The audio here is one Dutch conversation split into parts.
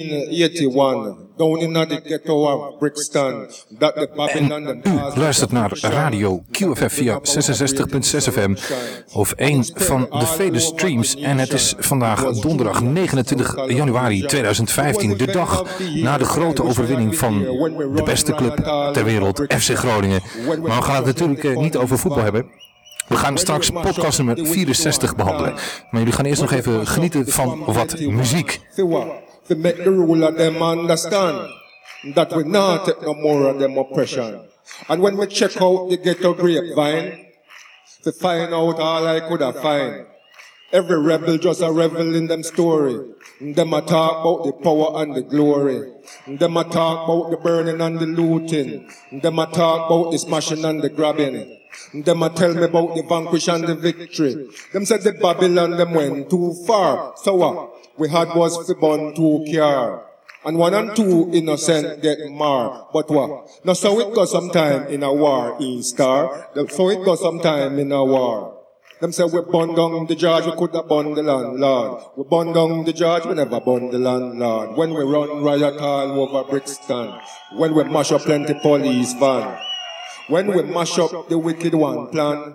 81, down in the ghetto of Brixton, that the Babylon and U luistert naar Radio QFF via 66.6 FM of een van de vele streams. En het is vandaag donderdag 29 januari 2015, de dag na de grote overwinning van de beste club ter wereld, FC Groningen. Maar we gaan het natuurlijk eh, niet over voetbal hebben. We gaan straks podcast nummer 64 behandelen. Maar jullie gaan eerst nog even genieten van wat muziek. To make the rule of them understand that we not take no more of them oppression. And when we check out the ghetto grapevine, to find out all I could have find. Every rebel just a revel in them story. Them a talk about the power and the glory. Them a talk about the burning and the looting. Them a talk about the smashing and the grabbing. Them a tell me about the vanquish and the victory. Them said the Babylon them went too far. So what? We had was fi born two car. And one and two innocent get mar. But what? Now so it go sometime in a war, in star. So it go sometime in a war. Them say we burn down the judge, we could have burn the landlord. We burn down the judge, we never burn the landlord. When we run riot all over Brixton. When we mash up plenty police van. When we mash up the wicked one plan.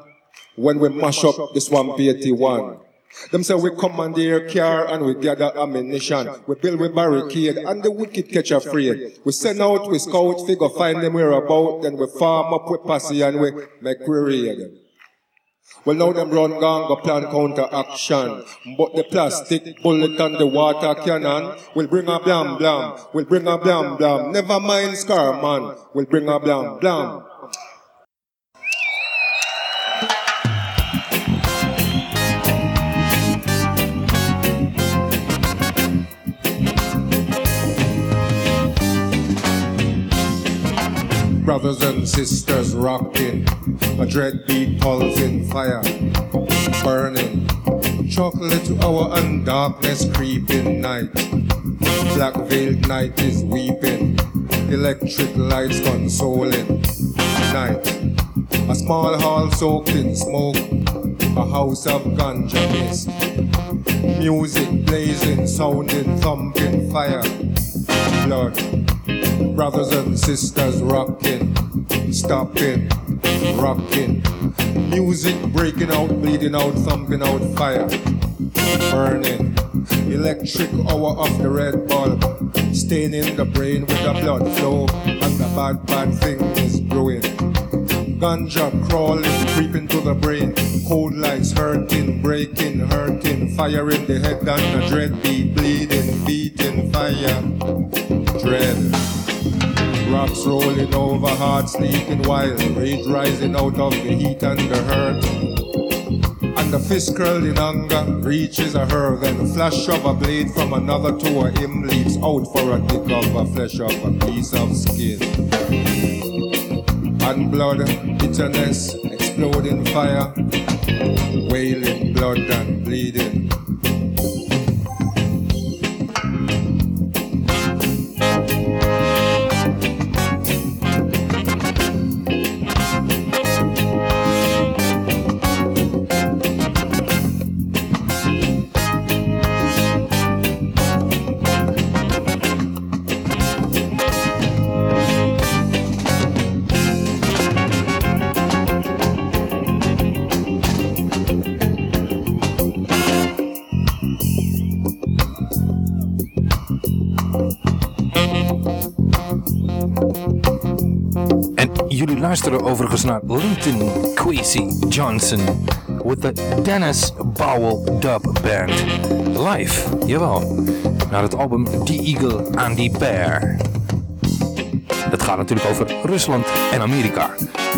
When we mash up the swamp 81. Them say we commandeer car and we gather ammunition. We build we barricade and the wicked catch afraid. We send out, we scout, figure find them where about, then we farm up with posse and we make we raid. Well, now them run gang go plan counter action. But the plastic bullet and the water cannon will bring a blam blam. Will bring a blam blam. Never mind scar man. Will bring a blam blam. Brothers and sisters rocking, a dread beat pulsing fire, burning. Chocolate hour and darkness creeping night. Black veiled night is weeping, electric lights consoling. Night, a small hall soaked in smoke, a house of ganja mist. Music blazing, sounding, thumping fire. Blood, brothers and sisters rocking, stopping, rocking. Music breaking out, bleeding out, thumping out fire, burning. Electric hour of the red bulb, staining the brain with the blood flow, and the bad, bad thing is brewing. Ganja crawling, creeping to the brain. Cold lights hurting, breaking, hurting. Fire in the head and the dread beat, bleeding, beating, fire. Dread. Rocks rolling over, heart sleeping wild. Rage rising out of the heat and the hurt. And the fist curled in anger reaches a her, then the flash of a blade from another to a him leaps out for a dick of a flesh of a piece of skin and blood, bitterness, exploding fire, wailing blood and bleeding. Luisteren overigens naar Linton Kwesi Johnson with the Dennis Bowell Dub Band. Live, jawel. Naar het album The Eagle and the Bear. Het gaat natuurlijk over Rusland en Amerika.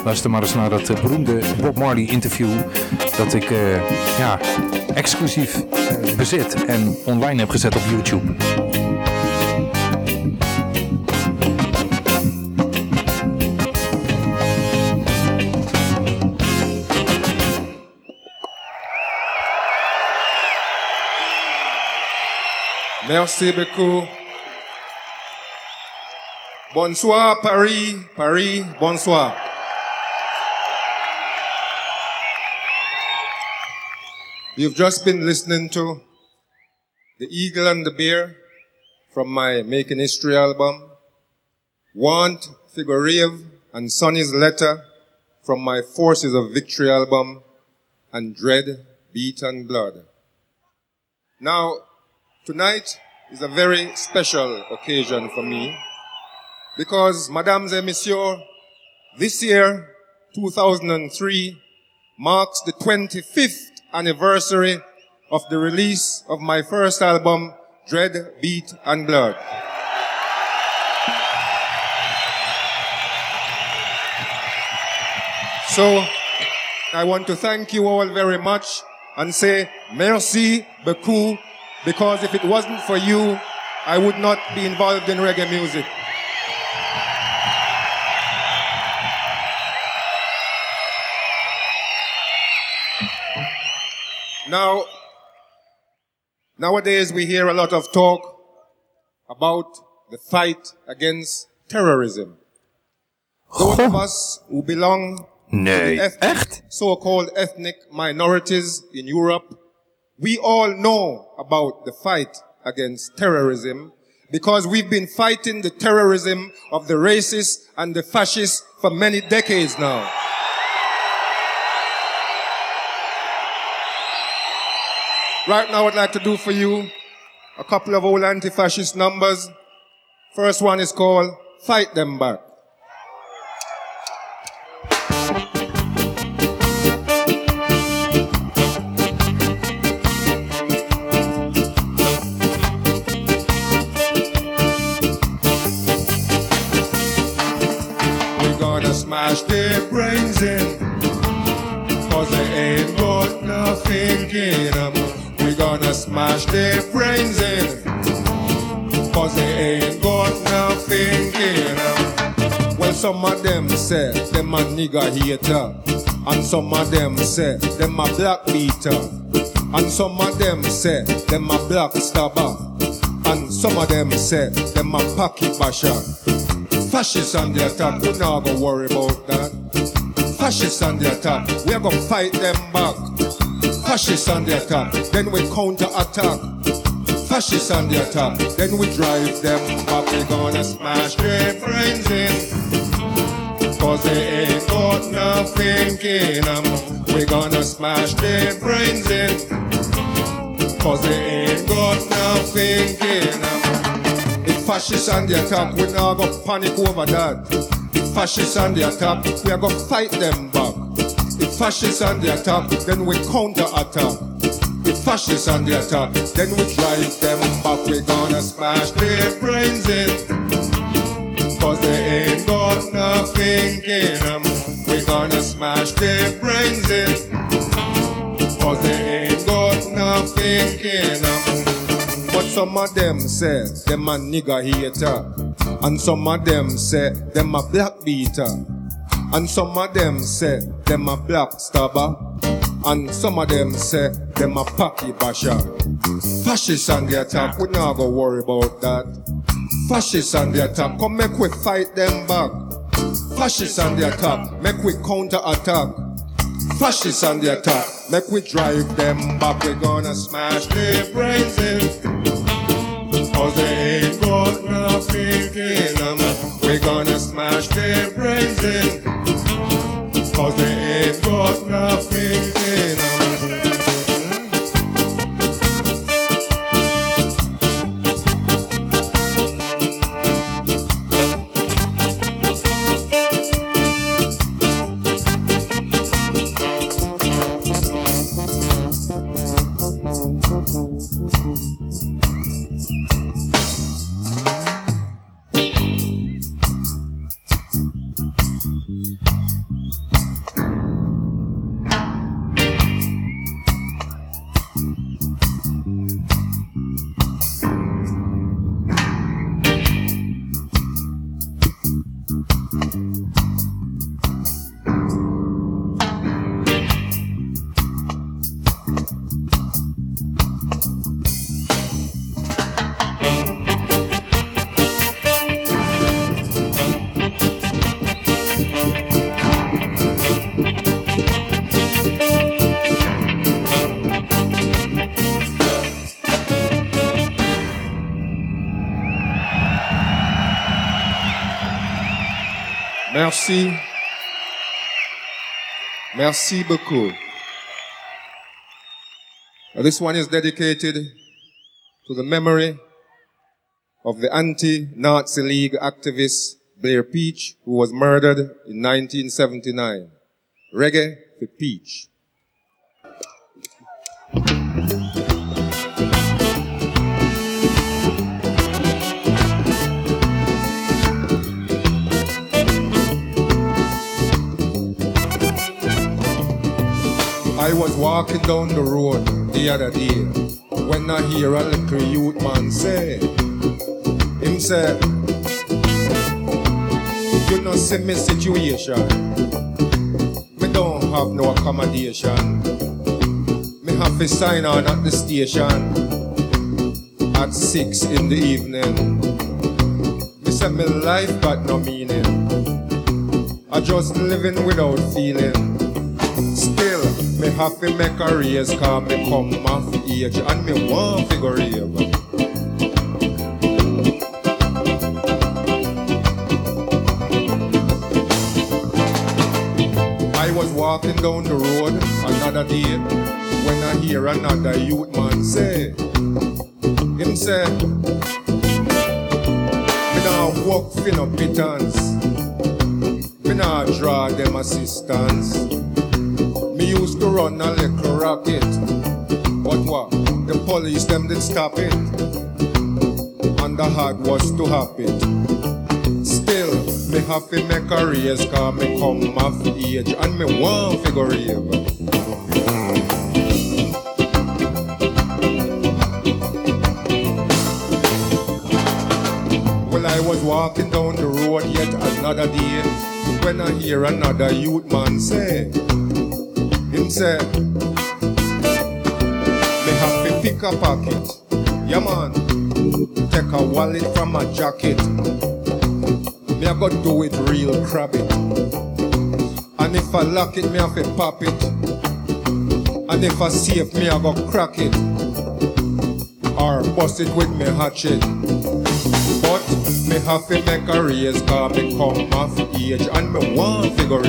Luister maar eens naar dat eh, beroemde Bob Marley interview dat ik eh, ja, exclusief eh, bezit en online heb gezet op YouTube. Merci beaucoup. Bonsoir, Paris. Paris, bonsoir. You've just been listening to The Eagle and the Bear from my Making History album, Want, Figure Rave, and Sonny's Letter from my Forces of Victory album, and Dread, Beat and Blood. Now, tonight is a very special occasion for me because, Madame et Messieurs, this year, 2003, marks the 25th anniversary of the release of my first album, Dread, Beat and Blood. So, I want to thank you all very much and say merci beaucoup because if it wasn't for you, I would not be involved in reggae music. Now, nowadays we hear a lot of talk about the fight against terrorism. Those of us who belong Nee, ethnic, echt? so-called ethnic minorities in Europe, we all know about the fight against terrorism because we've been fighting the terrorism of the racists and the fascists for many decades now. Right now, I'd like to do for you a couple of old anti-fascist numbers. First one is called Fight Them Back. Their brains in. Cause they ain't got nothing in them. We gonna smash their brains in. Cause they ain't got nothing in them. Well, some of them say them a nigger hater. And some of them say them a black beater. And some of them say them a black stabber. And some of them say them a pocket basher. Fascists on the attack, we not gonna worry about that. Fascists on the attack, we are gonna fight them back. Fascists on the attack, then we counter attack. Fascists on the attack, then we drive them back. We gonna smash their brains in. Cause they ain't got nothing in them. We gonna smash their brains in. Cause they ain't got nothing in them. Fascists on the attack, we not gonna panic over that. Fascists on the attack, we are gonna fight them back. If fascists on the attack, then we counter attack. If fascists on the attack, then we drive them back. We gonna smash their brains in. Cause they ain't got nothing in them. We gonna smash their brains in. Cause they ain't got nothing in them. But some of them say them a nigger hater. And some of them say them a black beater. And some of them say them a black stabber. And some of them say them a pocky basher. Fascists on the attack, we not go worry about that. Fascists on the attack, come make we fight them back. Fascists on the attack, make we counter attack. Fascists on the attack, make we drive them back. We gonna smash their brains in. Cause they ain't got nothing in them. We gonna smash their brains in. Cause they ain't got nothing in them. Merci beaucoup. This one is dedicated to the memory of the anti-Nazi League activist Blair Peach, who was murdered in 1979. Reggae for Peach. I was walking down the road the other day when I hear a little youth man say, him say, you know see me situation, me don't have no accommodation, me have to sign on at the station at six in the evening. Me say my life got no meaning, I just living without feeling. Me to make a raise cause me come off age and me want figure rave. I was walking down the road another day when I hear another youth man say, him say, me now walk for no pittance, me now draw them assistance. Used to run a little rocket. But what? The police them did stop it. And the hard was to have it. Still, me have to make a raise cause me come of age and me want figure rave. I was walking down the road yet another day when I hear another youth man say, him me have to pick a pocket. Yeah, man, take a wallet from my jacket. Me I got do it real crabbit. And if I lock it, me have to pop it. And if I safe, me I go crack it. Or bust it with me hatchet. But me have to make a raise cause me come of age and me want figure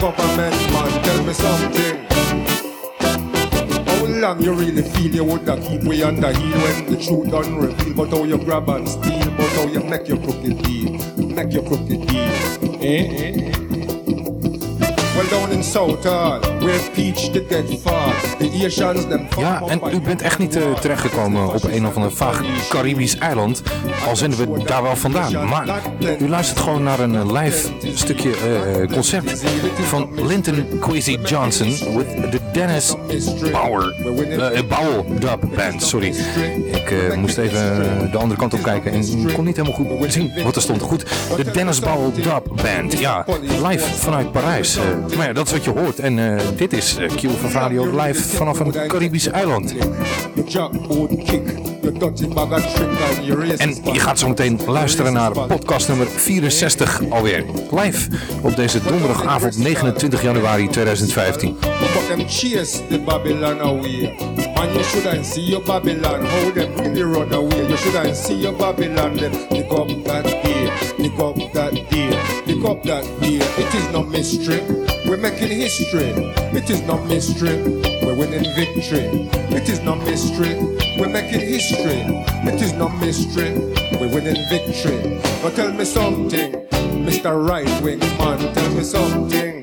Government Man, tell me something. How long you really feel you woulda keep way under heel when the truth done reveal? But how you grab and steal, but how you make your crooked deal, make your crooked deal. Eh, eh. Well down in where peach far, the Asians them Ja, en u bent echt niet eh, terechtgekomen op een of ander vaag Caribisch eiland. Al zenden we daar wel vandaan. Maar u luistert gewoon naar een eh, live stukje eh, concert van Linton Kwesi Johnson with the Dennis Bauer, Dub Band. Sorry, ik moest even de andere kant op kijken en kon niet helemaal goed zien wat er stond. Goed, de Dennis Bowell Dub Band. Ja, live vanuit Parijs. Eh, maar ja, dat is wat je hoort. En eh, dit is Q van Radio live vanaf een Caribisch eiland. En je gaat zo meteen luisteren naar podcast nummer 64 alweer. Live op deze donderdagavond 29 januari 2015. And you shouldn't see your Babylon, how them really run away. You shouldn't see your Babylon, them pick up that day, pick up that day, pick up that day. It is no mystery, we're making history. It is no mystery, we're winning victory. It is no mystery, we're making history. It is no mystery, we're winning victory. But tell me something, Mr. Right Wing Man, tell me something.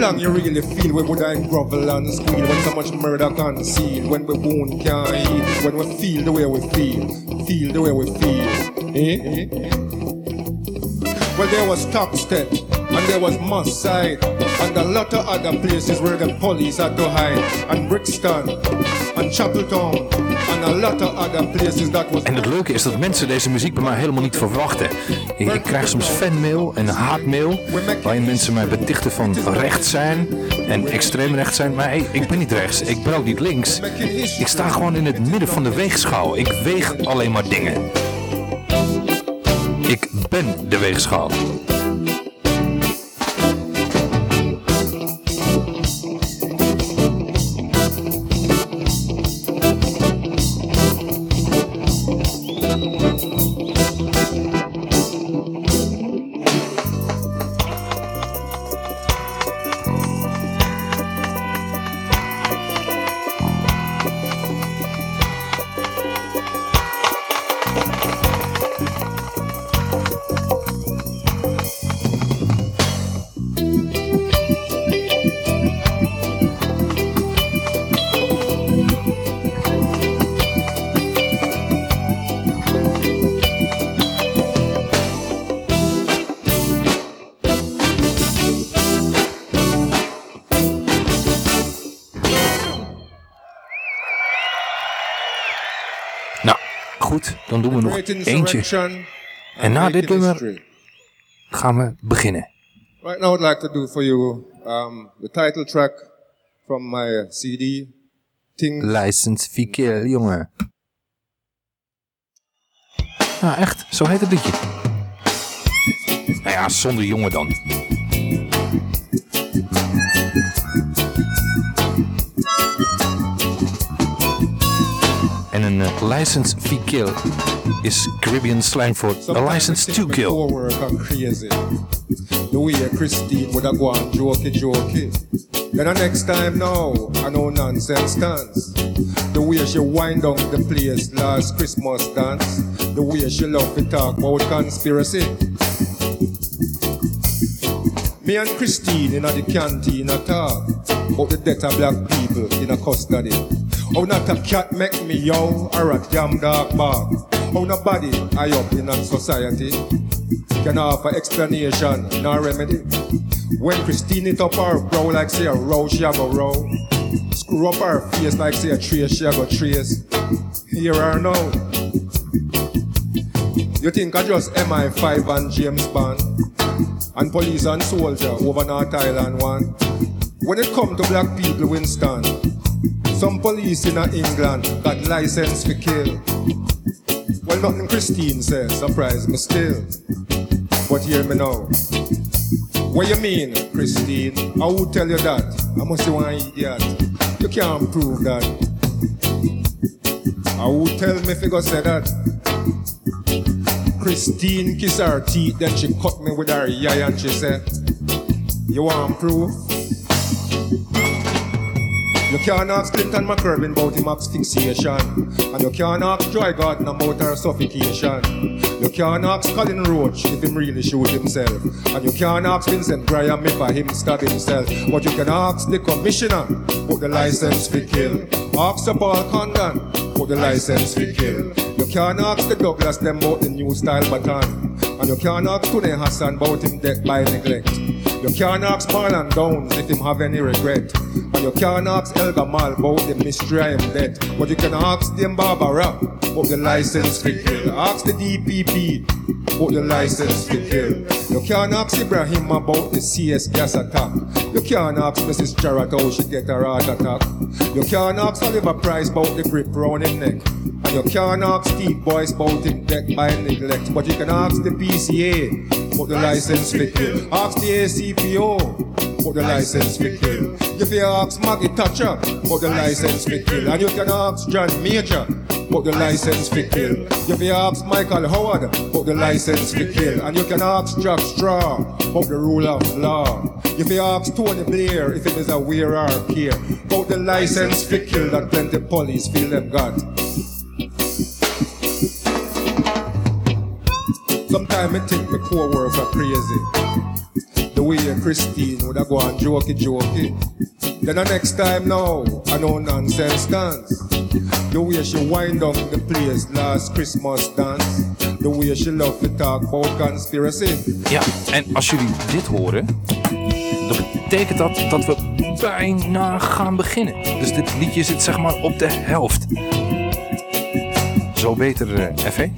Long you really feel we would I grovel and squeal when so much murder concealed, when we wound can't heal, when we feel the way we feel, feel the way we feel. Eh? Well, there was Stockstead, and there was Moss Side, and a lot of other places where the police had to hide, and Brixton, and Chapeltown. En het leuke is dat mensen deze muziek bij mij helemaal niet verwachten. Ik, ik krijg soms fanmail en haatmail, waarin mensen mij betichten van rechts zijn en extreem rechts zijn. Maar hey, ik ben niet rechts, ik ben ook niet links. Ik sta gewoon in het midden van de weegschaal. Ik weeg alleen maar dingen. Ik ben de weegschaal. Eentje. En na dit nummer gaan we beginnen. Right now, I'd like to do for you um, the title track from my CD, Things License Verkeer, jongen. Nou, echt, zo heet het liedje. Nou ja, zonder jongen dan. Een eh, license fee kill is Caribbean slang for a license to kill. And. The way Christine would have gone jokey jokey. Then the next time now, I know nonsense dance. The way she wind down the place last Christmas dance. The way she love to talk about conspiracy. Me and Christine in the canteen a talk about the death of black people in a custody. How not a cat make me yow or a damn dog bark. How nobody I up in a society can offer explanation nor remedy. When Christine it up her brow like say a row she have a row. Screw up her face like say a trace she have a trace. Here or now. You think I just MI5 and James Bond? and police and soldier over North Island one. When it come to black people, Winston, some police in England got license to kill. Well, nothing Christine says, surprise me still. But hear me now. What you mean, Christine? I would tell you that. I must be one idiot. You can't prove that. I would tell me if you go say that. Christine kiss her teeth, then she cut me with her eye and she said, You want proof? You can't ask Clinton McCurvin about him asphyxiation. And you can't ask Joy Gordon about her suffocation. You can't ask Colin Roach if him really shoot himself. And you can't ask Vincent Graham if him stab himself. But you can ask the commissioner about the license for kill. Ask the Paul Condon about the license for kill. You can't ask the Douglas them about the new style baton. And you can't ask Tony Hassan about him death by neglect. You can't ask Marlon Downs if him have any regret. And you can't ask Elga Mal about the mystery I am dead. But you can ask them Barbara about the license for kill. Ask the DPP about the license for kill. You can't ask Ibrahim about the CS gas attack. You can't ask Mrs. Jarrett how she get her heart attack. You can't ask Oliver Price about the grip round him neck. You can't ask Steve Boyce about him death by neglect. But you can ask the PCA about the license for kill. Ask the ACPO about the license for. You If you ask Maggie Thatcher about the license for kill, and you can ask John Major about the license for kill. If you ask Michael Howard about the license for kill, and you can ask Jack Straw about the rule of law. If you ask Tony Blair if it is aware or care about the license for kill that plenty police feel them got. Sometimes I think my co-workers are crazy. The way Christine would have go and jokey jokey. Then the next time now, I know nonsense dance. The way she wind up the place last Christmas dance. The way she love to talk about conspiracy. Ja, en als jullie dit horen, dan betekent dat dat we bijna gaan beginnen. Dus dit liedje zit zeg maar op de helft. Zo beter, FE?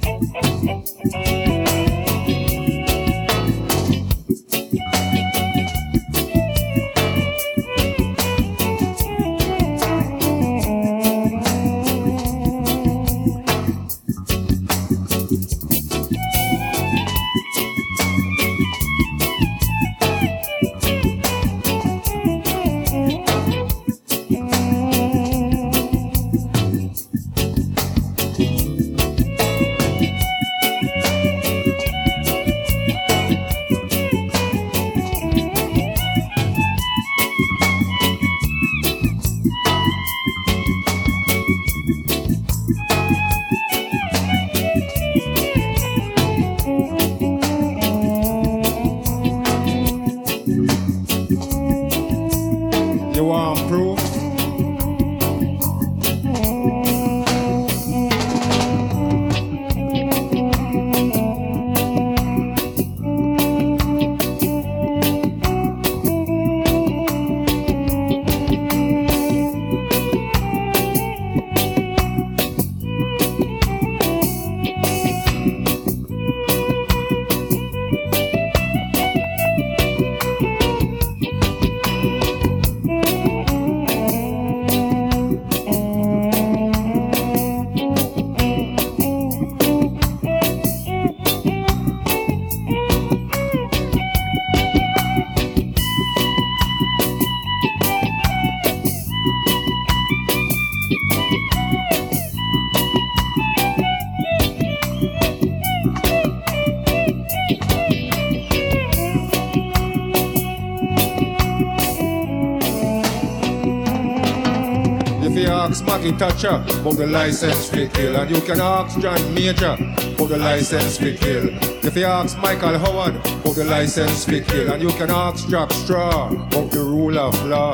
You touch Thatcher about the license for kill, and you can ask John Major about the license for kill. If you ask Michael Howard about the license for kill, and you can ask Jack Straw about the rule of law.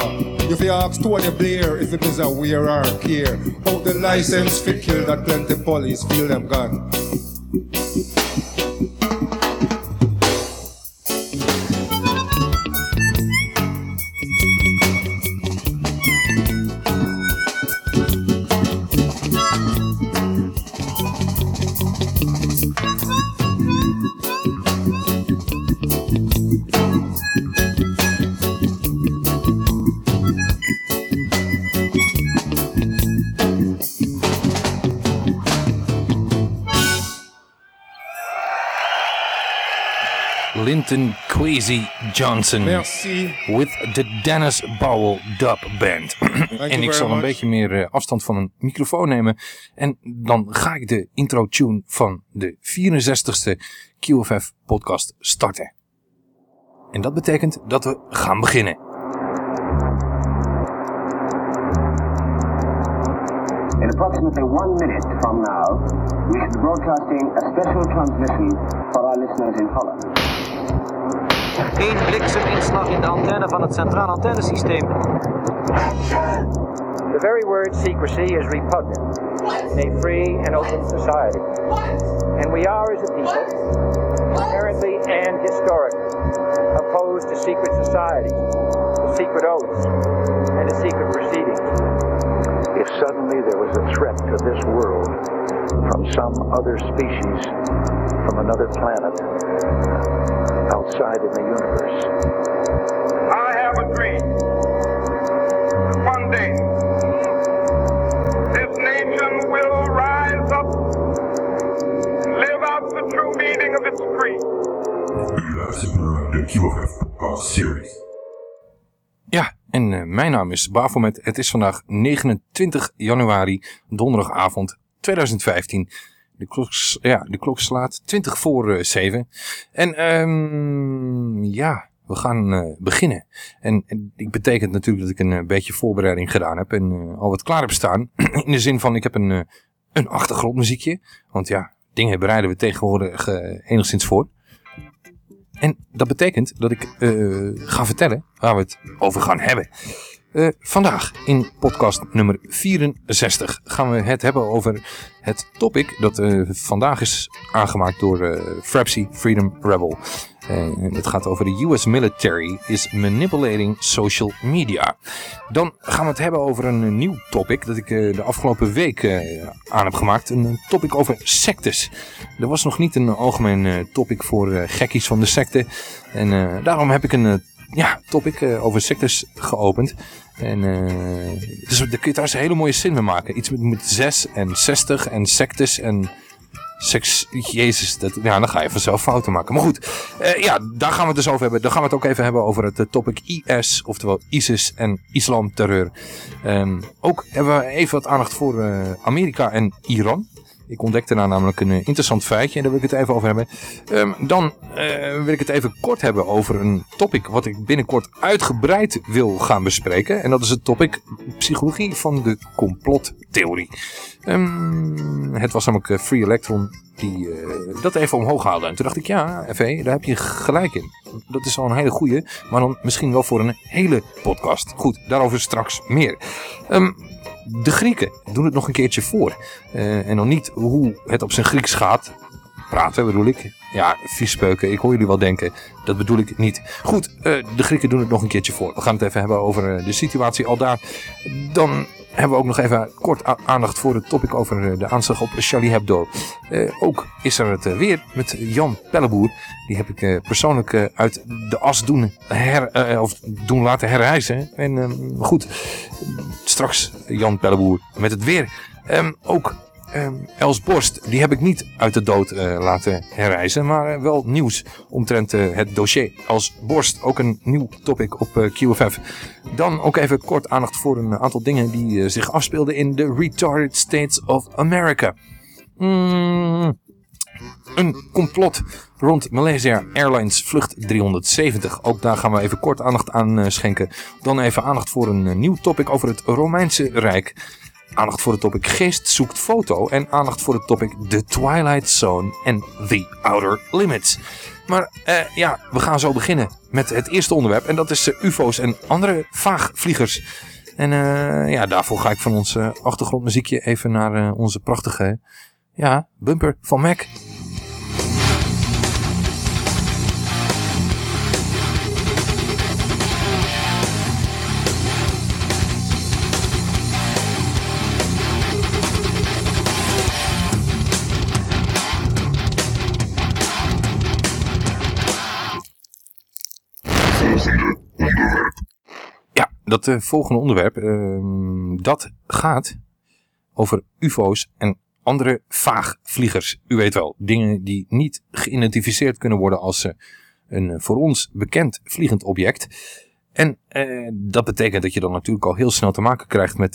If you ask Tony Blair if it is aware or care about the license for kill that plenty police feel them got. Kwesi Johnson. Merci. With the Dennis Bowell Dub Band. en ik zal een much. beetje meer eh, afstand van een microfoon nemen. En dan ga ik de intro tune van de 64ste QFF podcast starten. En dat betekent dat we gaan beginnen. In approximately one minute from now, we should be broadcasting a special transmission for our listeners in Holland. Eén blikseminslag in de antenne van het centraal antennesysteem. The very word secrecy is repugnant in a free and open society. And we are, as a people, inherently and historically opposed to secret societies, to secret oaths, and to secret proceedings. if suddenly there was a threat to this world from some other species, from another planet, outside in the universe. I have a dream. One day, this nation will rise up and live out the true meaning of its creed. U luistert naar de QFF Podcast Series. Ja, en eh, Mijn naam is Bafomet. Het is vandaag 29 januari, donderdagavond 2015. De klok, ja, de klok slaat 20 voor uh, 7. En um, ja, we gaan uh, beginnen. En, ik betekent natuurlijk dat ik een uh, beetje voorbereiding gedaan heb en al wat klaar heb staan. In de zin van, ik heb een, een achtergrondmuziekje. Want ja, dingen bereiden we tegenwoordig enigszins voor. En dat betekent dat ik ga vertellen waar we het over gaan hebben. Uh, vandaag in podcast nummer 64 gaan we het hebben over het topic dat uh, vandaag is aangemaakt door uh, Frapsy Freedom Rebel. het gaat over de US military is manipulating social media. Dan gaan we het hebben over een nieuw topic dat ik de afgelopen week aan heb gemaakt. Een topic over sectes. Er was nog niet een algemeen topic voor gekkies van de secte. En daarom heb ik een ja, topic uh, over sectes geopend. En uh, dus daar kun je trouwens een hele mooie zin mee maken. Iets met, met 6 en 60 en sectes en. Jezus, dat, ja, dan ga je vanzelf fouten maken. Maar goed, uh, ja, daar gaan we het dus over hebben. Dan gaan we het ook even hebben over het topic IS, oftewel ISIS en islamterreur. Um, ook hebben we even wat aandacht voor Amerika en Iran. Ik ontdekte daar namelijk een eh, interessant feitje en daar wil ik het even over hebben. Um, dan uh, wil ik het even kort hebben over een topic wat ik binnenkort uitgebreid wil gaan bespreken. En dat is het topic psychologie van de complottheorie. Um, het was namelijk eh, Free Electron die dat even omhoog haalde. En toen dacht ik, ja, FE, daar heb je gelijk in. Dat is al een hele goeie, maar dan misschien wel voor een hele podcast. Goed, daarover straks meer. Um, de Grieken doen het nog een keertje voor. Uh, en dan niet hoe het op zijn Grieks gaat. Praten bedoel ik. Ja, viespeuken. Ik hoor jullie wel denken. Dat bedoel ik niet. Goed, uh, de Grieken doen het nog een keertje voor. We gaan het even hebben over uh, de situatie al daar. Dan hebben we ook nog even kort aandacht voor het topic over de aanslag op Charlie Hebdo. Ook is er het weer met Jan Pelleboer. Die heb ik persoonlijk uit de as doen, her, of doen laten herreizen. En ehm, goed, straks Jan Pelleboer met het weer. Um, ook um, Els Borst, die heb ik niet uit de dood uh, laten herreizen, maar uh, wel nieuws omtrent uh, het dossier Els Borst. Ook een nieuw topic op QFF. Dan ook even kort aandacht voor een aantal dingen die zich afspeelden in de Retarded States of America. Mm, een complot rond Malaysia Airlines vlucht 370. Ook daar gaan we even kort aandacht aan schenken. Dan even aandacht voor een nieuw topic over het Romeinse Rijk. Aandacht voor het topic Geest zoekt foto. En aandacht voor het topic The Twilight Zone en The Outer Limits. Maar uh, ja, we gaan zo beginnen met het eerste onderwerp. En dat is ufo's en andere vaagvliegers. En ja, daarvoor ga ik van ons achtergrondmuziekje even naar onze prachtige ja, bumper van Mac. Dat uh, volgende onderwerp, uh, dat gaat over ufo's en andere vaagvliegers. U weet wel, dingen die niet geïdentificeerd kunnen worden als uh, een voor ons bekend vliegend object. En dat betekent dat je dan natuurlijk al heel snel te maken krijgt met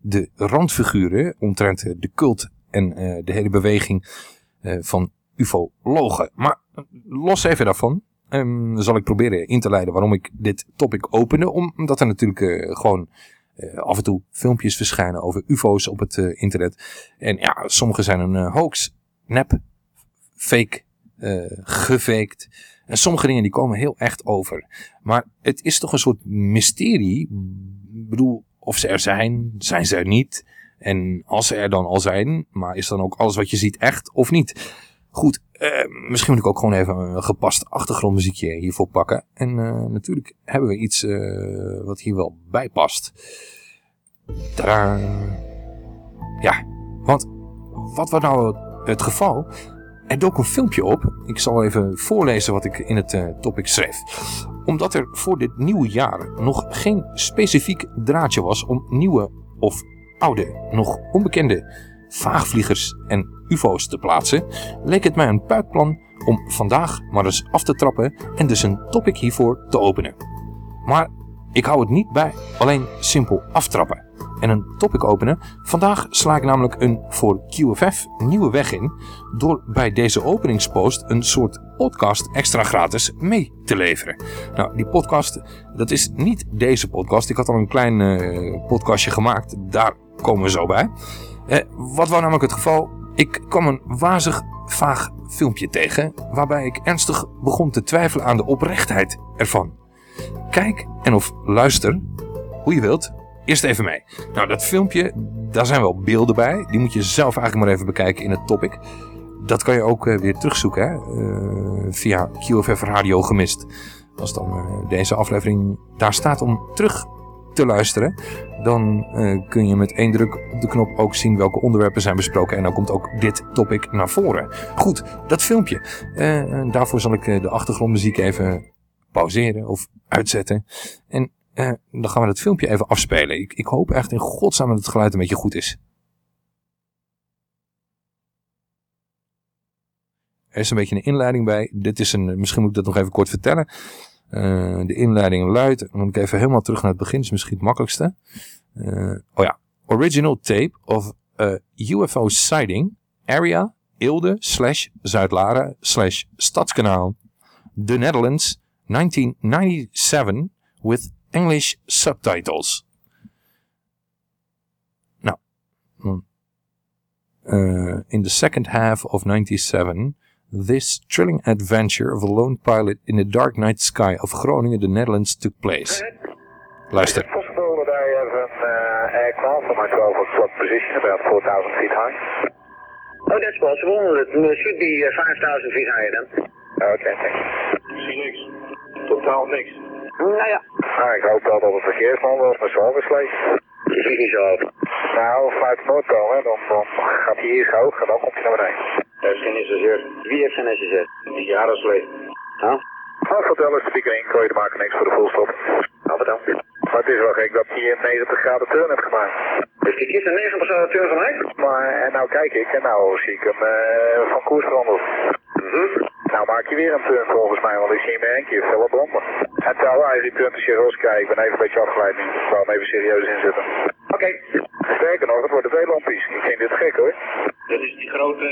de randfiguren omtrent de cult en de hele beweging van ufologen. Maar los even daarvan, um, zal ik proberen in te leiden waarom ik dit topic opende. Omdat er natuurlijk uh, gewoon uh, af en toe filmpjes verschijnen over ufo's op het uh, internet. En ja, sommige zijn een hoax, nep, fake, gefaked. En sommige dingen die komen heel echt over. Maar het is toch een soort mysterie. Ik bedoel, of ze er zijn, zijn ze er niet. En als ze er dan al zijn, maar is dan ook alles wat je ziet echt of niet? Goed, uh, misschien moet ik ook gewoon even een gepast achtergrondmuziekje hiervoor pakken. En uh, natuurlijk hebben we iets uh, wat hier wel bij past. Tadaa. Ja, want wat was nou het geval? Er dook een filmpje op. Ik zal even voorlezen wat ik in het topic schreef. Omdat er voor dit nieuwe jaar nog geen specifiek draadje was om nieuwe of oude, nog onbekende vaagvliegers en ufo's te plaatsen, leek het mij een puikplan om vandaag maar eens af te trappen en dus een topic hiervoor te openen. Maar ik hou het niet bij alleen simpel aftrappen en een topic openen. Vandaag sla ik namelijk een voor QFF nieuwe weg in door bij deze openingspost een soort podcast extra gratis mee te leveren. Nou, die podcast, dat is niet deze podcast. Ik had al een klein eh, podcastje gemaakt, daar komen we zo bij. Eh, wat was namelijk het geval? Ik kwam een wazig, vaag filmpje tegen waarbij ik ernstig begon te twijfelen aan de oprechtheid ervan. Kijk en of luister, hoe je wilt, eerst even mee. Nou, dat filmpje, daar zijn wel beelden bij. Die moet je zelf eigenlijk maar even bekijken in het topic. Dat kan je ook eh, weer terugzoeken hè? Eh, via QFF Radio Gemist. Als dan eh, deze aflevering daar staat om terug te luisteren, dan eh, kun je met één druk op de knop ook zien welke onderwerpen zijn besproken. En dan komt ook dit topic naar voren. Goed, dat filmpje. Eh, en daarvoor zal ik eh, de achtergrondmuziek even pauzeren of uitzetten. En eh, dan gaan we het filmpje even afspelen. Ik, ik hoop echt in godsnaam dat het geluid een beetje goed is. Er is een beetje een inleiding bij. Dit is een, misschien moet ik dat nog even kort vertellen. Uh, de inleiding luidt, moet ik even helemaal terug naar het begin, is misschien het makkelijkste. Uh, oh ja, original tape of a UFO sighting, area, Eelde, slash Zuid-Laren, slash Stadskanaal, The Netherlands, 1997, with English subtitles. Nou, uh, in the second half of 97, This thrilling adventure of a lone pilot in the dark night sky of Groningen, the Netherlands took place. Luister. It's possible that I have an uh, aircraft on my 12 o'clock position about 4,000 feet high. Oh, that's possible. It uh, should be uh, 5,000 feet higher then. Okay, thanks. Ik zie niks. Totaal niks. Nou ja, Nou, ik hoop wel dat het verkeersman was met z'n gesleept. je vliegt niet zo hoog. Nou, vanuit het noord komen, dan, dan gaat hij eerst hoog en dan komt hij naar beneden. Er is geen SSR. Wie heeft SSR? Die jaren slee. Huh? Vertel eens, speaker 1, Kooi, maken niks voor de volstop. Nou, vertel. Maar het is wel gek dat hij een 90 graden turn heeft gemaakt. Heeft die gisteren 90 graden turn gemaakt? Maar, en nou kijk ik, en nou zie ik hem eh, van koers veranderd. Mhm. Nou maak je weer een turn volgens mij, want ik zie hem één keer felle branden. En terwijl hij die turn te Cheroska, ik ben even een beetje afgeleid nu. Ik wou hem even serieus inzetten. Oké. Sterker nog, het worden twee lampjes. Ik vind dit gek hoor. Dat is die grote...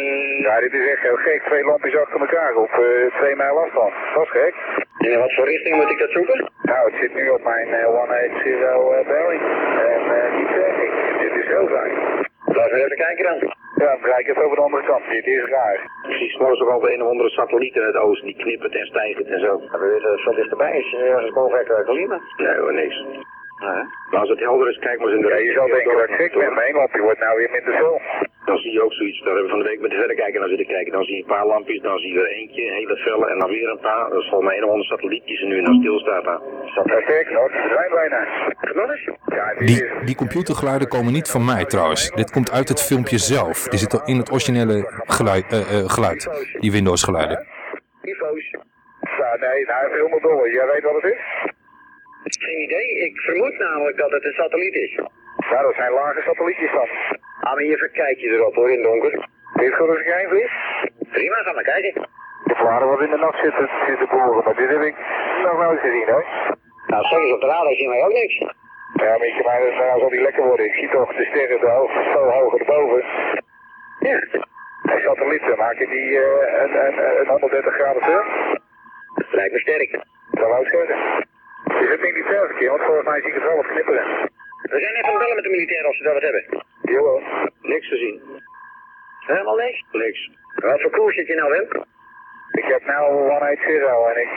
Ja, dit is echt heel gek. Twee lampjes achter elkaar op eh, twee mijl afstand. Dat is gek. En in wat voor richting moet ik dat zoeken? Nou, het zit nu op mijn eh, 180 uh, Belling. En eh, die zeg ik, dit is heel raar. Laten we even kijken dan. Ja, ik even over de andere kant. Dit is raar. Precies, maar is ook al een of andere satelliet in het oosten die knippert en stijgt en zo. We weten dat het zo dichterbij is. Ergens boven Hector Nee hoor, niks. Maar als het helder is, kijk maar eens in de Ja, je zal denken dat ik gek ben. Mijn lampje wordt nou weer minder veel. Dan zie je ook zoiets. Daar hebben we van de week met de verrekijker naar zitten kijken. Dan zie je een paar lampjes, dan zie je er eentje, een hele felle en dan weer een paar. Dat is volgens mij een of andere satelliet die ze nu nog stilstaat sterker nog, die verdwijnt bijna. Die, die computergeluiden komen niet van mij trouwens. Dit komt uit het filmpje zelf. Die zit al in het originele geluid, eh, eh, geluid die Windows geluiden. Ja, nee, nou, veel meer dollar. Jij weet wat het is? Geen idee. Ik vermoed namelijk dat het een satelliet is. Ja, dat zijn lage satellietjes dan. Ah, maar je verkijkt je erop hoor, in het donker. Dit goed als ik heen vlieg? Prima, ga maar kijken. Ik waren wat in de nacht zitten, zitten boren, maar dit heb ik nog nooit gezien hoor. Nou, straks op de radar zien wij ook niks. Ja, weet je, maar nou zal die lekker worden. Ik zie toch de sterren de hoog, veel hoger erboven. Ja. En satellieten maken die uh, een, een, een 130 graden turn. Lijkt me sterk. Dat wou ik zeggen. Is het militair verkeer? Want volgens mij zie ik het wel wat knipperen. We zijn even bellen met de militairen of ze daar wat hebben. Jawel. Niks te zien. Helemaal niks. Niks. Wat voor koers zit je nou, Wim? Ik heb nou 180 en ik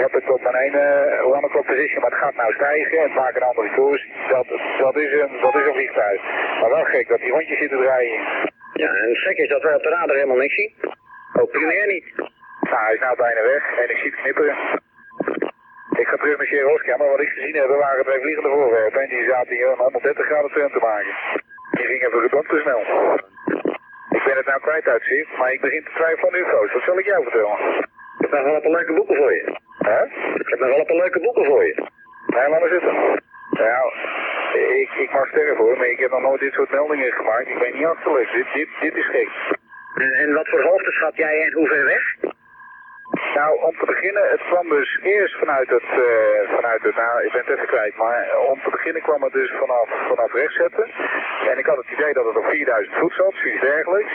heb het op mijn ene one o'clock position, maar het gaat nou stijgen. Het maakt een andere koers. Dat, dat, is een, dat is een vliegtuig. Maar wel gek dat die rondjes zitten draaien. Ja, en het gek is dat wij op de radar helemaal niks zien. Ook primair niet. Nou, hij is nou bijna weg en ik zie het knipperen. Ik ga terug naar Cheroska, maar wat ik gezien heb waren twee vliegende voorwerpen. En die zaten hier een 130 graden turn te maken. Die ging even gedonk te snel. Ik ben het nou kwijt uit zicht, maar ik begin te twijfelen aan UFO's. Wat zal ik jou vertellen? Ik heb nog wel een paar leuke boeken voor je. Hè? Ik heb nog wel een paar leuke boeken voor je. Nee, laat maar zitten. Nou, ik, ik mag sterren voor, maar ik heb nog nooit dit soort meldingen gemaakt. Ik ben niet achterlijk. Dit, dit, dit is gek. En, en wat voor hoogte schat jij en hoe ver weg? Nou, om te beginnen, het kwam dus eerst vanuit het, eh, vanuit het, nou, ik ben het even kwijt, maar om te beginnen kwam het dus vanaf, vanaf rechtzetten. En ik had het idee dat het op 4000 voet zat, zoiets dergelijks.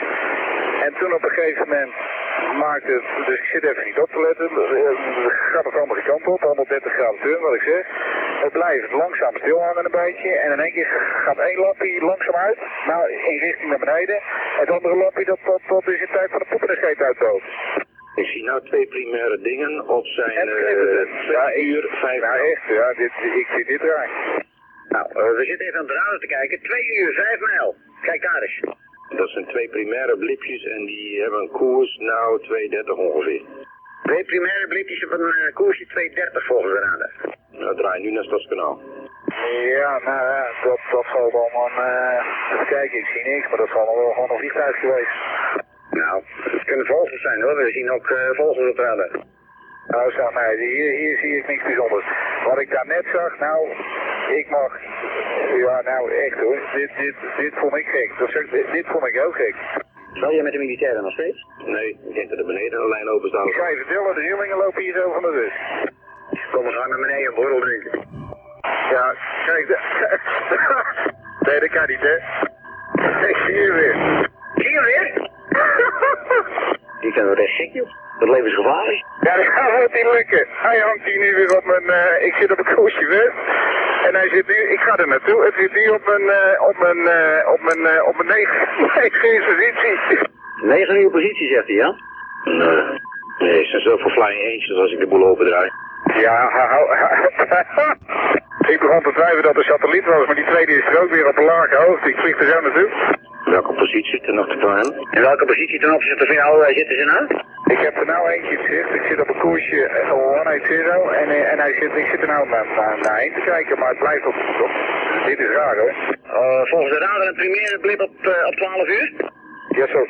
En toen op een gegeven moment maakte het, dus ik zit even niet op te letten, eh, gaat het andere kant op, 130 graden turn, wat ik zeg. Het blijft langzaam stilhangen een beetje en in één keer gaat één lampje langzaam uit, nou, in richting naar beneden. Het andere lampje, dat, dat, is in tijd van de poep en de scheet. Ik zie nou twee primaire dingen op zijn eh, twee Ja, ik- uur, vijf Nou echt, ja, dit, ik zie dit raar. Nou, we zitten even aan het radar te kijken. Twee uur, vijf mijl. Kijk daar eens. Dat zijn twee primaire blipjes en die hebben een koers, nou, 230 ongeveer. Twee primaire blipjes op een eh, koersje 230 volgens de radar. Nou, draai nu naar Stadskanaal. Ja, nou ja, dat, dat zal man, eh even kijken, ik zie niks, maar dat zal wel gewoon een vliegtuig geweest. Nou, het kunnen vogels zijn hoor. We zien ook eh, vogels op radar. Nou, zo, nee, hier, hier zie ik niks bijzonders. Wat ik daar net zag, nou, ik mag, ja, nou echt hoor, dit, dit, dit vond ik gek. Zeg, dit, dit vond ik heel gek. Zal je met de militairen nog steeds? Nee, ik denk dat er beneden een lijn open staat. Ik ga je vertellen, de huurlingen lopen hier zo van de rust. Kom eens aan naar beneden, een borrel drinken. Ja, kijk, de, nee, dat kan niet hè. Ik zie je weer. Zie je weer? Die kan er echt gek joh. Dat leven is gevaarlijk. Ja, dat gaat het niet lukken. Hij hangt hier nu weer op mijn, eh, ik zit op een koersje weg. En hij zit nu, ik ga er naartoe, het zit nu op mijn, eh, op mijn, eh, op mijn, op mijn negen, negen positie. 9 uur positie zegt hij, ja? Nee. Nee, ze zijn zoveel flying angels als ik de boel opendraai. Ja, hou, ik begon te twijfelen dat het satelliet was, maar die tweede is er ook weer op een lage hoogte. Ik vlieg er zo naartoe. Welke positie ten opzichte van hem? In welke positie ten opzichte van jou eh, zitten ze nou? Ik heb er nou eentje zicht. Ik zit op een koersje eh, 180 en, eh, en hij zit, ik zit er nou naar, naar, naar heen te kijken, maar het blijft op, op dit is raar hoor. Uh, volgens de radar een primaire blip op, uh, op 12 uur? Ja zo.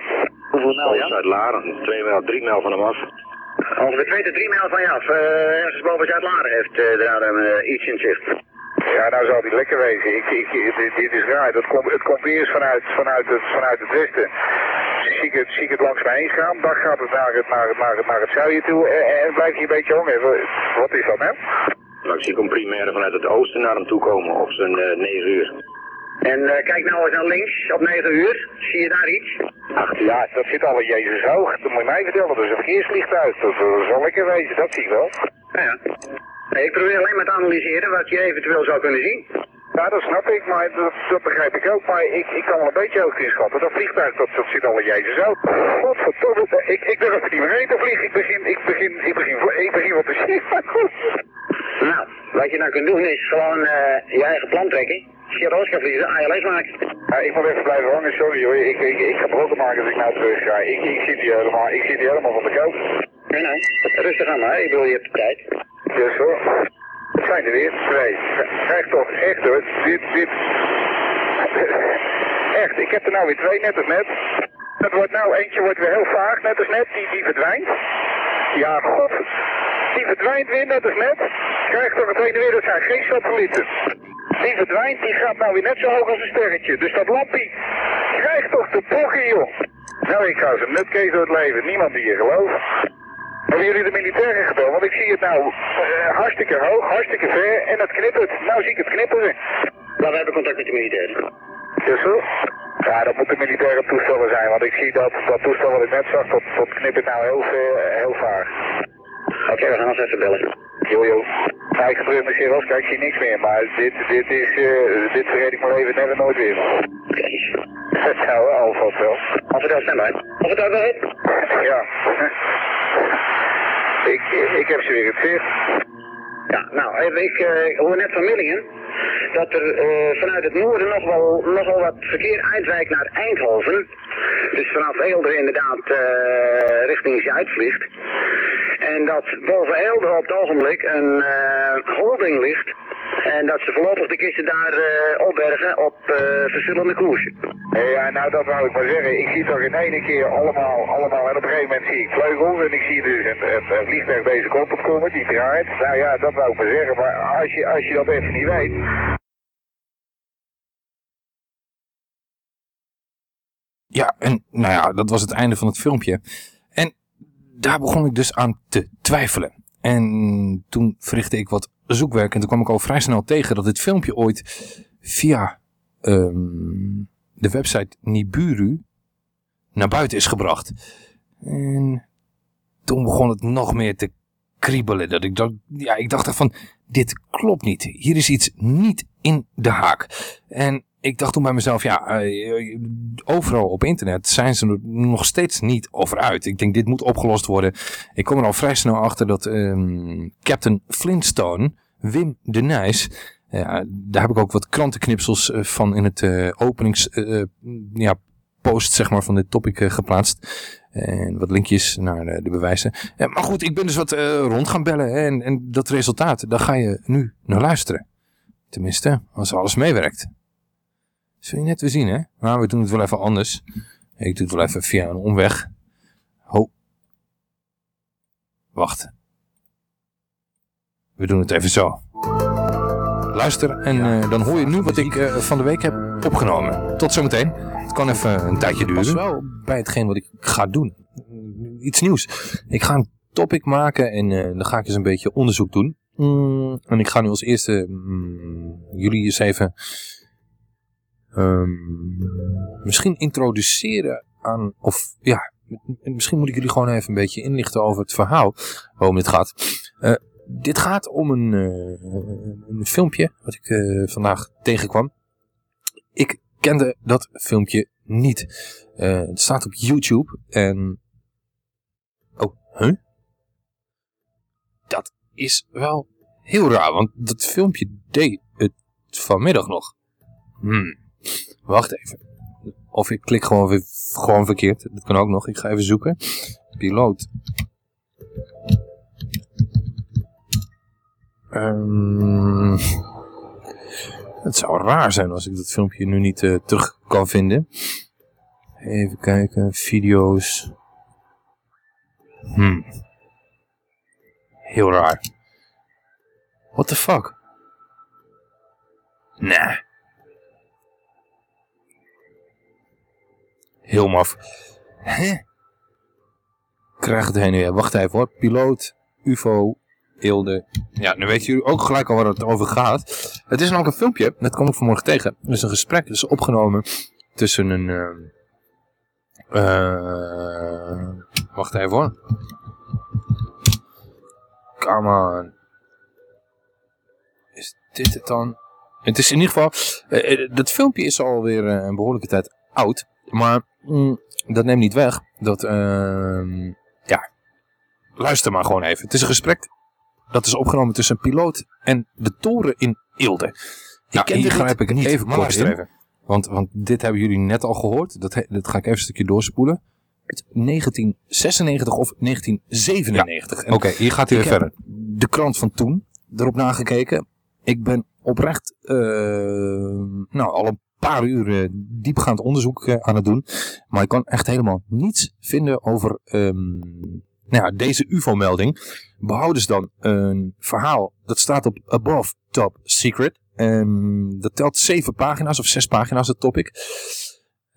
Hoeveel mijl, ja? Zuid-Laren, 2 mijl, 3 mijl van hem af. Ongeveer 2 tot 3 mijl van je af. Ergens boven Zuid-Laren heeft de radar iets in zicht. Ja, nou zal die lekker wezen. Ik, ik, dit, dit is raar. Dat komt, het komt eerst vanuit, vanuit, het, vanuit het westen. Zie ik, het, zie ik het langs mij heen gaan. Dan gaat het naar het, naar het, naar het, naar het zuiden toe. En, en blijf je een beetje hangen. Wat is dat, hè? Nou, ik zie een primaire vanuit het oosten naar hem toe komen op zijn uh, 9 uur. En uh, kijk nou eens naar links op 9 uur. Zie je daar iets? Ach ja, dat zit al in Jezus hoog. Dat moet je mij vertellen. Dat is een verkeersvliegtuig. Dat, dat zal lekker wezen. Dat zie ik wel. Ja, ja. Nee, ik probeer alleen maar te analyseren wat je eventueel zou kunnen zien. Ja, dat snap ik, maar dat, dat begrijp ik ook. Maar ik, ik kan wel een beetje hoogte inschatten. Dat vliegtuig, dat, dat zit al in Jezus ook. Godverdomme, ik, ik durf er niet meer heen te vliegen. Ik begin, ik begin, ik begin, ik begin wat te zien. nou, wat je nou kunt doen is gewoon uh, je eigen plan trekken. Roos kan vliegen, ALS maken. Ja, ik moet even blijven hangen, sorry hoor. Ik, ik, ik ga broken maken als ik nou terug ga. Ik, ik zit hier helemaal, ik zit hier helemaal van de koop. Nee, nee, rustig aan maar, ik bedoel, je hebt de tijd. Ja, zo. Zijn er weer twee. Krijg toch, echt hoor. Dit, dit. Echt, ik heb er nou weer twee, net als net. Het wordt nou, eentje wordt weer heel vaag, net als net. Die, die verdwijnt. Ja, god. Die verdwijnt weer, net als net. Krijg toch het tweede weer, dat zijn geen satellieten. Die verdwijnt, die gaat nou weer net zo hoog als een sterretje. Dus dat lampie krijgt toch de bokken, joh. Nou, ik ga ze nutcase door het leven. Niemand die je gelooft. Hebben jullie de militairen gebeld? Want ik zie het nou uh, hartstikke hoog, hartstikke ver en het knippert. Nou zie ik het knipperen. Nou, we hebben contact met de militairen. Zo? Ja, dat moeten militaire toestellen zijn, want ik zie dat, dat toestel wat ik net zag, dat, dat knippert nou heel, ver, heel vaag. Oké, okay, we gaan ons even bellen. Jo, jo. Nou, ik gebruik mijn CRO's, kijk, ik zie niks meer, maar dit, dit is, uh, dit vergeet ik mijn leven never nooit weer. Oké. Okay. Het zou alvast wel. Alvast stand bij. Of het ook wel heet? Ja. Ik, ik heb ze weer zicht. Ja, nou, ik uh, hoor net van Millingen dat er uh, vanuit het noorden nog wel, nog wel wat verkeer uitwijkt naar Eindhoven. Dus vanaf Eelde inderdaad uh, richting Zuid vliegt. En dat boven Eelde op het ogenblik een holding ligt. En dat ze voorlopig de kisten daar uh, opbergen op uh, verschillende koersen. Ja, nou dat wou ik maar zeggen. Ik zie toch in één keer allemaal, allemaal, en op een gegeven moment zie ik vleugels en ik zie dus een, een, een vliegtuig deze kant op komen, die draait. Nou ja, dat wou ik maar zeggen, maar als je, als je dat even niet weet... Ja, en nou ja, dat was het einde van het filmpje. En daar begon ik dus aan te twijfelen. En toen verrichtte ik wat zoekwerk en toen kwam ik al vrij snel tegen dat dit filmpje ooit via ehm, de website Niburu naar buiten is gebracht. En toen begon het nog meer te kriebelen. Dat ik, dacht, ja, ik dacht van, dit klopt niet. Hier is iets niet in de haak. En ik dacht toen bij mezelf, ja, uh, overal op internet zijn ze er nog steeds niet over uit. Ik denk, dit moet opgelost worden. Ik kom er al vrij snel achter dat um, Captain Flintstone, Wim de Nijs, ja, daar heb ik ook wat krantenknipsels uh, van in het uh, openings ja, post zeg maar, van dit topic geplaatst. En wat linkjes naar de bewijzen. Maar goed, ik ben dus wat rond gaan bellen. En, en dat resultaat, daar ga je nu naar luisteren. Tenminste, als alles meewerkt. Zul je net weer zien, hè? Maar we doen het wel even anders. Ik doe het wel even via een omweg. Ho. Wacht. We doen het even zo. Luister en uh, dan hoor je nu wat ik uh, van de week heb opgenomen. Tot zometeen. Het kan even een tijdje duren. Pas wel bij hetgeen wat ik ga doen. Iets nieuws. Ik ga een topic maken en uh, dan ga ik eens een beetje onderzoek doen. Mm, en ik ga nu als eerste mm, jullie eens even um, misschien introduceren aan, of ja, misschien moet ik jullie gewoon even een beetje inlichten over het verhaal waarom dit gaat. Uh, dit gaat om een, uh, een filmpje wat ik uh, vandaag tegenkwam. Ik kende dat filmpje niet. het staat op YouTube en... Oh, huh? Dat is wel heel raar, want dat filmpje deed het vanmiddag nog. Hmm. Wacht even. Of ik klik gewoon, weer, gewoon verkeerd. Dat kan ook nog. Ik ga even zoeken. Piloot. Um, het zou raar zijn als ik dat filmpje nu niet uh, terug kan vinden. Even kijken. Video's. Hmm. Heel raar. What the fuck? Nah. Heel maf. Hè? Krijg het heen en weer. Wacht even hoor. Piloot, UFO, Eelde. Ja, nu weten jullie ook gelijk al waar het over gaat. Het is namelijk een filmpje, dat kwam ik vanmorgen tegen. Het is een gesprek, is opgenomen tussen een... Uh, uh, wacht even hoor. Come on. Is dit het dan? Het is in ieder geval... Uh, dat filmpje is alweer een behoorlijke tijd oud. Maar mm, dat neemt niet weg dat, uh, ja, luister maar gewoon even. Het is een gesprek dat is opgenomen tussen een piloot en de toren in Eelde. Ja, ik hier grijp ik niet, even kort even. Want, want dit hebben jullie net al gehoord. Dat, dat ga ik even een stukje doorspoelen. 1996 of 1997. Ja. Oké, hier gaat hij weer verder. De krant van toen erop nagekeken. Ik ben oprecht uh, nou, al een paar uur uh, diepgaand onderzoek uh, aan het doen. Maar ik kan echt helemaal niets vinden over um, nou ja, deze UFO-melding. Behouden ze dan een verhaal dat staat op Above Top Secret. Um, dat telt zeven pagina's of zes pagina's, het topic.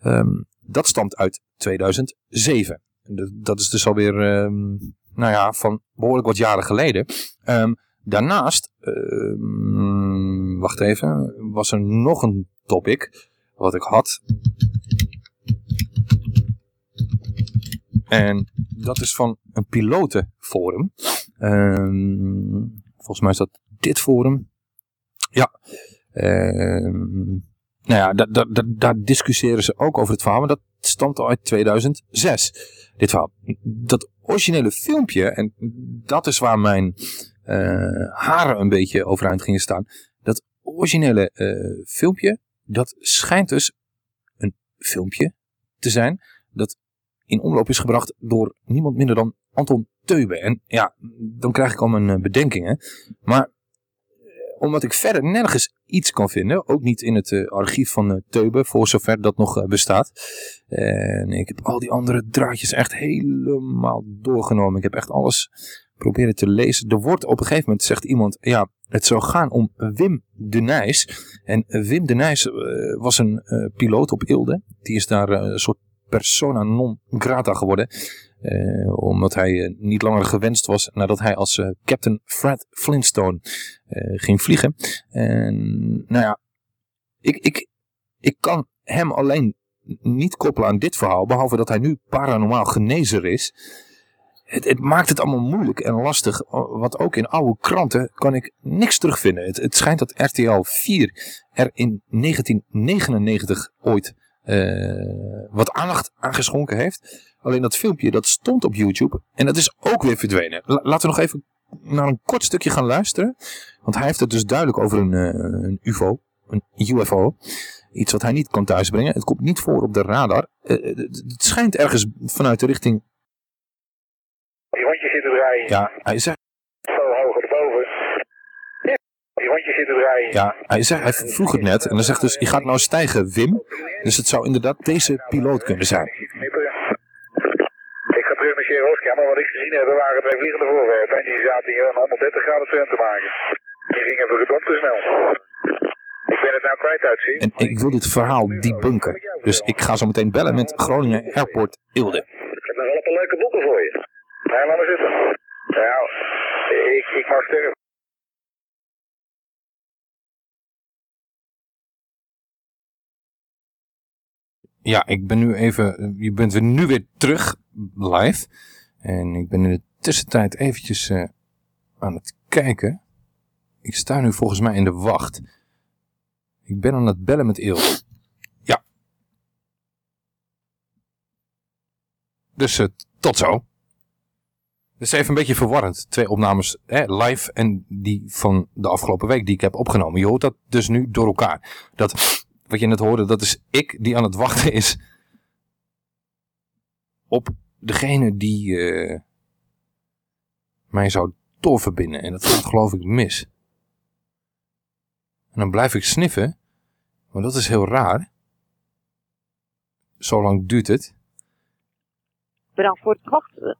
Um, dat stamt uit 2007. Dat is dus alweer, um, nou ja, van behoorlijk wat jaren geleden. Daarnaast, wacht even, was er nog een topic wat ik had. En dat is van een pilotenforum. Um, volgens mij is dat dit forum. Ja. Um, nou ja, daar, discussiëren ze ook over het verhaal. Maar dat stamt al uit 2006. Dit verhaal. Dat originele filmpje, en dat is waar mijn haren een beetje overeind gingen staan. Dat originele uh, filmpje, dat schijnt dus een filmpje te zijn dat in omloop is gebracht door niemand minder dan Anton Teube. En ja, dan krijg ik al mijn eh, bedenkingen. Maar eh, omdat ik verder nergens iets kan vinden, ook niet in het archief van uh, Teube, voor zover dat nog bestaat. En ik heb al die andere draadjes echt helemaal doorgenomen. Ik heb echt alles proberen te lezen. Er wordt op een gegeven moment, zegt iemand, ja, het zou gaan om Wim de Nijs. En Wim de Nijs was een piloot op Ilde. Die is daar een soort persona non grata geworden. Eh, omdat hij eh, niet langer gewenst was nadat hij als eh, Captain Fred Flintstone eh, ging vliegen. En nou ja, ik, ik, ik kan hem alleen niet koppelen aan dit verhaal, behalve dat hij nu paranormaal genezer is. Het, het maakt het allemaal moeilijk en lastig, want ook in oude kranten kan ik niks terugvinden. Het, het schijnt dat RTL 4 er in 1999 ooit eh, wat aandacht aan geschonken heeft. Alleen dat filmpje dat stond op YouTube en dat is ook weer verdwenen. La- laten we nog even naar een kort stukje gaan luisteren. Want hij heeft het dus duidelijk over een, eh, een UFO, een UFO. Iets wat hij niet kan thuisbrengen. Het komt niet voor op de radar. Eh, het schijnt ergens vanuit de richting... Die rondjes zitten draaien. Ja, hij zegt, Zo hoog erboven. Die rondjes zitten draaien. ja, hij, zegt, hij vroeg het net. En dan zegt dus, je gaat nou stijgen, Wim. Dus het zou inderdaad deze piloot kunnen zijn. Ik ga terug naar Sjerovski, maar wat ik gezien heb, waren twee vliegende voorwerpen. En die zaten hier een 130 graden turn te maken. Die gingen verdomd te snel. Ik ben het nou kwijt uitzien. En ik wil dit verhaal debunken. Dus ik ga zo meteen bellen met Groningen Airport Ilde. Ik heb nog wel een paar leuke boeken voor je. Maar zitten. Nou, ik, ik mag sterven. Ja, ik ben nu even, je bent weer nu weer terug live. En ik ben in de tussentijd eventjes eh, aan het kijken. Ik sta nu volgens mij in de wacht. Ik ben aan het bellen met Il. Ja. Dus eh, tot zo. Het is even een beetje verwarrend. Twee opnames hè, live en die van de afgelopen week die ik heb opgenomen. Je hoort dat dus nu door elkaar. Dat wat je net hoorde, dat is ik die aan het wachten is op degene die eh, mij zou doorverbinden. En dat gaat geloof ik mis. En dan blijf ik sniffen, maar dat is heel raar. Zo lang duurt het. Bedankt voor het wachten.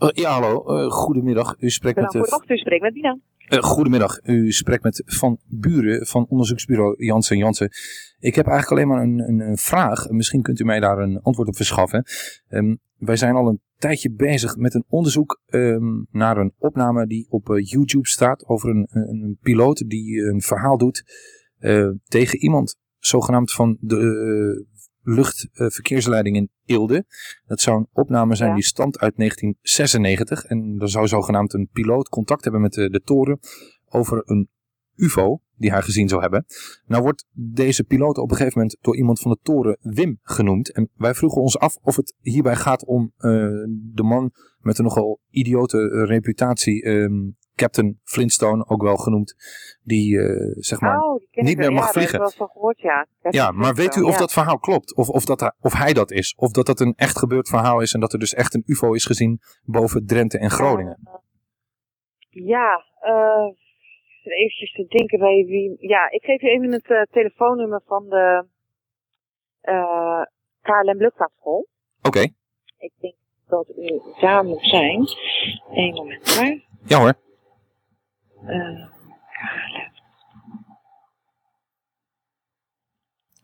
Eh, ja, hallo. eh, goedemiddag. U spreekt Bedankt met... voor eh, het spreekt met Dina. Goedemiddag, u spreekt met Van Buren van onderzoeksbureau Jansen Jansen. Ik heb eigenlijk alleen maar een, een, een vraag. Misschien kunt u mij daar een antwoord op verschaffen. Ehm, wij zijn al een tijdje bezig met een onderzoek ehm, naar een opname die op YouTube staat over een, een, een piloot die een verhaal doet tegen iemand zogenaamd van de luchtverkeersleiding in Eelde. Dat zou een opname zijn Ja. die stamt uit 1996 en er zou zogenaamd een piloot contact hebben met de, de toren over een UFO die hij gezien zou hebben. Nou wordt deze piloot op een gegeven moment door iemand van de toren Wim genoemd. En wij vroegen ons af of het hierbij gaat om eh, de man met een nogal idiote eh, reputatie, ehm, Captain Flintstone ook wel genoemd, die eh, zeg maar... oh, die niet meer mag ja, vliegen. Gehoord, ja. Dat Ja, is maar weet u of ja. dat verhaal klopt? Of, of, dat hij, of hij dat is? Of dat dat een echt gebeurd verhaal is en dat er dus echt een UFO is gezien boven Drenthe en Groningen? Ja, eh eventjes te denken bij wie... Ja, ik geef je even het eh, telefoonnummer van de eh KLM Luchtvaartschool. Oké, Ik denk dat u daar moet zijn. Eén moment maar. ja hoor. Eh,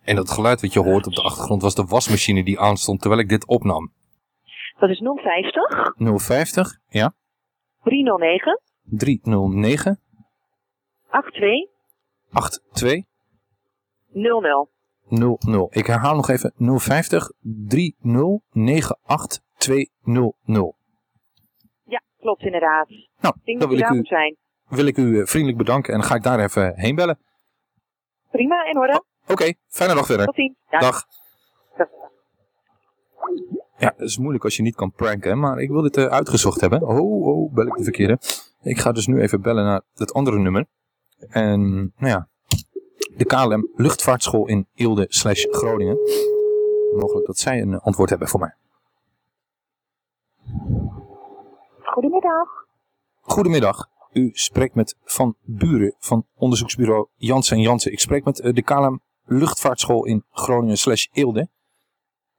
En dat geluid wat je hoort op de achtergrond was de wasmachine die aanstond terwijl ik dit opnam. dat is 050 050, ja, 309 309 82 82 00. 00. Ik herhaal nog even 050 3098 200. Ja, klopt inderdaad. Nou, Ik denk dan dat wil u ik, u, moet zijn. Wil ik u eh, vriendelijk bedanken en ga ik daar even heen bellen. Prima, in orde. Oké, fijne dag verder. Tot ziens. Dag. dag. Ja, het is moeilijk als je niet kan pranken, maar ik wil dit eh, uitgezocht hebben. Oh, oh, bel ik de verkeerde. Ik ga dus nu even bellen naar het andere nummer. En, nou ja, de KLM Luchtvaartschool in Eelde slash Groningen. Mogelijk dat zij een eh, antwoord hebben voor mij. Goedemiddag. Goedemiddag. U spreekt met Van Buren van onderzoeksbureau Jansen Jansen. Ik spreek met eh, de KLM Luchtvaartschool in Groningen slash Eelde.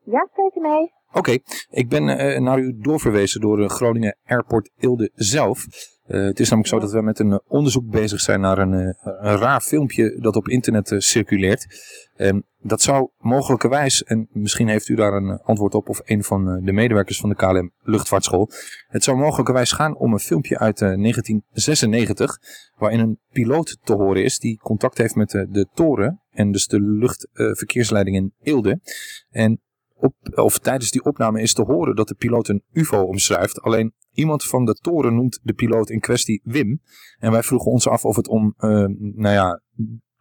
Ja, spreek je mee. Oké, ik ben eh, naar u doorverwezen door de Groningen Airport Eelde zelf. Eh, het is namelijk zo dat we met een eh, onderzoek bezig zijn naar een, eh, een raar filmpje dat op internet circuleert. En dat zou mogelijkerwijs, en misschien heeft u daar een antwoord op of een van de medewerkers van de KLM Luchtvaartschool. Het zou mogelijkerwijs gaan om een filmpje uit eh, 1996 waarin een piloot te horen is die contact heeft met de, de toren en dus de luchtverkeersleiding in Eelde. En op, of tijdens die opname is te horen dat de piloot een ufo omschrijft. Alleen iemand van de toren noemt de piloot in kwestie Wim. En wij vroegen ons af of het om, eh, nou ja,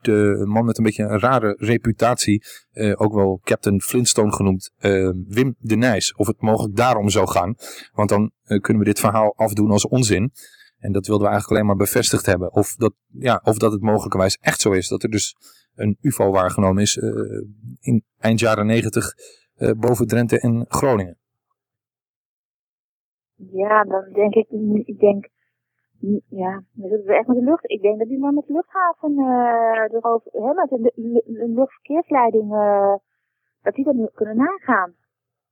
de man met een beetje een rare reputatie, eh, ook wel Captain Flintstone genoemd, eh, Wim de Nijs. Of het mogelijk daarom zou gaan. Want dan kunnen we dit verhaal afdoen als onzin. En dat wilden we eigenlijk alleen maar bevestigd hebben. Of dat, ja, of dat het mogelijkerwijs echt zo is. Dat er dus een ufo waargenomen is in eind jaren negentig boven Drenthe en Groningen. Ja, dan denk ik, ik denk, ja, zitten we echt met de lucht. Ik denk dat die man met de luchthaven eh erover, hè, met de, lu- lu- luchtverkeersleiding, eh dat die dat nu kunnen nagaan.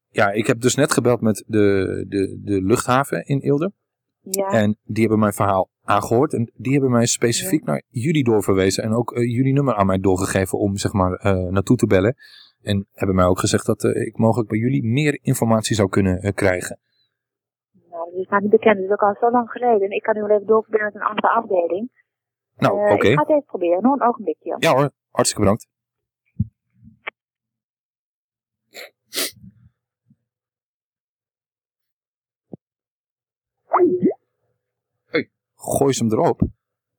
Ja, ik heb dus net gebeld met de, de, de luchthaven in Eelde. Ja, En die hebben mijn verhaal aangehoord. En die hebben mij specifiek naar jullie doorverwezen. En ook eh, jullie nummer aan mij doorgegeven om zeg maar eh, naartoe te bellen. En hebben mij ook gezegd dat eh, ik mogelijk bij jullie meer informatie zou kunnen eh, krijgen. nou, dat is maar niet bekend. Dat is ook al zo lang geleden. En ik kan nu wel even doorverbinden met een andere afdeling. Nou, Eh, oké. Ik ga het even proberen. Nog een ogenblikje. Ja hoor, hartstikke bedankt. Hey, gooi ze hem erop.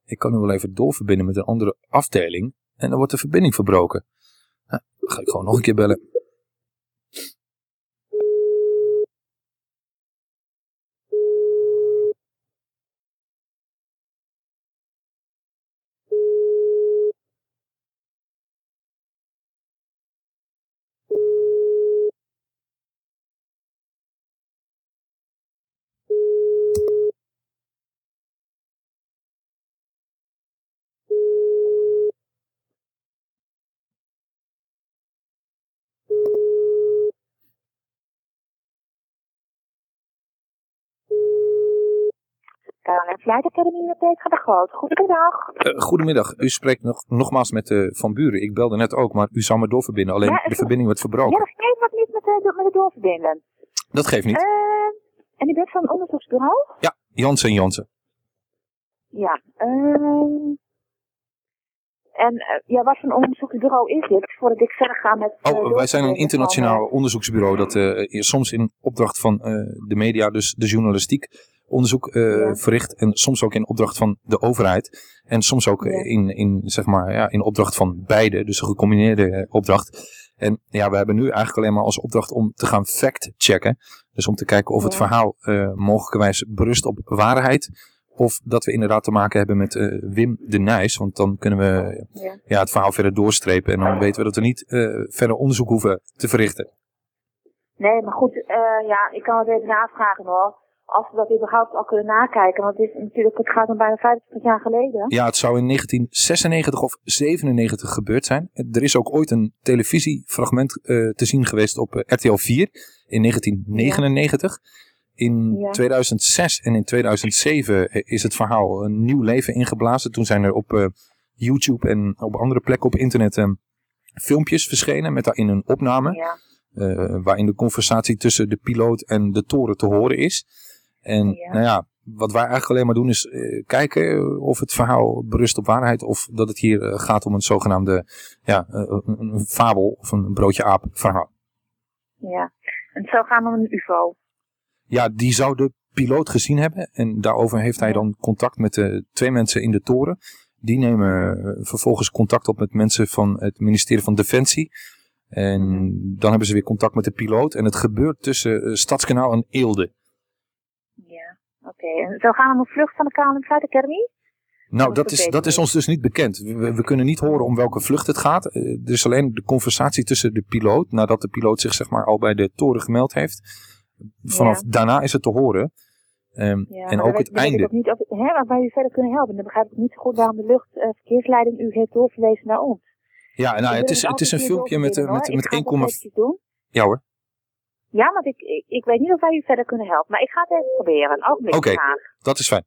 Ik kan nu wel even doorverbinden met een andere afdeling. En dan wordt de verbinding verbroken. Ga ik gewoon nog een keer bellen. KLM Flight Academy met Petra de Groot. Goedemiddag. Eh, goedemiddag, u spreekt nog, nogmaals met eh, Van Buren. Ik belde net ook, maar u zou me doorverbinden. Alleen Ja, de verbinding werd Ja, verbroken. dat geeft wat niet met de doorverbinden. Dat geeft niet. Eh, en u bent van een onderzoeksbureau? Ja, Jansen Jansen. Ja. ehm en ja, wat voor een onderzoeksbureau is dit? Voordat ik verder ga met... Oh, wij zijn een internationaal onderzoeksbureau dat soms in opdracht van de media, dus de journalistiek, onderzoek eh, Ja. verricht. En soms ook in opdracht van de overheid. En soms ook Ja. in, in, zeg maar, ja, in opdracht van beide, dus een gecombineerde eh, opdracht. En ja, we hebben nu eigenlijk alleen maar als opdracht om te gaan fact-checken. Dus om te kijken of het verhaal eh mogelijkerwijs berust op waarheid. Of dat we inderdaad te maken hebben met Wim de Nijs. Want dan kunnen we ja. ja, het verhaal verder doorstrepen. En dan weten we dat we niet verder onderzoek hoeven te verrichten. Nee, maar goed, ja, ik kan het even navragen hoor. Als we dat überhaupt al kunnen nakijken. Want het is natuurlijk, het gaat om bijna 50 jaar geleden. Ja, het zou in 1996 of 97 gebeurd zijn. Er is ook ooit een televisiefragment eh, te zien geweest op eh, RTL 4 in 1999. In Ja. 2006 en in 2007 is het verhaal een nieuw leven ingeblazen. Toen zijn er op eh, YouTube en op andere plekken op internet eh, filmpjes verschenen met daarin een opname. Ja, eh, waarin de conversatie tussen de piloot en de toren te horen is. En Ja. nou ja, wat wij eigenlijk alleen maar doen is eh, kijken of het verhaal berust op waarheid of dat het hier eh, gaat om een zogenaamde ja, eh, een, fabel of een broodje aap verhaal. ja. En het zou gaan om een UFO. Ja, die zou de piloot gezien hebben en daarover heeft hij dan contact met de twee mensen in de toren. Die nemen vervolgens contact op met mensen van het ministerie van Defensie. En dan hebben ze weer contact met de piloot. En het gebeurt tussen Stadskanaal en Eelde. Oké. En zou gaan om een vlucht van de KLM Flight Academy? Nou, Dat dat is dat is ons dus niet bekend. We, we kunnen niet horen om welke vlucht het gaat. Eh, Er is alleen de conversatie tussen de piloot, nadat de piloot zich zeg maar al bij de toren gemeld heeft. Vanaf Ja. daarna is het te horen. Ehm, Ja, en ook het weet, ik einde. ook niet of, hè, waarbij u verder kunnen helpen. Dan begrijp ik niet zo goed waarom de luchtverkeersleiding u heeft doorverwezen naar ons. Ja, nou, Ik het is, het is een filmpje met, doorverbinden, met, met Ik ga 1, het eventjes doen. ja hoor. Ja, want ik, ik, ik weet niet of wij u verder kunnen helpen. Maar ik ga het even proberen. Ook Oké. graag. Dat is fijn.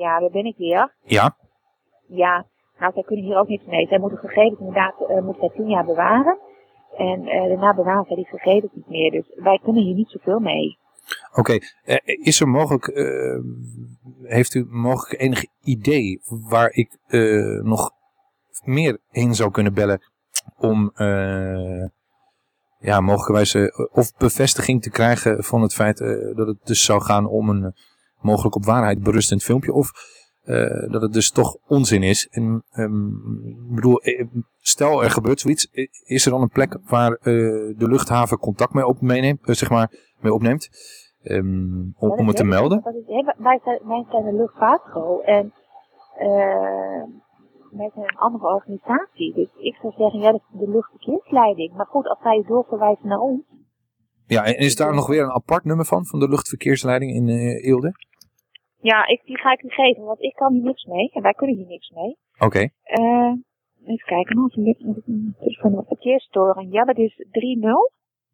Ja, daar ben ik weer. Ja? Ja, nou, zij kunnen hier ook niks mee. Zij moeten gegevens inderdaad eh moeten zij tien jaar bewaren. En eh, daarna bewaren zij die gegevens niet meer. Dus wij kunnen hier niet zoveel mee. Oké, eh, is er mogelijk, heeft u mogelijk enig idee waar ik nog meer heen zou kunnen bellen om, ja, mogelijkerwijs of bevestiging te krijgen van het feit dat het dus zou gaan om een mogelijk op waarheid berustend filmpje of eh, dat het dus toch onzin is. En, ik bedoel, eh, stel er gebeurt zoiets, is er dan een plek waar eh, de luchthaven contact mee, op, meeneemt, zeg maar, mee opneemt ehm, om, om het te melden? Dat is, hè, wij, zijn, wij zijn een luchtvaartschool en wij zijn een andere organisatie. Dus ik zou zeggen, ja, dat is de luchtverkeersleiding. Maar goed, als zij u doorverwijzen naar ons. Ja, en is daar nog weer een apart nummer van, van de luchtverkeersleiding in Eelde? Ja, ik, die ga ik u geven, want ik kan hier niks mee. En wij kunnen hier niks mee. Oké, Eh even kijken, een telefoon van verkeersstoring. Ja, dat is 30.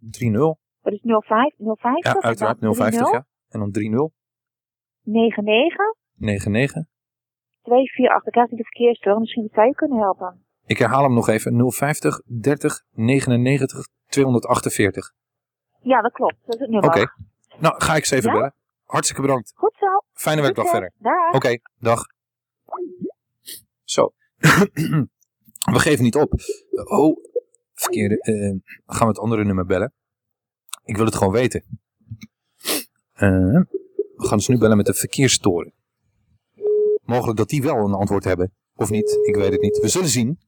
3-0. Dat is 05, 050. Ja, uiteraard 050, ja. En dan 3-0, 99 99. 248. Ik krijg niet de verkeersstoring. Misschien dat zij u kunnen helpen. Ik herhaal hem nog even. 050 30 99 248. Ja, dat klopt. Dat is het nummer. Oké. Nou, ga ik ze even Ja? bellen. Hartstikke bedankt. Goed zo. Fijne werkdag verder. Dag. Oké, dag. Zo. we geven niet op. Oh, verkeerde. eh, gaan we het andere nummer bellen? Ik wil het gewoon weten. Eh, we gaan dus nu bellen met de verkeerstoren. Mogelijk dat die wel een antwoord hebben. Of niet, ik weet het niet. We zullen zien.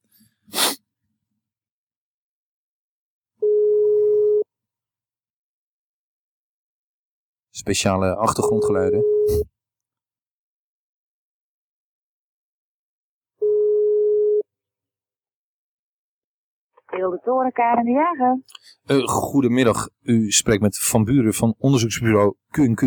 Speciale achtergrondgeluiden. Heel de toren, Karen de Jager. Eh, goedemiddag, u spreekt met Van Buren van onderzoeksbureau Q&Q.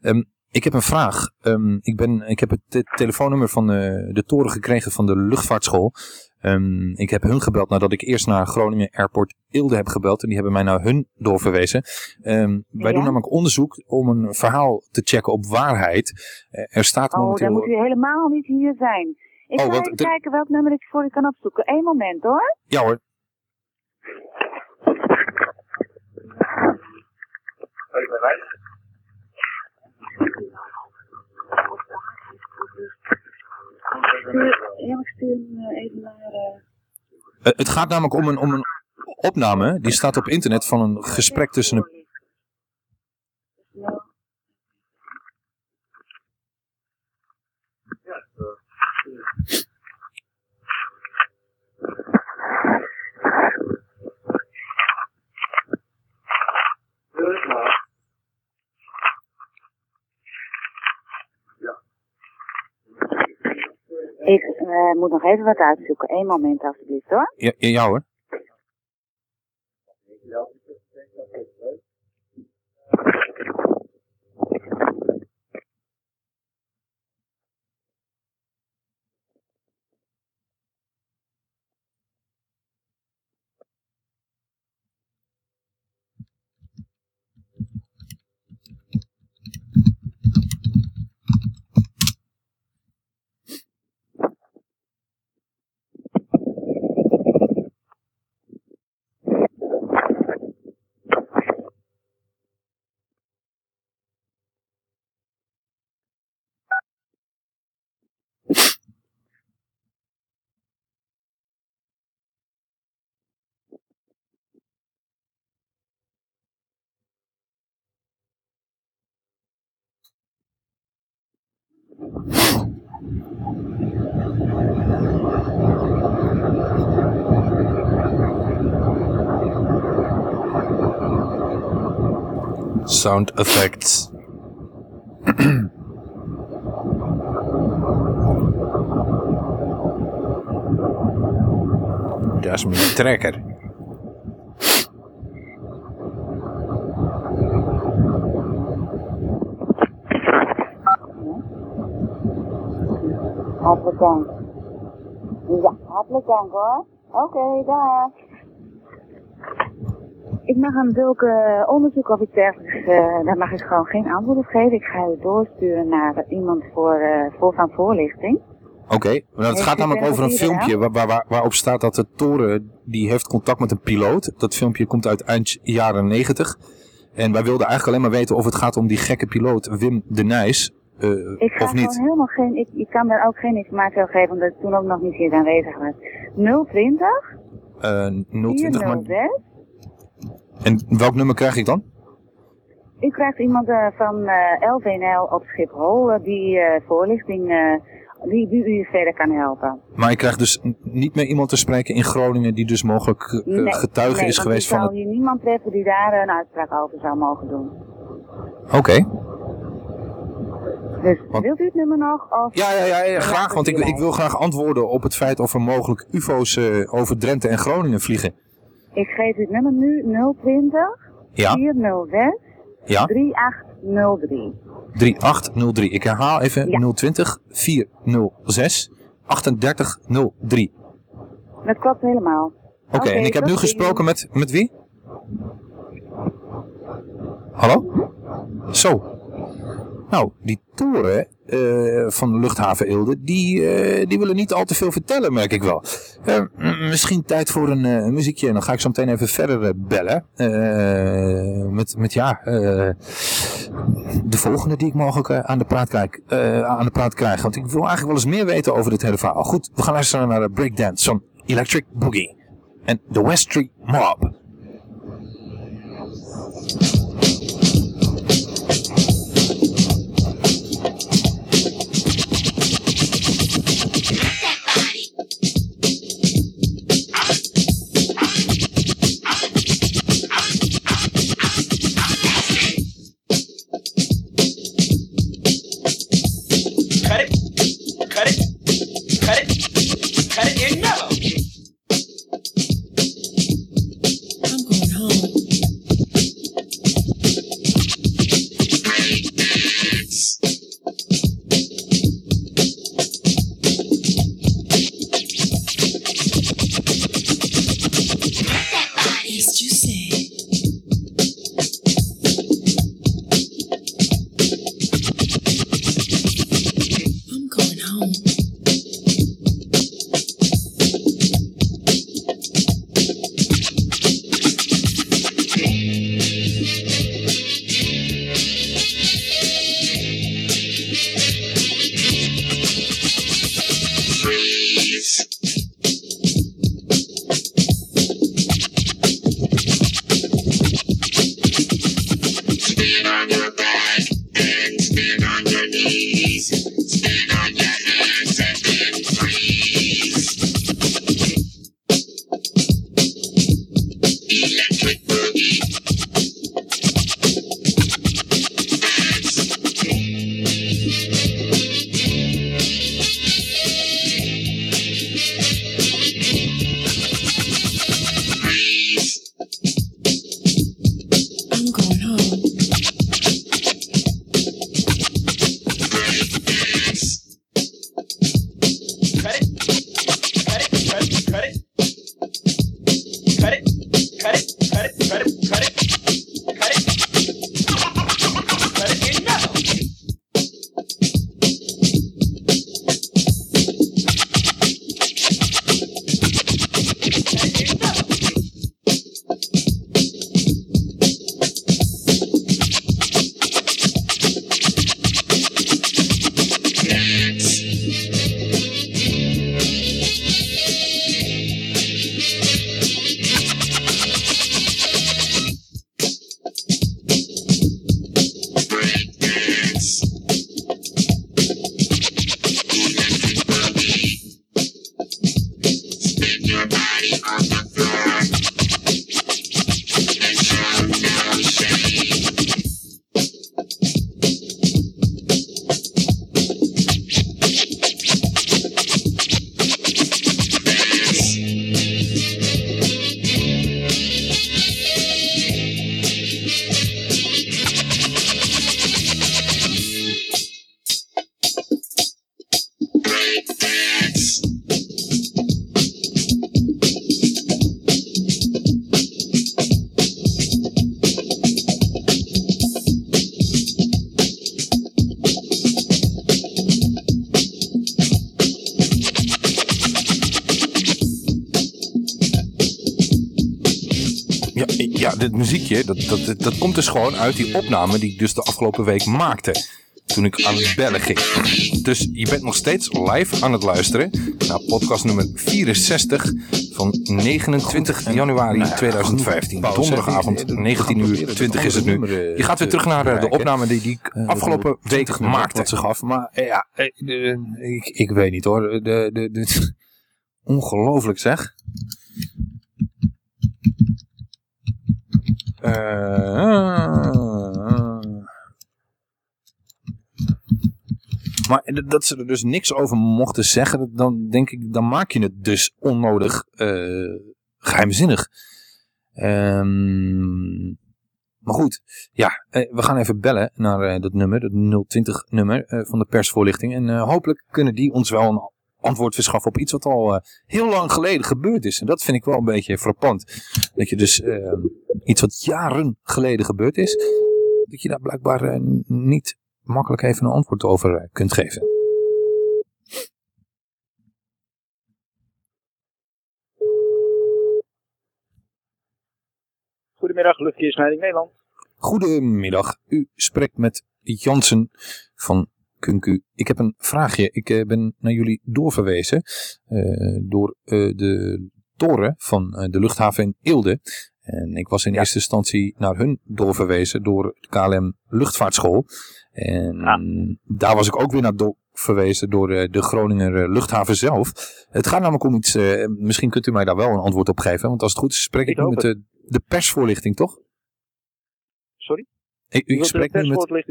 Ehm, ik heb een vraag. Ehm, ik, ben, ik heb het te- telefoonnummer van eh, de toren gekregen van de luchtvaartschool. Ehm, ik heb hun gebeld nadat ik eerst naar Groningen Airport Eelde heb gebeld. En die hebben mij naar hun doorverwezen. Ehm, wij Ja? doen namelijk onderzoek om een verhaal te checken op waarheid. Eh, er staat Oh, momenteel... dan moet u helemaal niet hier zijn. Ik Oh, ga even de- kijken welk nummer ik voor u kan opzoeken. Eén moment hoor. Ja hoor. Stuur, eh, eh, Eh, het gaat namelijk om een, om een opname. Die staat op internet van een gesprek tussen een Ik eh, moet nog even wat uitzoeken. Eén moment alstublieft hoor. Ja, ja, ja hoor. Sound effects. Dat is mijn trekker. Hartelijk dank. Ja, hartelijk dank hoor. Oké, dag. Ik mag aan welk eh, onderzoek of iets dergelijks, eh, daar mag ik gewoon geen antwoord op geven. Ik ga u doorsturen naar iemand voor, eh, voor van voorlichting. Oké, nou, het gaat namelijk over een filmpje waar, waar, waar- waarop staat dat de toren die heeft contact met een piloot. Dat filmpje komt uit eind jaren 90. En wij wilden eigenlijk alleen maar weten of het gaat om die gekke piloot Wim de Nijs. Eh, Ik ga of niet. helemaal geen, ik, ik kan daar ook geen informatie over geven, omdat ik toen ook nog niet hier aanwezig was. 020 Eh 020, maar, 406. en welk nummer krijg ik dan? U krijgt iemand eh, van eh, LVNL op Schiphol eh, die eh, voorlichting, eh, die, die u verder kan helpen. Maar ik krijg dus niet meer iemand te spreken in Groningen die dus mogelijk eh, Nee, getuige nee, is geweest van zou het... hier niemand treffen die daar eh, een uitspraak over zou mogen doen. Oké. Dus wilt u het nummer nog? Of... Ja, ja, ja, graag, want ik, ik wil graag antwoorden op het feit of er mogelijk ufo's eh, over Drenthe en Groningen vliegen. Ik geef u het nummer nu 020 Ja. 406 Ja. 3803. 3803. Ik herhaal even 020 406 3803. Dat klopt helemaal. Oké, en ik heb nu gesproken met, met wie? Hallo? Zo. Nou, die toren eh, van de luchthaven Eelde, die, eh, die willen niet al te veel vertellen, merk ik wel. Eh, misschien tijd voor een muziekje en dan ga ik zo meteen even verder bellen. Met, met ja, de volgende die ik mogelijk aan, de praat krijg, aan de praat krijg. Want ik wil eigenlijk wel eens meer weten over dit hele verhaal. Goed, we gaan luisteren naar de breakdance van Electric Boogie en de West Street Mob. Dat, dat, dat komt dus gewoon uit die opname die ik dus de afgelopen week maakte. Toen ik aan het bellen ging. Dus je bent nog steeds live aan het luisteren naar podcast nummer 64 van 29 januari 2015. Donderdagavond, 19 uur 20 is het nu. Je gaat weer terug naar eh, de opname die, die ik afgelopen week maakte. Wat zich af, maar eh, ja, eh, ik, ik weet niet hoor. De, de, de, ongelooflijk zeg. Maar d- dat ze er dus niks over mochten zeggen, dan denk ik, dan maak je het dus onnodig eh, geheimzinnig. Ehm, maar goed, ja, eh, we gaan even bellen naar eh, dat nummer, dat 020 nummer eh, van de persvoorlichting. En eh, hopelijk kunnen die ons wel een antwoord verschaffen op iets wat al eh, heel lang geleden gebeurd is. En dat vind ik wel een beetje frappant. Dat je dus eh, iets wat jaren geleden gebeurd is, dat je daar blijkbaar eh, niet makkelijk even een antwoord over eh, kunt geven. Goedemiddag, luchtverkeersleiding Nederland. Goedemiddag, u spreekt met Jansen van Kunku. Ik heb een vraagje. Ik eh, ben naar jullie doorverwezen eh, door eh, de toren van de luchthaven in Eelde. En ik was in eerste instantie naar hun doorverwezen door de KLM Luchtvaartschool. En daar was ik ook weer naar doorverwezen door de Groninger luchthaven zelf. Het gaat namelijk om iets, misschien kunt u mij daar wel een antwoord op geven. Want als het goed is spreek ik, nu hoop met de, de persvoorlichting, toch? Sorry? Ik, ik spreek nu met...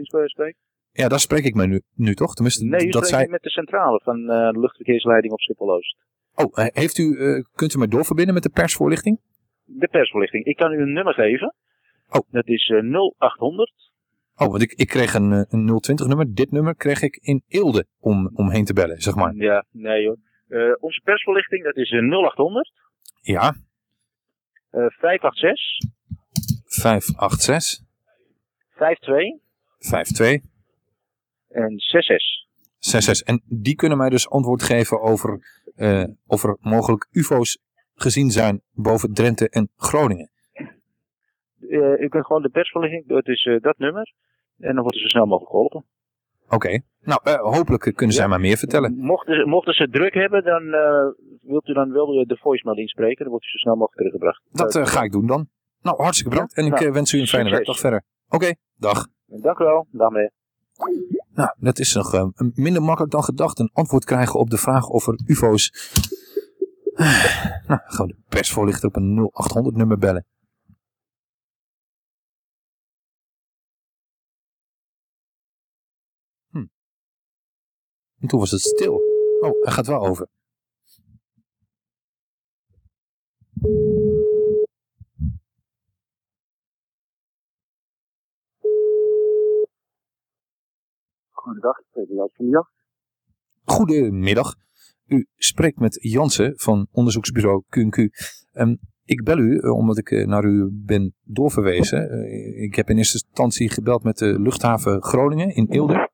Ja, daar spreek ik me nu, nu toch? Tenminste, Nee, u dat zij... met de centrale van eh, de luchtverkeersleiding op Schiphol-Oost. Oh, heeft u, eh, kunt u mij doorverbinden met de persvoorlichting? De persvoorlichting. Ik kan u een nummer geven. Oh. Dat is eh, 0800. Oh, want ik, ik kreeg een, een 020 nummer. Dit nummer kreeg ik in Eelde om, om heen te bellen, zeg maar. Ja, nee hoor. Onze persvoorlichting, dat is eh, 0800 Ja, eh 586 586 52 52 en 66. 66. En die kunnen mij dus antwoord geven over eh, of er mogelijk ufo's gezien zijn boven Drenthe en Groningen. Eh, u kunt gewoon de persvoorlichting, dat is eh, dat nummer. En dan wordt u zo snel mogelijk geholpen. Oké, nou hopelijk kunnen zij mij meer vertellen. Mochten, ze- mochten ze druk hebben, dan wilt u dan wel de- voicemail inspreken. Dan wordt u zo snel mogelijk teruggebracht. Dat ga ik doen dan. Nou, hartstikke bedankt. En ik Nou, wens u een fijne werkdag verder. Oké, dag. Dank u wel. Dag meneer. Nou, dat is nog eh, minder makkelijk dan gedacht. Een antwoord krijgen op de vraag of er ufo's... nou, gaan we de persvoorlichter op een 0800 nummer bellen. Hm. En toen was het stil. Oh, hij gaat wel over. Goedendag, Jan van de Jacht. Goedemiddag. U spreekt met Jansen van onderzoeksbureau Q&Q. Ehm, ik bel u eh, omdat ik eh, naar u ben doorverwezen. Eh, ik heb in eerste instantie gebeld met de luchthaven Groningen in Eelde.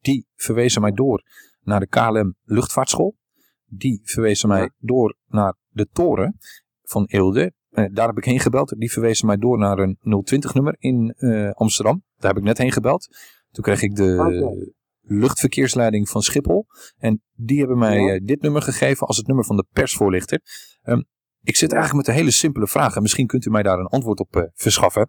Die verwezen mij door naar de KLM luchtvaartschool. Die verwezen mij door naar de toren van Eelde. Daar heb ik heen gebeld. Die verwezen mij door naar een 020 nummer in Amsterdam. Daar heb ik net heen gebeld. Toen kreeg ik de luchtverkeersleiding van Schiphol. En die hebben mij eh, dit nummer gegeven als het nummer van de persvoorlichter. Ehm, ik zit eigenlijk met een hele simpele vraag. En misschien kunt u mij daar een antwoord op eh, verschaffen.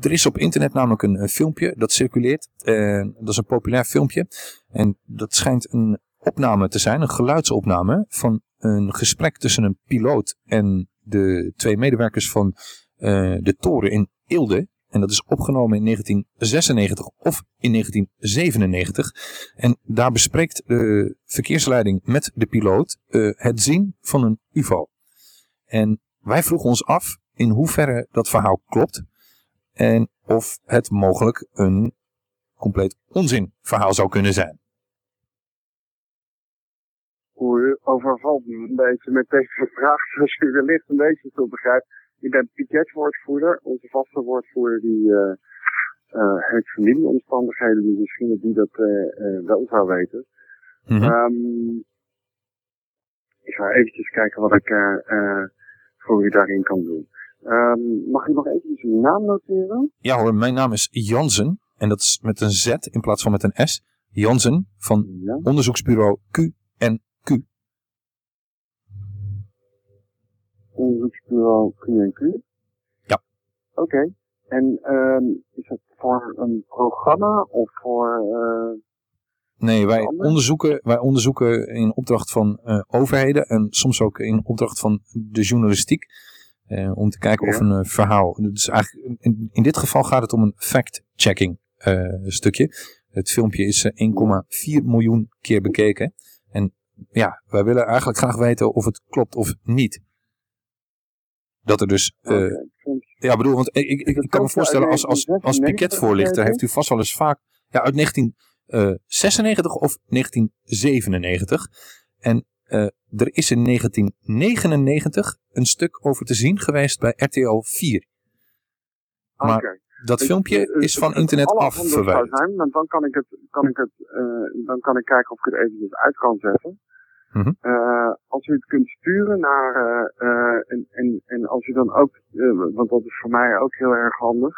Er is op internet namelijk een, een filmpje dat circuleert. En dat is een populair filmpje. En dat schijnt een opname te zijn, een geluidsopname van een gesprek tussen een piloot en de twee medewerkers van eh, de toren in Eelde. En dat is opgenomen in 1996 of in 1997. En daar bespreekt de verkeersleiding met de piloot eh, het zien van een UFO. En wij vroegen ons af in hoeverre dat verhaal klopt. En of het mogelijk een compleet onzinverhaal zou kunnen zijn. U overvalt me een beetje met deze vraag, zoals u wellicht een beetje zo begrijpt. Ik ben piketwoordvoerder. Onze vaste woordvoerder die heeft familieomstandigheden, dus misschien dat die dat eh, wel zou weten. Ehm, ik ga eventjes kijken wat ik voor u daarin kan doen. Ehm, mag ik nog even uw naam noteren? Ja hoor, mijn naam is Jansen. En dat is met een Z in plaats van met een S. Jansen van onderzoeksbureau Q&Q. Onderzoeksbureau Q&Q? Ja. Oké. En ehm, is het voor een programma of voor... eh, Nee, wij onderzoeken, wij onderzoeken in opdracht van eh, overheden en soms ook in opdracht van de journalistiek. eh, om te kijken of een verhaal. Dus eigenlijk, in, in dit geval gaat het om een fact-checking stukje. Het filmpje is eh, 1,4 miljoen keer bekeken. En ja, wij willen eigenlijk graag weten of het klopt of niet. Dat er dus. eh, ja, bedoel, want ik, ik, ik, kan me voorstellen, als, als, als 1996 piketvoorlichter heeft u vast wel eens vaak. Ja, uit 1996 of 1997. En eh, er is in 1999 een stuk over te zien geweest bij RTL 4. Maar dat Ik- filmpje eh, is van internet afverwijderd. zijn, want dan kan ik het, kan ik het, eh, dan kan ik kijken of ik het eventjes uit kan zetten. Mhm. Eh, als u het kunt sturen naar, eh, en, en, en als u dan ook, want dat is voor mij ook heel erg handig,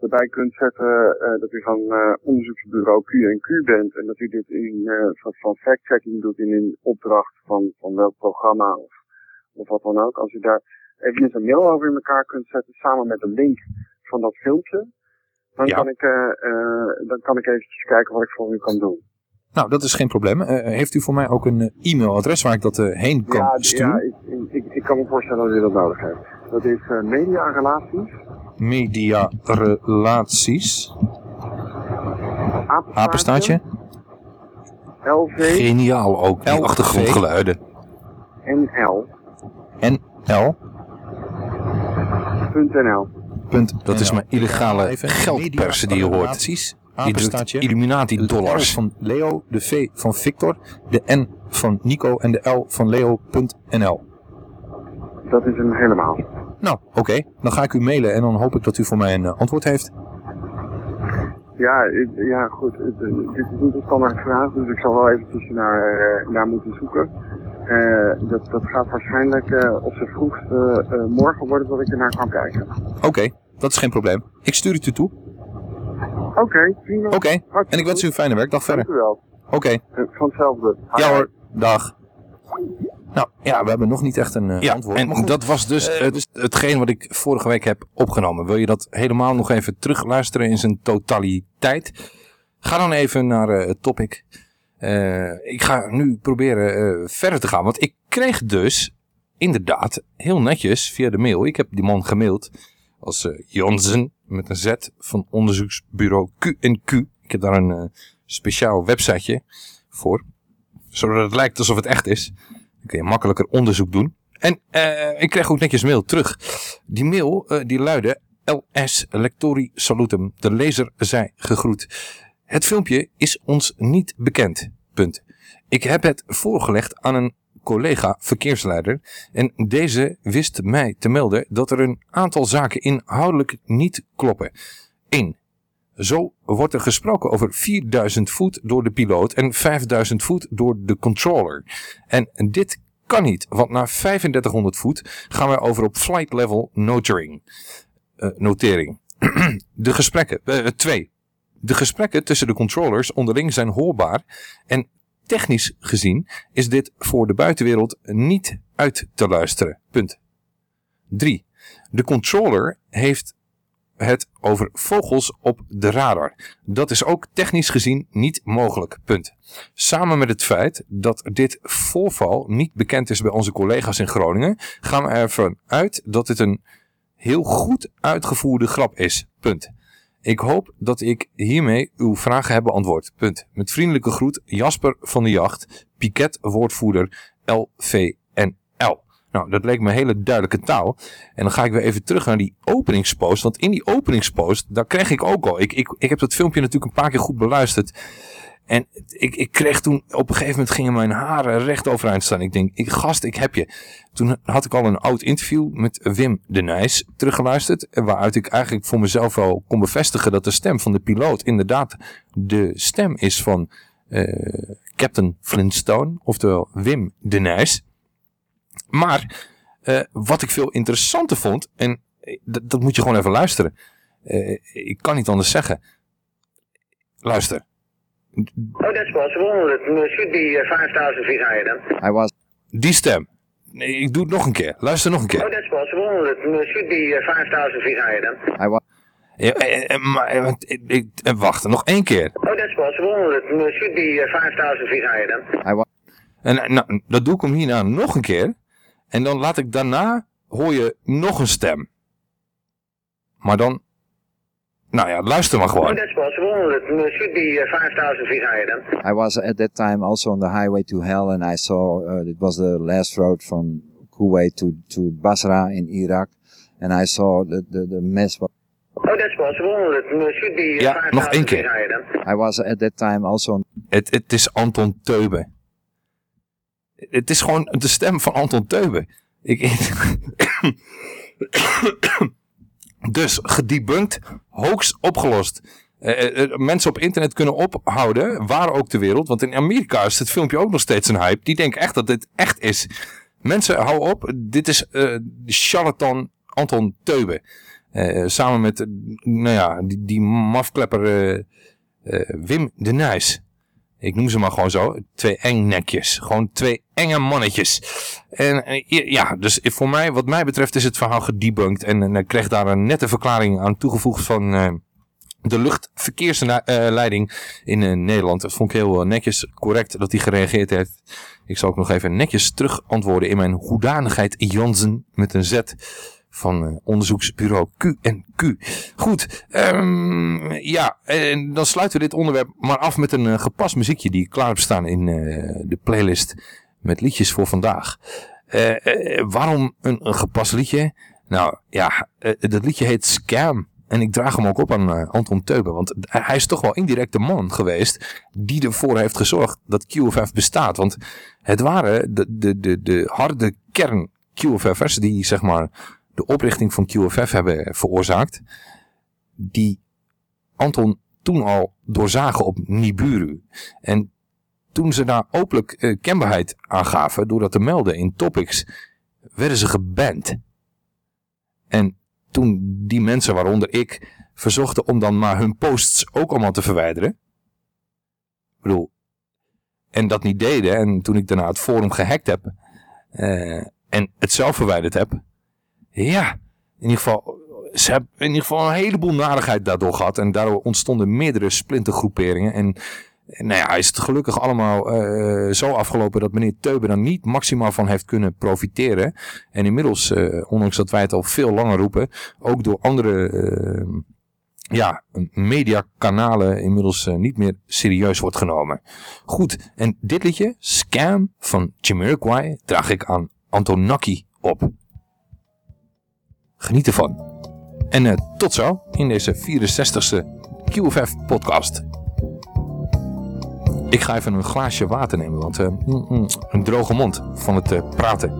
erbij kunt zetten dat u van onderzoeksbureau Q&Q bent en dat u dit in, van, van fact-checking doet in een opdracht van, van welk programma of, of wat dan ook. Als u daar even een mail over in elkaar kunt zetten samen met een link van dat filmpje, dan, Ja. kan, ik, eh, dan kan ik eventjes kijken wat ik voor u kan doen. Nou, dat is geen probleem. Eh, heeft u voor mij ook een eh, e-mailadres waar ik dat eh, heen kan ja, sturen? ja ik, ik, ik kan me voorstellen dat u dat nodig heeft. Dat is eh mediarelaties, Media relaties. Apenstaartje. LV, Geniaal ook, die LV. achtergrondgeluiden. NL, NL. .nl. Punt. Dat is mijn illegale geldpersen die je hoort. drukt apenstaartje, Illuminati de dollars. L van Leo, de V van Victor, de N van Nico en de L van Leo.nl. Dat is hem helemaal. Nou, oké. Dan ga ik u mailen en dan hoop ik dat u voor mij een eh, antwoord heeft. Ja, ik- ja goed. Eh, dit is niet een standaard vraag, dus ik zal wel eventjes naar, eh, naar moeten zoeken. Eh, dat, dat gaat waarschijnlijk op zijn vroegst morgen worden dat ik ernaar kan kijken. Oké, dat is geen probleem. Ik stuur het u toe. Oké, prima. Oké, en ik wens u een fijne werkdag verder. Dank u wel. Oké. Eh, van hetzelfde. Ja hoor, dag. Nou, ja, we hebben nog niet echt een eh, Ja, antwoord. en dat was dus eh, het, hetgeen wat ik vorige week heb opgenomen. Wil je dat helemaal nog even terugluisteren in zijn totaliteit? Ga dan even naar eh, het topic. Eh, ik ga nu proberen eh, verder te gaan. Want ik kreeg dus inderdaad heel netjes via de mail. Ik heb die man gemaild als eh Jansen met een Z van onderzoeksbureau Q&Q. Ik heb daar een eh, speciaal websiteje voor. Zodat het lijkt alsof het echt is. Dan kun je makkelijker onderzoek doen. En eh, ik kreeg ook netjes mail terug. Die mail eh, die luidde LS Lectori Salutum. De lezer zij gegroet. Het filmpje is ons niet bekend. Punt. Ik heb het voorgelegd aan een collega verkeersleider en deze wist mij te melden dat er een aantal zaken inhoudelijk niet kloppen. 1. Zo wordt er gesproken over 4000 voet door de piloot en 5000 voet door de controller. En dit kan niet, want na 3500 voet gaan wij over op flight level notering. Eh, notering. de gesprekken. 2. de gesprekken tussen de controllers onderling zijn hoorbaar en technisch gezien is dit voor de buitenwereld niet uit te luisteren. Punt. 3. De controller heeft het over vogels op de radar. Dat is ook technisch gezien niet mogelijk. Punt. Samen met het feit dat dit voorval niet bekend is bij onze collega's in Groningen, gaan we ervan uit dat dit een heel goed uitgevoerde grap is. Punt. Ik hoop dat ik hiermee uw vragen heb beantwoord. Punt. Met vriendelijke groet Jasper van de Jacht, piketwoordvoerder LVNL. Nou, dat leek me hele duidelijke taal. En dan ga ik weer even terug naar die openingspost. Want in die openingspost, daar kreeg ik ook al. Ik, ik, ik heb dat filmpje natuurlijk een paar keer goed beluisterd. En ik, ik kreeg toen, op een gegeven moment gingen mijn haren recht overeind staan. Ik denk, ik, gast, ik heb je. Toen had ik al een oud interview met Wim de Nijs teruggeluisterd. Waaruit ik eigenlijk voor mezelf wel kon bevestigen dat de stem van de piloot inderdaad de stem is van uh, Captain Flintstone. Oftewel Wim de Nijs. Maar uh, wat ik veel interessanter vond, en eh, dat, moet je gewoon even luisteren. Eh, ik kan niet anders zeggen. Luister. Oh, that's possible. It should be uh, 5,000 feet higher then. I was Die stem. Nee, ik doe het nog een keer. Luister nog een keer. Oh, that's possible. It should be uh, 5,000 feet higher then. I was Ja, eh, eh, maar, eh, want ik, ik- eh, wacht, nog één keer. Oh, that's possible. It should be uh, 5,000 feet higher then. I was En nou, dat doe ik hem hierna nog een keer. En dan laat ik daarna, hoor je nog een stem. Maar dan, nou ja, luister maar Oh, gewoon. that's possible. It should be uh, 5,000 feet higher then. I was at that time also on the highway to hell, and I saw uh, it was the last road from Kuwait to to Basra in Iraq, and I saw the the, the mess. wa- Oh, that's possible. It should be Ja, nog 5,000 één feet keer. higher then. I was at that time also on Het, het is Anton Teube. Het is gewoon de stem van Anton Teube. Ik, dus gedebunked, hoax opgelost. Eh, eh, eh, mensen op internet kunnen ophouden, waar ook ter wereld. Want in Amerika is het filmpje ook nog steeds een hype. Die denken echt dat dit echt is. Mensen, hou op. Dit is eh charlatan Anton Teube. Samen met, nou ja, die, die mafklepper Wim de Nijs. Ik noem ze maar gewoon zo. Twee engnekjes. Gewoon twee enge mannetjes. En eh, ja, dus voor mij, wat mij betreft is het verhaal gedebunked. En, ik kreeg daar een nette verklaring aan toegevoegd van eh, de luchtverkeersleiding in eh, Nederland. Dat vond ik heel netjes, correct dat hij gereageerd heeft. Ik zal ook nog even netjes terug antwoorden in mijn hoedanigheid Jansen met een Z van eh, onderzoeksbureau Q&Q. Goed, ehm, ja, en dan sluiten we dit onderwerp maar af met een eh, gepast muziekje die klaar heb staan in eh, de playlist met liedjes voor vandaag. Waarom een, een gepast liedje? Nou ja, dat liedje heet Scam. En ik draag hem ook op aan Anton Teuben. Want hij is toch wel indirect de man geweest die ervoor heeft gezorgd dat QFF bestaat. Want het waren de, de, de, de harde kern QFF'ers die zeg maar de oprichting van QFF hebben veroorzaakt. Die Anton toen al doorzagen op Nibiru. En toen ze daar openlijk eh, kenbaarheid aan gaven door dat te melden in topics, werden ze geband. En toen die mensen, waaronder ik, verzochten om dan maar hun posts ook allemaal te verwijderen. Bedoel, en dat niet deden. En toen ik daarna het forum gehackt heb eh, en het zelf verwijderd heb. Ja, in ieder geval, ze hebben in ieder geval een heleboel narigheid daardoor gehad. En daardoor ontstonden meerdere splintergroeperingen. En nou ja, is het gelukkig allemaal eh, zo afgelopen dat meneer Teuben er niet maximaal van heeft kunnen profiteren. En inmiddels, eh, ondanks dat wij het al veel langer roepen, ook door andere eh, ja, mediakanalen inmiddels niet meer serieus wordt genomen. Goed, en dit liedje, Scam van Jamiroquai, draag ik aan Antonaki op. Geniet ervan. En eh, tot zo in deze 64ste QFF podcast. Ik ga even een glaasje water nemen, want eh, mm, mm, een droge mond van het eh, praten.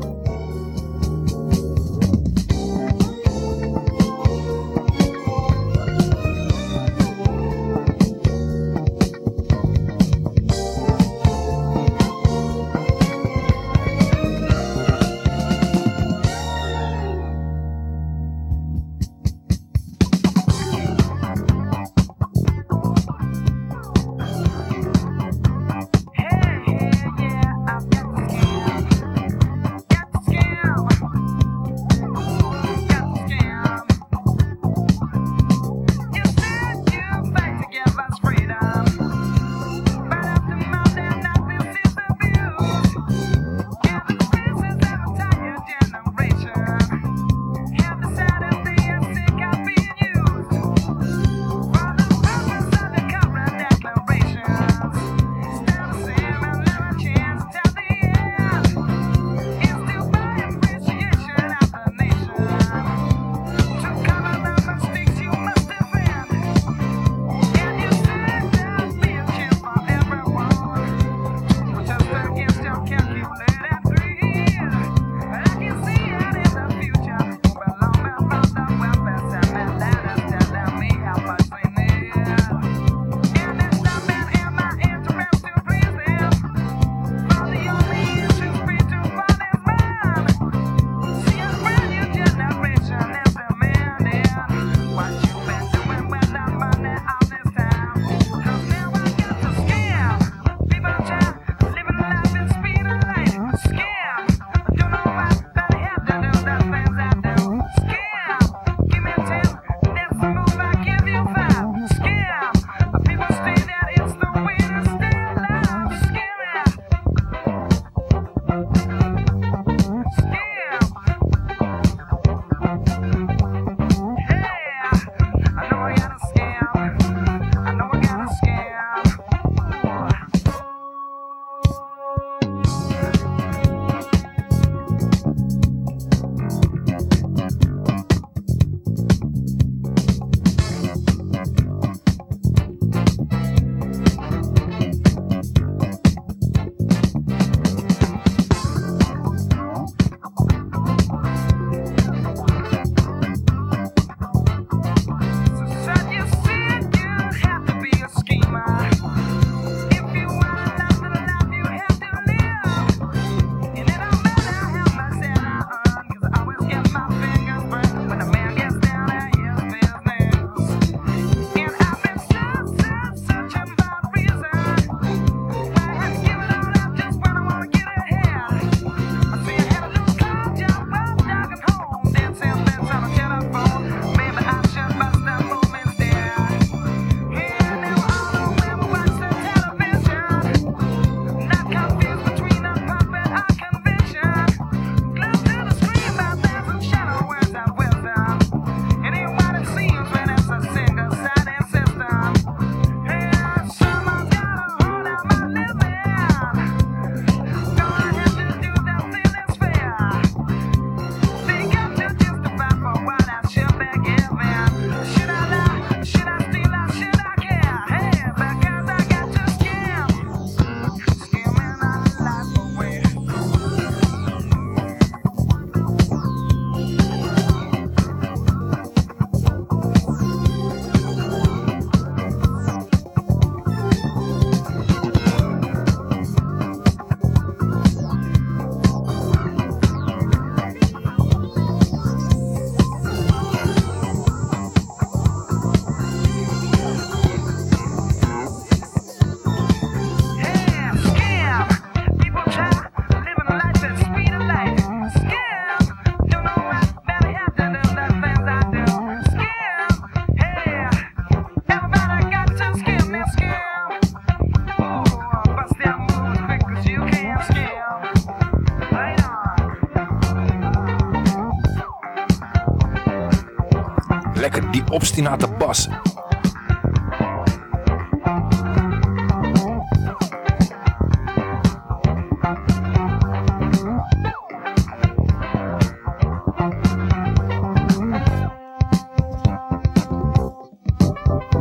Obstinate bas.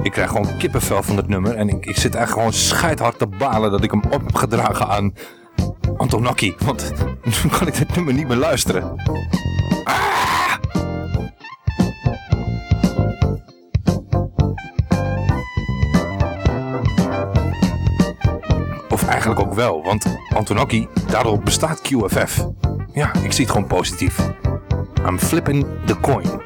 Ik krijg gewoon kippenvel van het nummer. En ik, ik zit eigenlijk gewoon scheidhard te balen dat ik hem op heb gedragen aan Antonaki. Want nu kan ik dit nummer niet meer luisteren. Wel, want Antonaki, daardoor bestaat QFF. Ja, ik zie het gewoon positief. I'm flipping the coin.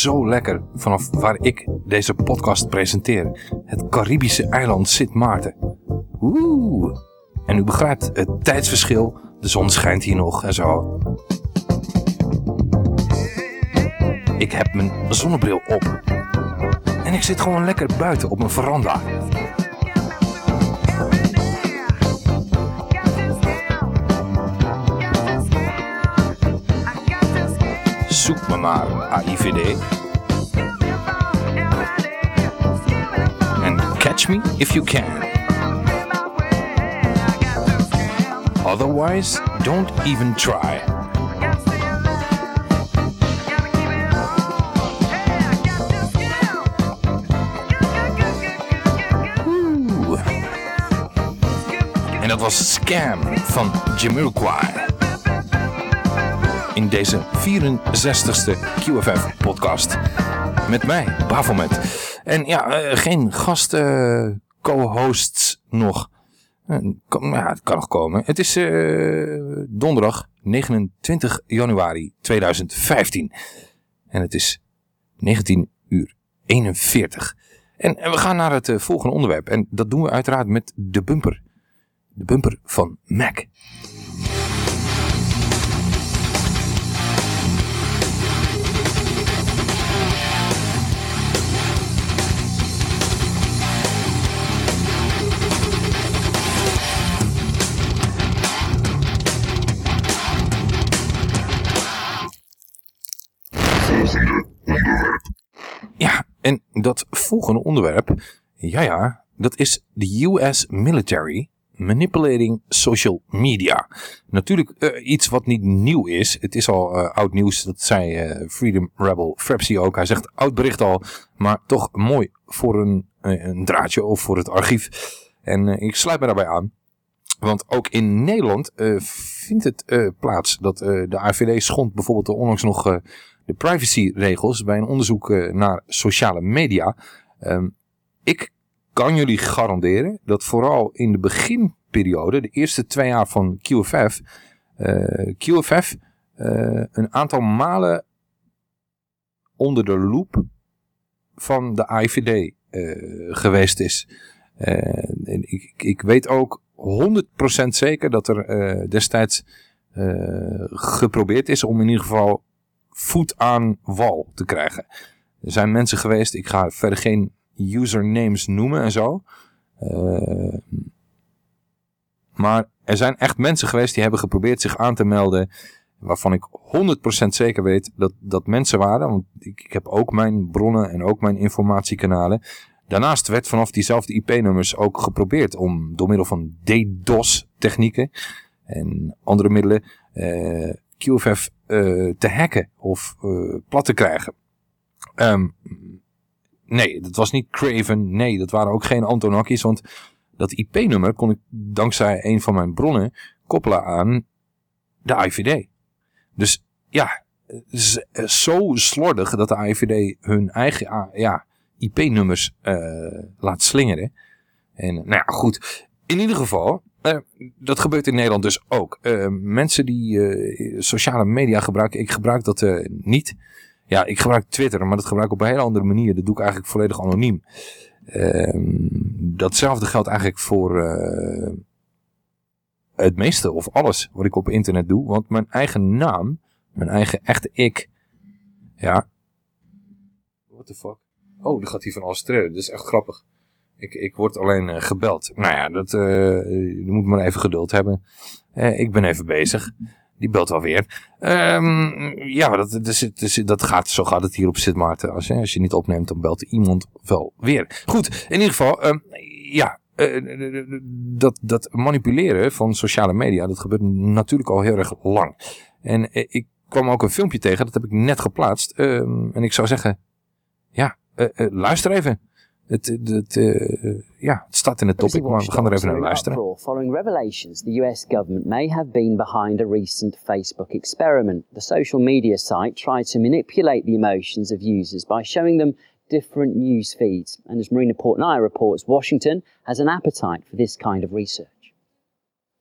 Zo lekker vanaf waar ik deze podcast presenteer. Het Caribische eiland Sint Maarten. Oeh. En u begrijpt het tijdsverschil. De zon schijnt hier nog en zo. Ik heb mijn zonnebril op. En ik zit gewoon lekker buiten op mijn veranda. En catch me if you can. Otherwise, don't even try. En dat was Scam van Jamiroquai. In deze 64ste QFF podcast. Met mij, Bafomet. En ja, eh, geen gast eh, co-hosts nog. Eh, ja, het kan nog komen. Het is donderdag 29 januari 2015. En het is 19 uur 41. En, we gaan naar het volgende onderwerp. En dat doen we uiteraard met de bumper. De bumper van Mac. Dat volgende onderwerp, ja ja, dat is de US military manipulating social media. Natuurlijk eh, iets wat niet nieuw is. Het is al eh, oud nieuws, dat zei eh, Freedom Rebel Frapsy ook. Hij zegt oud bericht al, maar toch mooi voor een, een draadje of voor het archief. En ik sluit me daarbij aan. Want ook in Nederland vindt het plaats dat de AVD schond bijvoorbeeld onlangs nog de privacyregels bij een onderzoek eh, naar sociale media. Ehm, ik kan jullie garanderen dat vooral in de beginperiode, de eerste twee jaar van QFF, eh, QFF eh, een aantal malen onder de loep van de AIVD eh, geweest is. Eh, en ik, ik weet ook 100% zeker dat er eh, destijds eh, geprobeerd is om in ieder geval voet aan wal te krijgen. Er zijn mensen geweest, ik ga verder geen usernames noemen en zo. Eh, maar er zijn echt mensen geweest die hebben geprobeerd zich aan te melden. Waarvan ik 100% zeker weet dat dat mensen waren. Want ik, ik heb ook mijn bronnen en ook mijn informatiekanalen. Daarnaast werd vanaf diezelfde IP-nummers ook geprobeerd om door middel van DDoS technieken en andere middelen eh, QFF eh, te hacken of eh, plat te krijgen. Ehm, nee, dat was niet Craven. Nee, dat waren ook geen Antonakis. Want dat IP-nummer kon ik dankzij een van mijn bronnen koppelen aan de IVD. Dus ja, eh, zo slordig dat de IVD hun eigen ah, ja, IP-nummers laat slingeren. En nou ja, goed. In ieder geval, eh, dat gebeurt in Nederland dus ook. Eh, mensen die eh, sociale media gebruiken, ik gebruik dat niet. Ja, ik gebruik Twitter, maar dat gebruik ik op een hele andere manier. Dat doe ik eigenlijk volledig anoniem. Ehm, datzelfde geldt eigenlijk voor, het meeste of alles wat ik op internet doe. Want mijn eigen naam, mijn eigen echte ik, ja. What the fuck? Oh, er gaat hier van alles treden. Dat is echt grappig. Ik, ik word alleen eh, gebeld. Nou ja, dat, eh, moet maar even geduld hebben. Eh, ik ben even bezig. Die belt wel weer. Ehm, ja, dat, dat, is- dat, gaat, zo gaat het hier op Sint Maarten. Als, als je niet opneemt, dan belt iemand wel weer. Goed, in ieder geval, ehm, ja, dat, dat manipuleren van sociale media, dat gebeurt natuurlijk al heel erg lang. En ik kwam ook een filmpje tegen, dat heb ik net geplaatst. Ehm, en ik zou zeggen, ja, luister even. Het, het, eh, ja, het staat in het topic, maar we gaan er even naar luisteren. uproar following revelations the US government may have been behind a recent Facebook experiment. The social media site tried to manipulate the emotions of users by showing them different news feeds. And as Marina Portnoy reports, Washington has an appetite for this kind of research.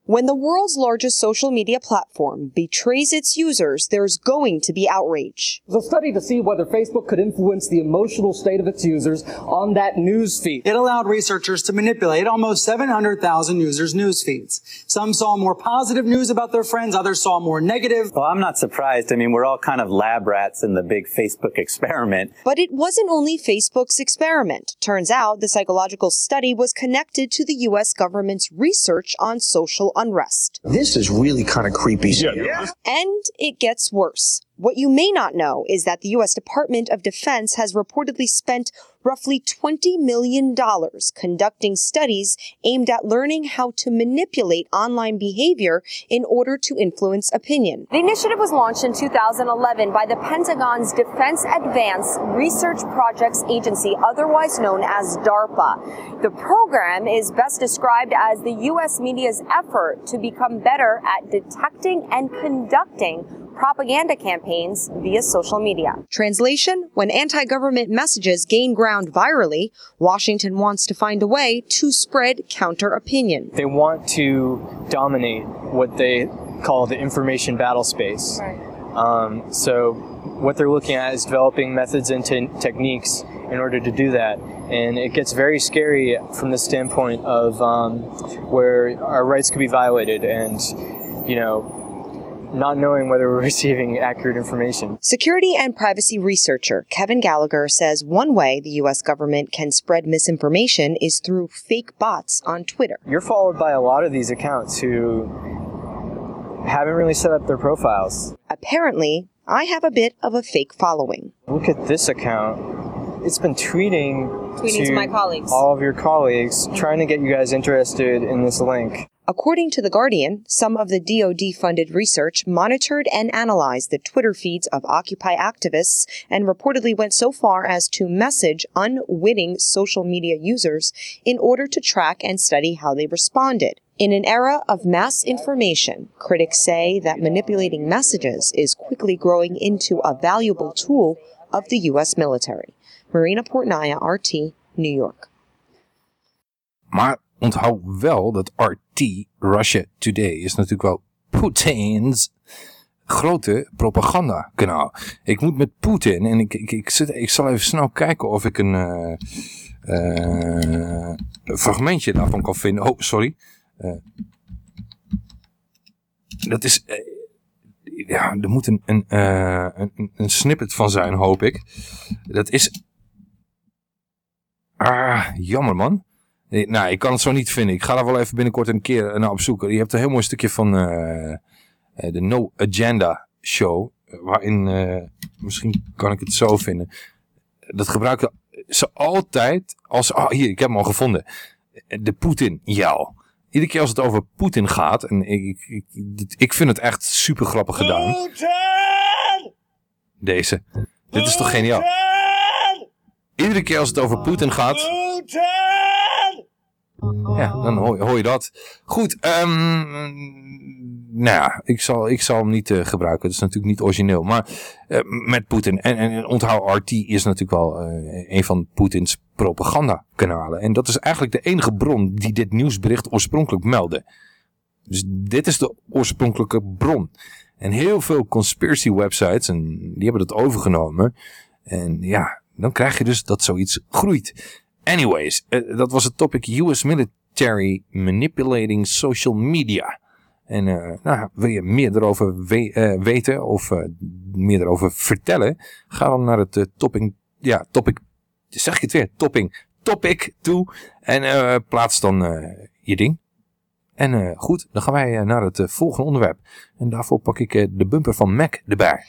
When the world's largest social media platform betrays its users, there's going to be outrage. The study to see whether Facebook could influence the emotional state of its users on that news feed. It allowed researchers to manipulate almost 700,000 users' news feeds. Some saw more positive news about their friends, others saw more negative. Well, I'm not surprised. I mean, we're all kind of lab rats in the big Facebook experiment. But it wasn't only Facebook's experiment. Turns out the psychological study was connected to the US government's research on social unrest. This is really kind of creepy. Yeah. yeah. And it gets worse. What you may not know is that the U.S. Department of Defense has reportedly spent roughly $20 million conducting studies aimed at learning how to manipulate online behavior in order to influence opinion. The initiative was launched in 2011 by the Pentagon's Defense Advanced Research Projects Agency, otherwise known as DARPA. The program is best described as the U.S. media's effort to become better at detecting and conducting propaganda campaigns via social media. Translation When anti government messages gain ground virally, Washington wants to find a way to spread counter opinion. They want to dominate what they call the information battle space. Um, so, what they're looking at is developing methods and te- techniques in order to do that. And it gets very scary from the standpoint of um, where our rights could be violated and, you know, not knowing whether we're receiving accurate information. Security and privacy researcher Kevin Gallagher says one way the U.S. government can spread misinformation is through fake bots on Twitter. You're followed by a lot of these accounts who haven't really set up their profiles. Apparently, I have a bit of a fake following. Look at this account. It's been tweeting, Tweeting to my colleagues. all of your colleagues, trying to get you guys interested in this link. According to The Guardian, some of the DoD funded research monitored and analyzed the Twitter feeds of Occupy activists and reportedly went so far as to message unwitting social media users in order to track and study how they responded. In an era of mass information, critics say that manipulating messages is quickly growing into a valuable tool of the U.S. military. Marina Portnaya, RT, New York. Maar onthoud wel dat RT, Russia Today, is natuurlijk wel Poetin's grote propagandakanaal. Ik moet met Poetin, en ik, ik, ik, zit, ik zal even snel kijken of ik een een fragmentje daarvan kan vinden. Oh, sorry. Eh, dat is... ja, er moet een, een, een, een snippet van zijn, hoop ik. Dat is... Ah, jammer man. Nou, ik kan het zo niet vinden. Ik ga daar wel even binnenkort een keer naar op zoek. Je hebt een heel mooi stukje van eh, eh, de No Agenda Show. Waarin, eh, misschien kan ik het zo vinden. Dat gebruiken ze altijd als... Oh, hier, ik heb hem al gevonden. De Poetin-jel. Iedere keer als het over Poetin gaat. En ik, ik, ik vind het echt super grappig gedaan. Deze. Dit is toch geniaal? Iedere keer als het over Poetin gaat. Ja, dan hoor, je- dat. Goed, ehm, nou ja, ik zal, ik zal hem niet eh, gebruiken. Dat is natuurlijk niet origineel. Maar eh, met Poetin. En, en, en onthoud, RT is natuurlijk wel eh, een van Poetins propagandakanalen. En dat is eigenlijk de enige bron die dit nieuwsbericht oorspronkelijk meldde. Dus dit is de oorspronkelijke bron. En heel veel conspiracy websites, en die hebben dat overgenomen. En ja, dan krijg je dus dat zoiets groeit. Anyways, eh, dat was het topic US military manipulating social media. En uh, nou, wil je meer erover we uh, weten of meer erover vertellen? Ga dan naar het topping, ja, topic, zeg ik het weer, topping, topic toe. En plaats dan je ding. En goed, dan gaan wij naar het volgende onderwerp. En daarvoor pak ik de bumper van Mac erbij.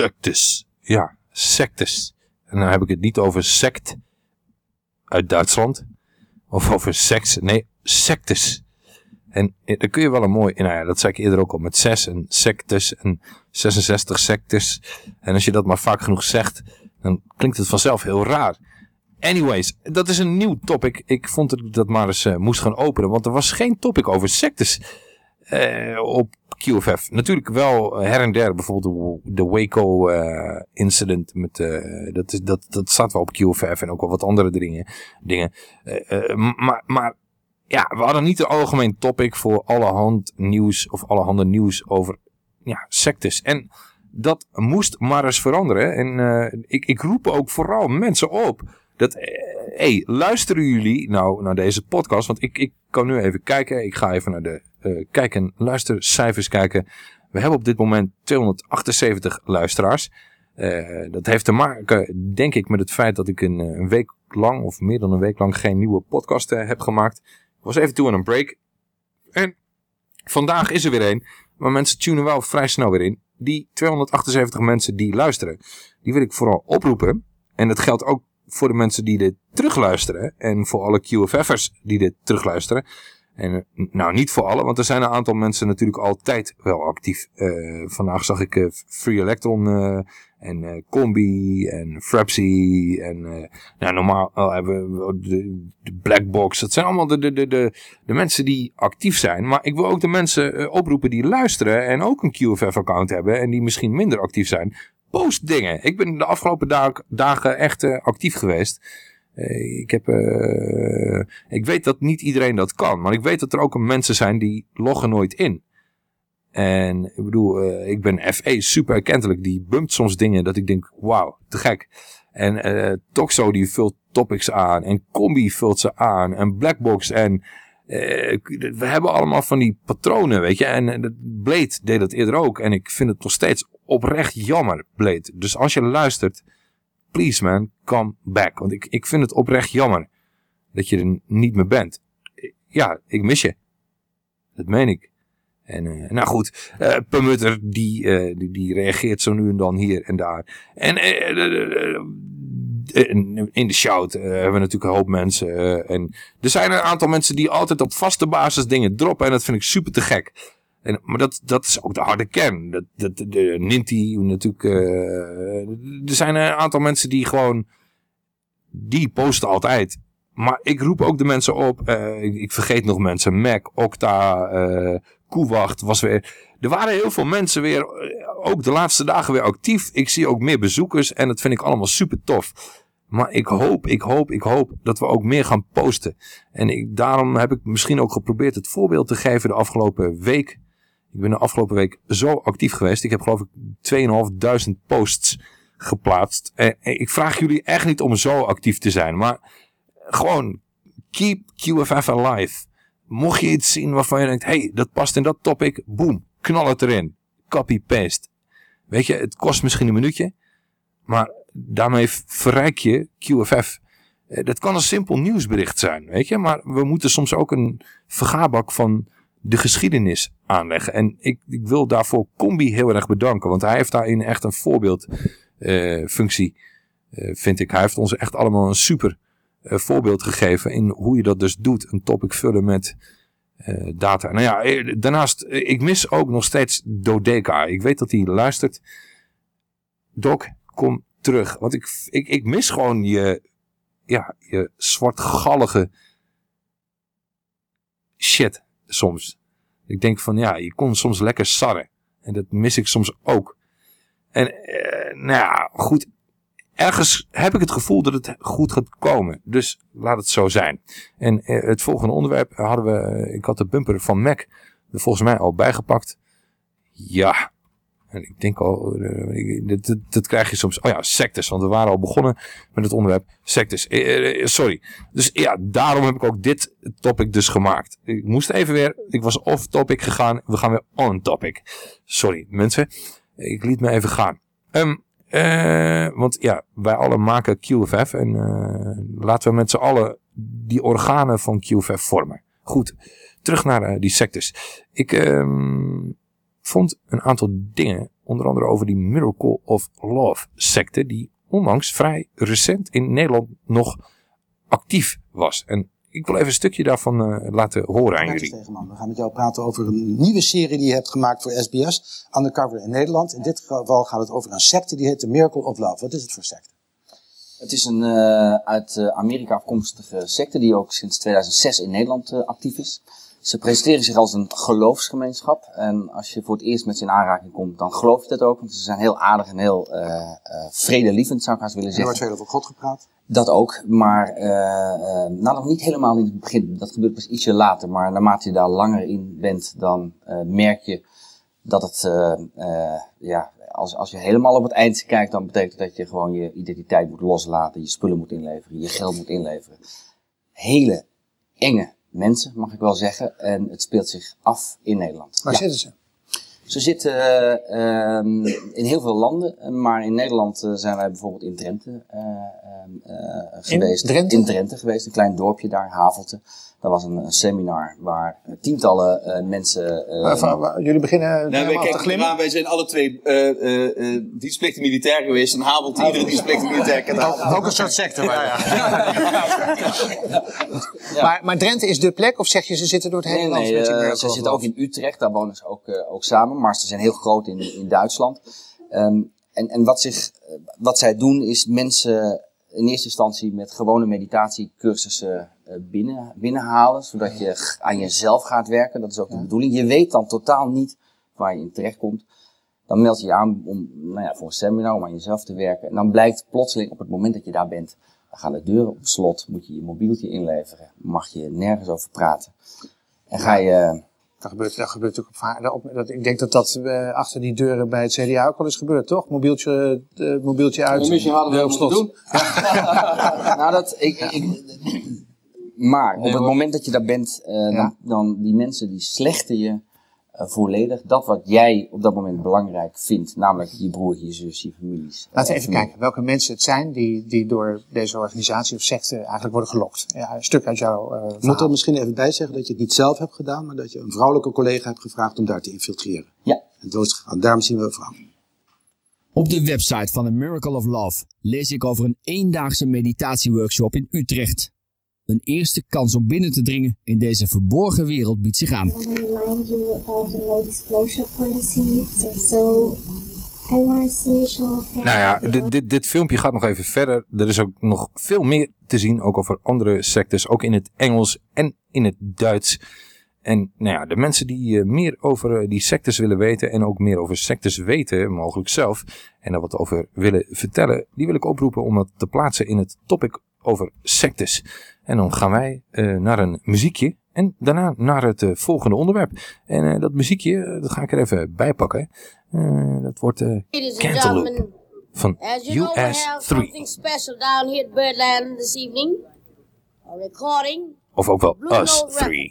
Sectes. Ja, sectes. En dan heb ik het niet over sect uit Duitsland. Of over seks. Nee, sectes. En daar kun je wel een mooi... Nou ja, dat zei ik eerder ook al. Met 6 en sectes en 66 sectes. En als je dat maar vaak genoeg zegt... Dan klinkt het vanzelf heel raar. Anyways, dat is een nieuw topic. Ik vond dat ik dat maar eens uh, moest gaan openen. Want er was geen topic over sectes uh, op QFF. Natuurlijk wel her en der, bijvoorbeeld de, Waco uh, incident. Met, uh, dat, is, dat, dat staat wel op QFF en ook wel wat andere dingen. dingen. maar, maar ja, we hadden niet een algemeen topic voor allerhand nieuws of allerhande nieuws over ja, sectes. En dat moest maar eens veranderen. En ik, ik roep ook vooral mensen op dat, hey, luisteren jullie nou naar deze podcast? Want ik, ik kan nu even kijken. Ik ga even naar de uh, kijk- en luistercijfers kijken. We hebben op dit moment 278 luisteraars. Uh, dat heeft te maken, denk ik, met het feit dat ik een, een, week lang, of meer dan een week lang, geen nieuwe podcast heb gemaakt. Ik was even toe aan een break. En vandaag is er weer een. Maar mensen tunen wel vrij snel weer in. Die 278 mensen die luisteren, die wil ik vooral oproepen. En dat geldt ook voor de mensen die dit terugluisteren. En voor alle QFF'ers die dit terugluisteren. En nou, niet voor alle, want er zijn een aantal mensen natuurlijk altijd wel actief. Uh, vandaag zag ik uh, Free Electron uh, en Combi en Frapsy en nou, normaal hebben we de, de Blackbox. Dat zijn allemaal de, de, de, de, de mensen die actief zijn. Maar ik wil ook de mensen oproepen die luisteren en ook een QFF-account hebben en die misschien minder actief zijn. Post dingen. Ik ben de afgelopen dagen, echt actief geweest. Uh, ik, heb, uh, ik weet dat niet iedereen dat kan. Maar ik weet dat er ook mensen zijn die loggen nooit in. En ik bedoel, uh, ik ben FE super erkentelijk. Die bumpt soms dingen dat ik denk, wauw, te gek. En uh, Toxo die vult topics aan. En Combi vult ze aan. En Blackbox. En we hebben allemaal van die patronen, weet je. En Blade deed dat eerder ook. En ik vind het nog steeds oprecht jammer, Blade. Dus als je luistert please man, come back. Want ik, ik vind het oprecht jammer dat je er niet meer bent. Ja, ik mis je. Dat meen ik. En uh, nou goed, uh, Permutter die, uh, die, die, reageert zo nu en dan hier en daar. En in de shout hebben we natuurlijk een hoop mensen. en er zijn een aantal mensen die altijd op vaste basis dingen droppen. En dat vind ik super te gek. En, maar dat, dat is ook de harde kern. Dat, dat, de Ninti natuurlijk. Uh, er zijn een aantal mensen die gewoon. Die posten altijd. Maar ik roep ook de mensen op. Uh, ik, vergeet nog mensen. Mac, Okta, uh, Koewacht was weer. Er waren heel veel mensen weer. Ook de laatste dagen weer actief. Ik zie ook meer bezoekers. En dat vind ik allemaal super tof. Maar ik hoop, ik hoop, ik hoop dat we ook meer gaan posten. En ik, daarom heb ik misschien ook geprobeerd het voorbeeld te geven de afgelopen week ik ben de afgelopen week zo actief geweest. Ik heb geloof ik 2500 posts geplaatst. En ik vraag jullie echt niet om zo actief te zijn. Maar gewoon keep QFF alive. Mocht je iets zien waarvan je denkt, hey, dat past in dat topic. Boom, knal het erin. Copy-paste. Weet je, het kost misschien een minuutje. Maar daarmee verrijk je QFF. Eh, dat kan een simpel nieuwsbericht zijn, weet je. Maar we moeten soms ook een vergaarbak van de geschiedenis aanleggen. En ik, ik wil daarvoor Combi heel erg bedanken. Want hij heeft daarin echt een voorbeeldfunctie, uh, uh, vind ik. Hij heeft ons echt allemaal een super uh, voorbeeld gegeven in hoe je dat dus doet. Een topic vullen met data. Nou ja, eh, daarnaast, ik mis ook nog steeds Dodeka. Ik weet dat hij luistert. Doc, kom terug. Want ik, ik, ik mis gewoon je, ja, je zwartgallige shit soms. Ik denk van ja, je kon soms lekker sarren. En dat mis ik soms ook. En uh, nou ja, goed. ergens heb ik het gevoel dat het goed gaat komen. Dus laat het zo zijn. En eh, het volgende onderwerp hadden we, eh, ik had de bumper van Mac er volgens mij al bijgepakt. Ja, en ik denk al, eh, dat, dat, krijg je soms. Oh ja, sectes, want we waren al begonnen met het onderwerp sectes. Eh, eh, sorry. Dus ja, daarom heb ik ook dit topic dus gemaakt. Ik moest even weer, ik was off topic gegaan. We gaan weer on topic. Sorry mensen, ik liet me even gaan. Ehm, eh, want ja, wij allen maken QFF en laten we met z'n allen die organen van QFF vormen. Goed, terug naar die sectes. Ik ehm, vond een aantal dingen, onder andere over die Miracle of Love secte, die onlangs vrij recent in Nederland nog actief was. En ik wil even een stukje daarvan eh, laten horen aan jullie. We gaan met jou praten over een nieuwe serie die je hebt gemaakt voor SBS, Undercover in Nederland. In dit geval gaat het over een secte die heet The Miracle of Love. Wat is het voor secte? Het is een eh, uit eh, Amerika afkomstige secte die ook sinds 2006 in Nederland actief is. Ze presenteren zich als een geloofsgemeenschap. En als je voor het eerst met ze in aanraking komt, dan geloof je dat ook. Want ze zijn heel aardig en heel eh, eh, vredelievend, zou ik haast willen Er zeggen. wordt veel over God gepraat. Dat ook, maar eh, eh, nou, nog niet helemaal in het begin. Dat gebeurt pas ietsje later. Maar naarmate je daar langer in bent, dan eh, merk je dat het, ja, als, als je helemaal op het eind kijkt, dan betekent dat je gewoon je identiteit moet loslaten, je spullen moet inleveren, je geld moet inleveren. Hele enge mensen, mag ik wel zeggen. En het speelt zich af in Nederland. Waar Ja. zitten ze? Ze zitten eh, ehm, in heel veel landen, maar in Nederland eh, zijn wij bijvoorbeeld in Drenthe eh, ehm, eh, geweest. Drenthe? In Drenthe geweest, een klein dorpje daar, Havelte. Daar was een, een seminar waar eh, tientallen eh, mensen... eh, waar- jullie beginnen Nou, wij, kijken wij zijn alle twee eh eh eh dienstplichtig militair geweest. En Habelt iedere dienstplichtig militair kent Ook, ook een soort secte. waar- Maar, maar Drenthe is de plek, of zeg je ze zitten door het hele Nee, land nee, met die Miracle ze zitten ook in Utrecht, daar wonen ze ook, eh, ook samen, maar ze zijn heel groot in, in Duitsland. Ehm, en en wat, zich, wat zij doen is mensen in eerste instantie met gewone meditatiecursussen eh, binnen, binnenhalen, zodat je aan jezelf gaat werken. Dat is ook de bedoeling. Je weet dan totaal niet waar je in terecht komt. Dan meld je je aan om, nou ja, voor een seminar om aan jezelf te werken. En dan blijkt plotseling op het moment dat je daar bent, dan gaan de deuren op slot, moet je je mobieltje inleveren, mag je nergens over praten. En ga je... Dat gebeurt, dat gebeurt ook op, dat, Ik denk dat dat eh, achter die deuren bij het CDA ook al is gebeurd, toch? Mobieltje, eh, mobieltje uit. Misschien hadden we op slot. nou, dat, ik, ik, maar op het moment dat je daar bent, eh, dan, dan die mensen die slechten je eh, volledig. Dat wat jij op dat moment belangrijk vindt, namelijk je broer, je zus, je families. Laten we eh, even familie. kijken welke mensen het zijn die, die door deze organisatie of secte eigenlijk worden gelokt. Ja, een stuk uit jouw eh Ik moet er misschien even bij zeggen dat je het niet zelf hebt gedaan, maar dat je een vrouwelijke collega hebt gevraagd om daar te infiltreren. Ja. En dood is gegaan. Daarom zien we een vrouw. Op de website van The Miracle of Love lees ik over een eendaagse meditatieworkshop in Utrecht. Een eerste kans om binnen te dringen in deze verborgen wereld biedt zich aan. Nou ja, dit, dit, dit filmpje gaat nog even verder. Er is ook nog veel meer te zien, ook over andere sectes, ook in het Engels en in het Duits. En nou ja, de mensen die eh, meer over eh, die sectes willen weten en ook meer over sectes weten, mogelijk zelf, en daar wat over willen vertellen, die wil ik oproepen om dat te plaatsen in het topic over sectes. En dan gaan wij eh, naar een muziekje en daarna naar het eh, volgende onderwerp. En eh, dat muziekje, dat ga ik er even bij pakken. dat wordt Cantaloupe van US3. special down here at Birdland this evening. A recording. Of ook wel Us3.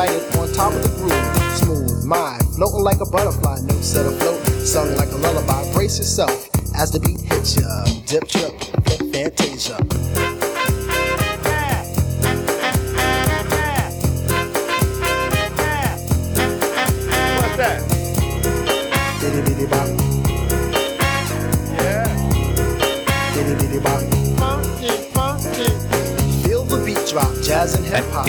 Recited on top of the groove. Smooth mind, floating like a butterfly, notes set afloat, sung like a lullaby. Brace yourself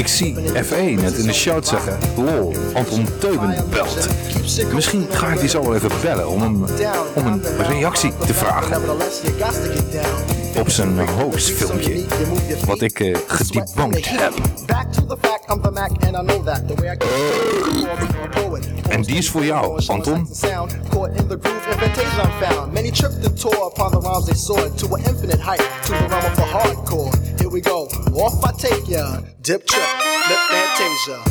Ik zie F1 net in de shout zeggen. Lol, Anton Teuben belt. Misschien ga ik die zo even bellen om hem om een reactie te vragen op zijn hoax-filmpje. Wat ik eh, gedebunked heb. En die is voor jou, Anton. Many tripped and tore the rhymes they soared to an infinite height, to the realm of the hardcore. We off I take ya, dip trip, lip fantasia.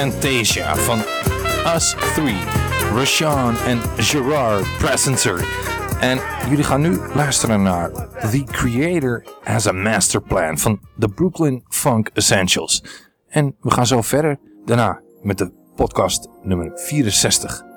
Fantasia van Us 3, Rashawn en Gerard Presenter. En jullie gaan nu luisteren naar The Creator Has a Master Plan van de Brooklyn Funk Essentials. En we gaan zo verder daarna met de podcast nummer 64.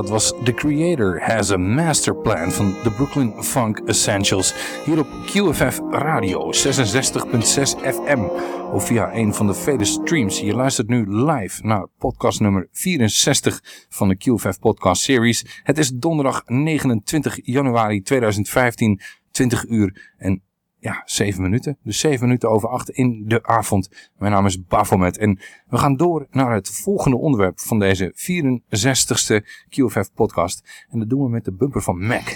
Dat was The Creator Has a Master Plan van de Brooklyn Funk Essentials. Hier op QFF Radio 66.6 FM. Of via een van de vele streams. Je luistert nu live naar podcast nummer 64 van de QFF podcast series. Het is donderdag 29 januari 2015, 20 uur en ja, 7 minuten. Dus 7 minuten over 8 in de avond. Mijn naam is Bafomet en we gaan door naar het volgende onderwerp van deze 64ste QFF podcast. En dat doen we met de bumper van Mac.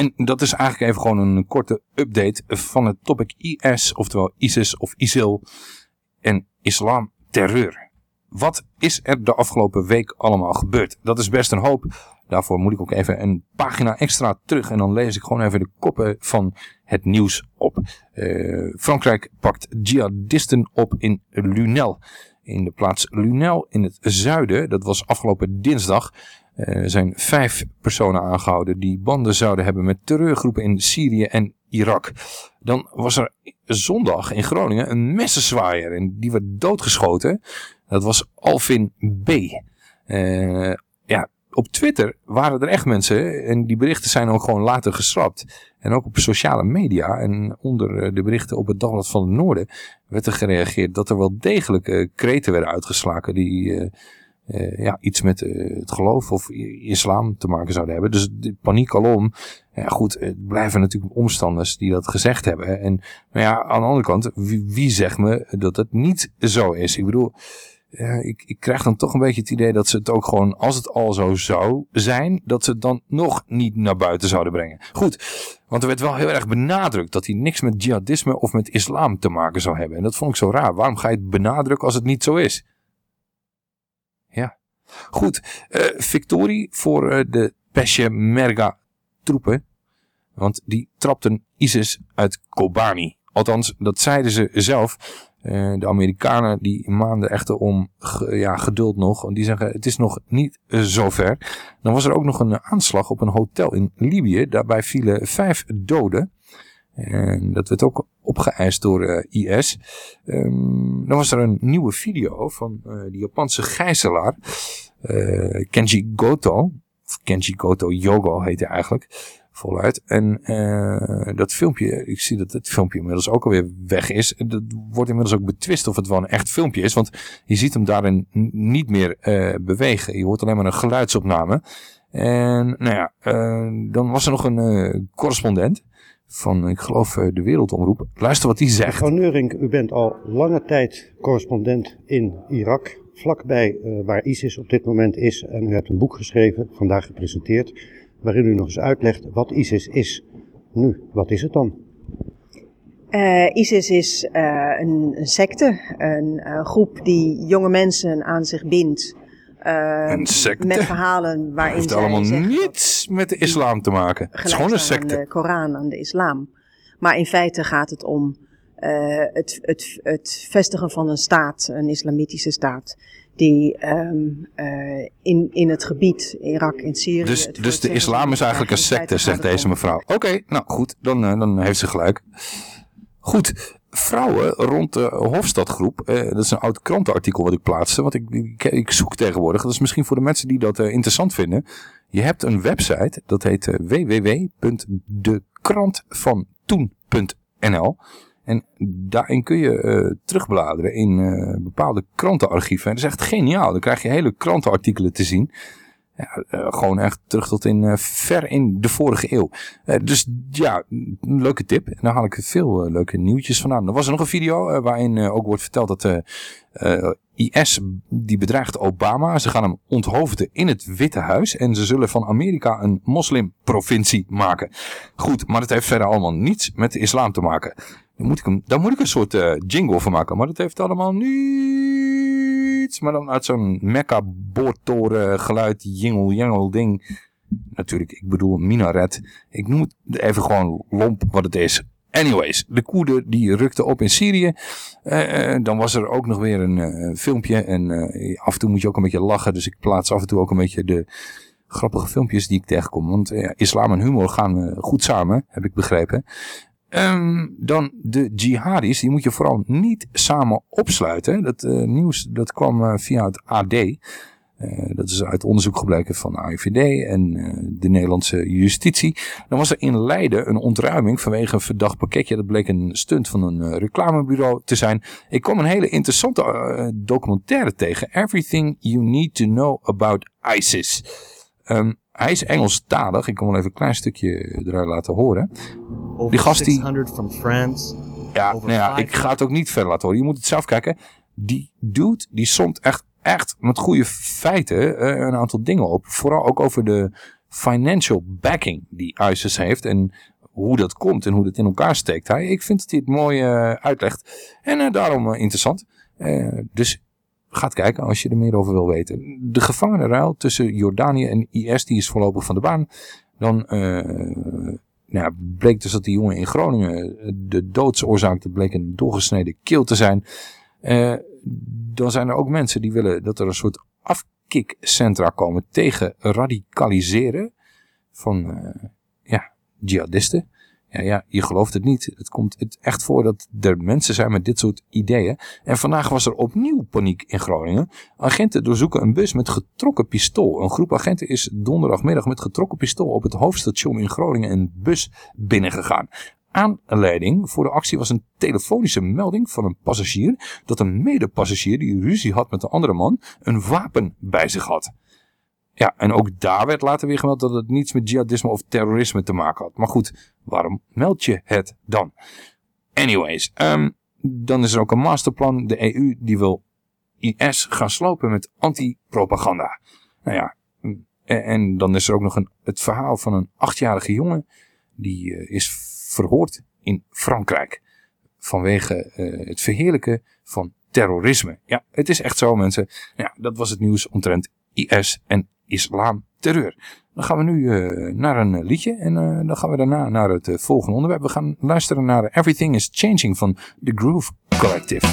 En dat is eigenlijk even gewoon een korte update van het topic IS, oftewel ISIS of ISIL en islamterreur. Wat is er de afgelopen week allemaal gebeurd? Dat is best een hoop. Daarvoor moet ik ook even een pagina extra terug en dan lees ik gewoon even de koppen van het nieuws op. Uh, Frankrijk pakt jihadisten op in Lunel. In de plaats Lunel in het zuiden, dat was afgelopen dinsdag, er zijn vijf personen aangehouden die banden zouden hebben met terreurgroepen in Syrië en Irak. Dan was er zondag in Groningen een messenzwaaier en die werd doodgeschoten. Dat was Alvin B. Uh, ja, op Twitter waren er echt mensen en die berichten zijn ook gewoon later geschrapt. En ook op sociale media en onder de berichten op het Dagblad van het Noorden werd er gereageerd dat er wel degelijk kreten werden uitgeslagen die... ja, iets met uh, het geloof of islam te maken zouden hebben. Dus de paniek alom. Ja, goed, het blijven natuurlijk omstanders die dat gezegd hebben. En maar ja, aan de andere kant, wie, zegt me dat het niet zo is? Ik bedoel, ik, ik krijg dan toch een beetje het idee dat ze het ook gewoon, als het al zo zou zijn, dat ze het dan nog niet naar buiten zouden brengen. Goed, want er werd wel heel erg benadrukt dat hij niks met jihadisme of met islam te maken zou hebben. En dat vond ik zo raar. Waarom ga je het benadrukken als het niet zo is? Goed, uh, victorie voor uh, de Peshmerga troepen. Want die trapten ISIS uit Kobani. Althans, dat zeiden ze zelf. Uh, de Amerikanen die maanden echter om ja, geduld nog. Die zeggen het is nog niet zover. Dan was er ook nog een aanslag op een hotel in Libië. Daarbij vielen vijf doden. En dat werd ook opgeëist door uh, IS. Um, dan was er een nieuwe video van uh, die Japanse gijzelaar. Uh, Kenji Goto. Of Kenji Goto Yogo heet hij eigenlijk. Voluit. En dat filmpje, ik zie dat het filmpje inmiddels ook alweer weg is. Dat wordt inmiddels ook betwist of het wel een echt filmpje is. Want je ziet hem daarin niet meer bewegen. Je hoort alleen maar een geluidsopname. En nou ja, dan was er nog een correspondent van, ik geloof, de Wereldomroep. Luister wat die zegt. Mevrouw Neurink, u bent al lange tijd correspondent in Irak, vlakbij uh, waar ISIS op dit moment is. En u hebt een boek geschreven, vandaag gepresenteerd, waarin u nog eens uitlegt wat ISIS is. Nu, wat is het dan? Uh, ISIS is uh, een, een, secte, een groep die jonge mensen aan zich bindt. Uh, een secte? Met verhalen waarin Het heeft allemaal niets met de islam te maken. Het is gewoon een secte. aan de Koran, aan de islam. Maar in feite gaat het om uh, het, het, het vestigen van een staat, een islamitische staat, die um, uh, in, in het gebied, Irak en Syrië... Dus, dus de islam is eigenlijk een secte, zegt deze mevrouw. Oké, okay, nou goed, dan, dan heeft ze gelijk. Goed, vrouwen rond de Hofstadgroep. Eh, dat is een oud krantenartikel wat ik plaatste. Want ik, ik, zoek tegenwoordig. Dat is misschien voor de mensen die dat uh, interessant vinden. Je hebt een website. Dat heet uh, www.dekrantvantoen.nl En daarin kun je terugbladeren in bepaalde krantenarchieven. En dat is echt geniaal. Dan krijg je hele krantenartikelen te zien. Uh, gewoon echt terug tot in uh, ver in de vorige eeuw. Uh, dus ja, een leuke tip. En daar haal ik veel leuke nieuwtjes vandaan. Er was er nog een video waarin ook wordt verteld dat IS die bedreigt Obama. Ze gaan hem onthoofden in het Witte Huis. En ze zullen van Amerika een moslimprovincie maken. Goed, maar het heeft verder allemaal niets met de islam te maken. Daar moet ik, hem, moet ik een soort jingle van maken. Maar dat heeft allemaal niets maar dan uit zo'n mekka boortoren geluid, jingel, jengel ding. Natuurlijk, ik bedoel minaret. Ik noem het even gewoon lomp wat het is. Anyways, de Koerden die rukten op in Syrië. Eh, eh, dan was er ook nog weer een eh, filmpje. En af en toe moet je ook een beetje lachen. Dus ik plaats af en toe ook een beetje de grappige filmpjes die ik tegenkom. Want islam en humor gaan goed samen, heb ik begrepen. Ehm, dan de jihadis, die moet je vooral niet samen opsluiten. Dat eh, nieuws dat kwam eh, via het AD. Eh, dat is uit onderzoek gebleken van de AIVD en de Nederlandse justitie. Dan was er in Leiden een ontruiming vanwege een verdacht pakketje. Dat bleek een stunt van een reclamebureau te zijn. Ik kwam een hele interessante documentaire tegen. Everything you need to know about ISIS. Ehm, hij is Engelstalig. Ik kan wel even een klein stukje eruit laten horen. Die gast die... 600 from France. Ja, nou ja, ik ga het ook niet verder laten horen. Je moet het zelf kijken. Die dude, die somt echt, echt met goede feiten eh, een aantal dingen op. Vooral ook over de financial backing die ISIS heeft. En hoe dat komt en hoe dat in elkaar steekt. Hij, ik vind dat hij het mooi eh, uitlegt. En eh, daarom interessant. Dus ga het kijken als je er meer over wil weten. De gevangenenruil tussen Jordanië en IS die is voorlopig van de baan. Dan nou bleek dus dat die jongen in Groningen eh, de doodsoorzaak, dat bleek een doorgesneden keel te zijn. Eh, dan zijn er ook mensen die willen dat er een soort afkikcentra komen tegen radicaliseren van eh, ja, jihadisten. Ja, ja, je gelooft het niet. Het komt het echt voor dat er mensen zijn met dit soort ideeën. En vandaag was er opnieuw paniek in Groningen. Agenten doorzoeken een bus met getrokken pistool. Een groep agenten is donderdagmiddag met getrokken pistool op het hoofdstation in Groningen een bus binnengegaan. Aanleiding voor de actie was een telefonische melding van een passagier dat een medepassagier die ruzie had met de andere man een wapen bij zich had. Ja, en ook daar werd later weer gemeld dat het niets met jihadisme of terrorisme te maken had. Maar goed, waarom meld je het dan? Anyways, ehm, dan is er ook een masterplan. De EU die wil IS gaan slopen met anti-propaganda. Nou ja, en, en dan is er ook nog een, het verhaal van een achtjarige jongen. Die eh, is verhoord in Frankrijk. Vanwege eh, het verheerlijken van terrorisme. Ja, het is echt zo mensen. Ja, dat was het nieuws omtrent IS en islam terreur. Dan gaan we nu eh, naar een liedje en eh, dan gaan we daarna naar het eh, volgende onderwerp. We gaan luisteren naar Everything is Changing van The Groove Collective.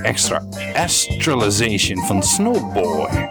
Lekker nog eentje extra. Astralization van Snowboy.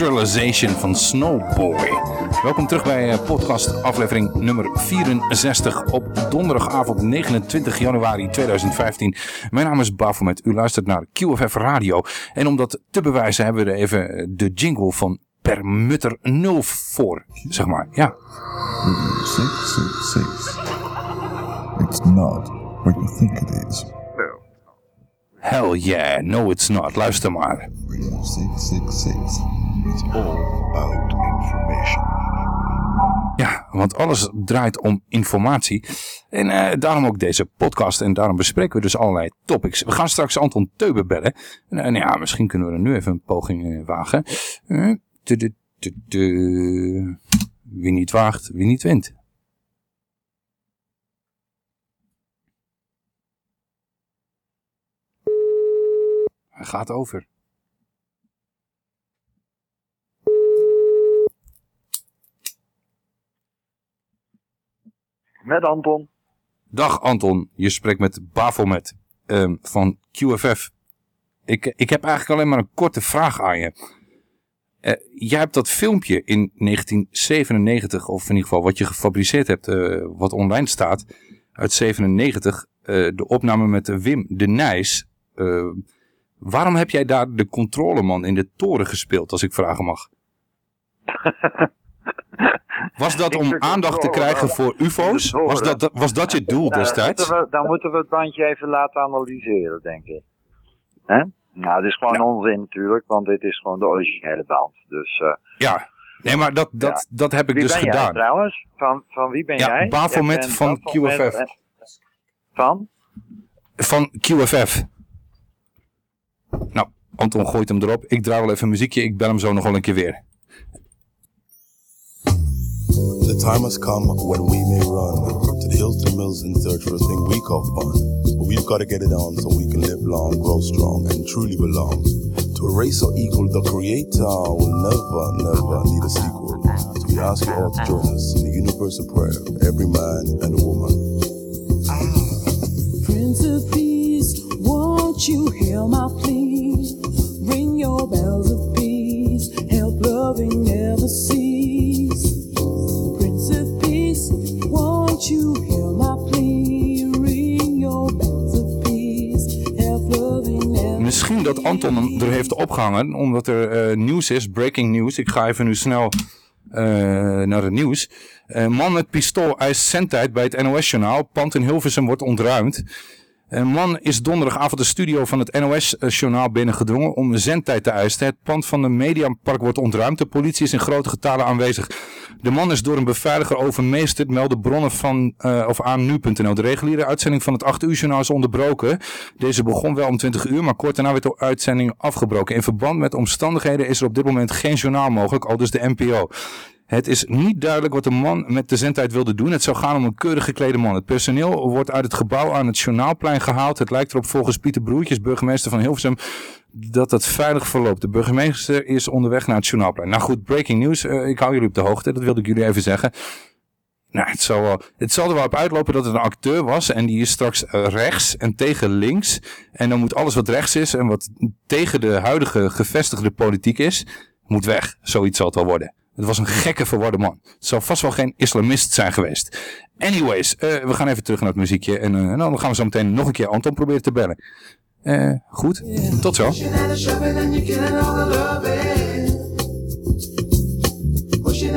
Astralization van Snowboy. Welkom terug bij eh, podcast aflevering nummer 64 op donderdagavond 29 januari 2015. Mijn naam is Bafomet, u luistert naar QFF Radio. En om dat te bewijzen hebben we er even eh, de jingle van Permutter 0 voor, zeg maar. Ja. 666. It's not what you think it is. Hell yeah, no it's not. Luister maar. 666. All about information. Ja, want alles draait om informatie. En eh, daarom ook deze podcast. En daarom bespreken we dus allerlei topics. We gaan straks Anton Teuben bellen. En eh, nou ja, misschien kunnen we er nu even een poging eh, wagen. Tu- tu. Wie niet waagt, wie niet wint. Hij gaat over. Met Anton. Dag Anton, je spreekt met Bafomet ehm, van QFF. Ik, ik heb eigenlijk alleen maar een korte vraag aan je. Eh, jij hebt dat filmpje in 1997, of in ieder geval wat je gefabriceerd hebt, eh, wat online staat, uit 97, eh, de opname met Wim de Nijs. Eh, waarom heb jij daar de controleman in de toren gespeeld, als ik vragen mag? Was dat om aandacht te krijgen voor ufo's? Was dat, was dat je doel dan destijds? moeten, we, dan moeten we het bandje even laten analyseren, denk ik. Hè? Nou, het is gewoon onzin natuurlijk, want dit is gewoon de originele band. Dus, eh, Ja, nee, maar dat, dat, dat heb ik wie dus ben jij gedaan. trouwens? Van, van wie ben Ja, jij? Bafomet Jij van QFF. Van? Van QFF. Nou, Anton gooit hem erop. Ik draai wel even een muziekje. Ik bel hem zo nog wel een keer weer. The time has come when we may run to the Hilton Mills in search for a thing we call fun. But we've got to get it on so we can live long, grow strong, and truly belong. To a race so equal, the Creator will never, never need a sequel. So we ask you all to join us in the universal prayer, every man and woman. Prince of Peace, won't you hear my plea? Ring your bells of peace, help loving never cease. Misschien dat Anton hem er heeft opgehangen, omdat er eh, nieuws is, breaking news. Ik ga even nu snel eh, naar het nieuws. Eh, man met pistool eist zendtijd bij het NOS-journaal. Pand in Hilversum wordt ontruimd. Een man is donderdagavond de studio van het NOS-journaal binnengedrongen om zendtijd te eisen. Het pand van de Mediapark wordt ontruimd. De politie is in grote getalen aanwezig. De man is door een beveiliger overmeesterd, melden bronnen van, eh, of aan nu.nl. De reguliere uitzending van het 8 uur journaal is onderbroken. Deze begon wel om 20 uur, maar kort daarna werd de uitzending afgebroken. In verband met omstandigheden is er op dit moment geen journaal mogelijk, al dus de NPO. Het is niet duidelijk wat de man met de zendtijd wilde doen. Het zou gaan om een keurig geklede man. Het personeel wordt uit het gebouw aan het Journaalplein gehaald. Het lijkt erop volgens Pieter Broertjes, burgemeester van Hilversum, dat het veilig verloopt. De burgemeester is onderweg naar het Journaalplein. Nou goed, breaking news. Eh, ik hou jullie op de hoogte. Dat wilde ik jullie even zeggen. Nou, het zal, wel, het zal er wel op uitlopen dat het een acteur was. En die is straks eh, rechts en tegen links. En dan moet alles wat rechts is en wat tegen de huidige gevestigde politiek is, moet weg. Zoiets zal het wel worden. Het was een gekke verwarde man. Het zal vast wel geen islamist zijn geweest. Anyways, eh, we gaan even terug naar het muziekje. En eh, dan gaan we zo meteen nog een keer Anton proberen te bellen. Eh, goed, tot zo. Pushing and shoving and you're killing all the loving. Pushing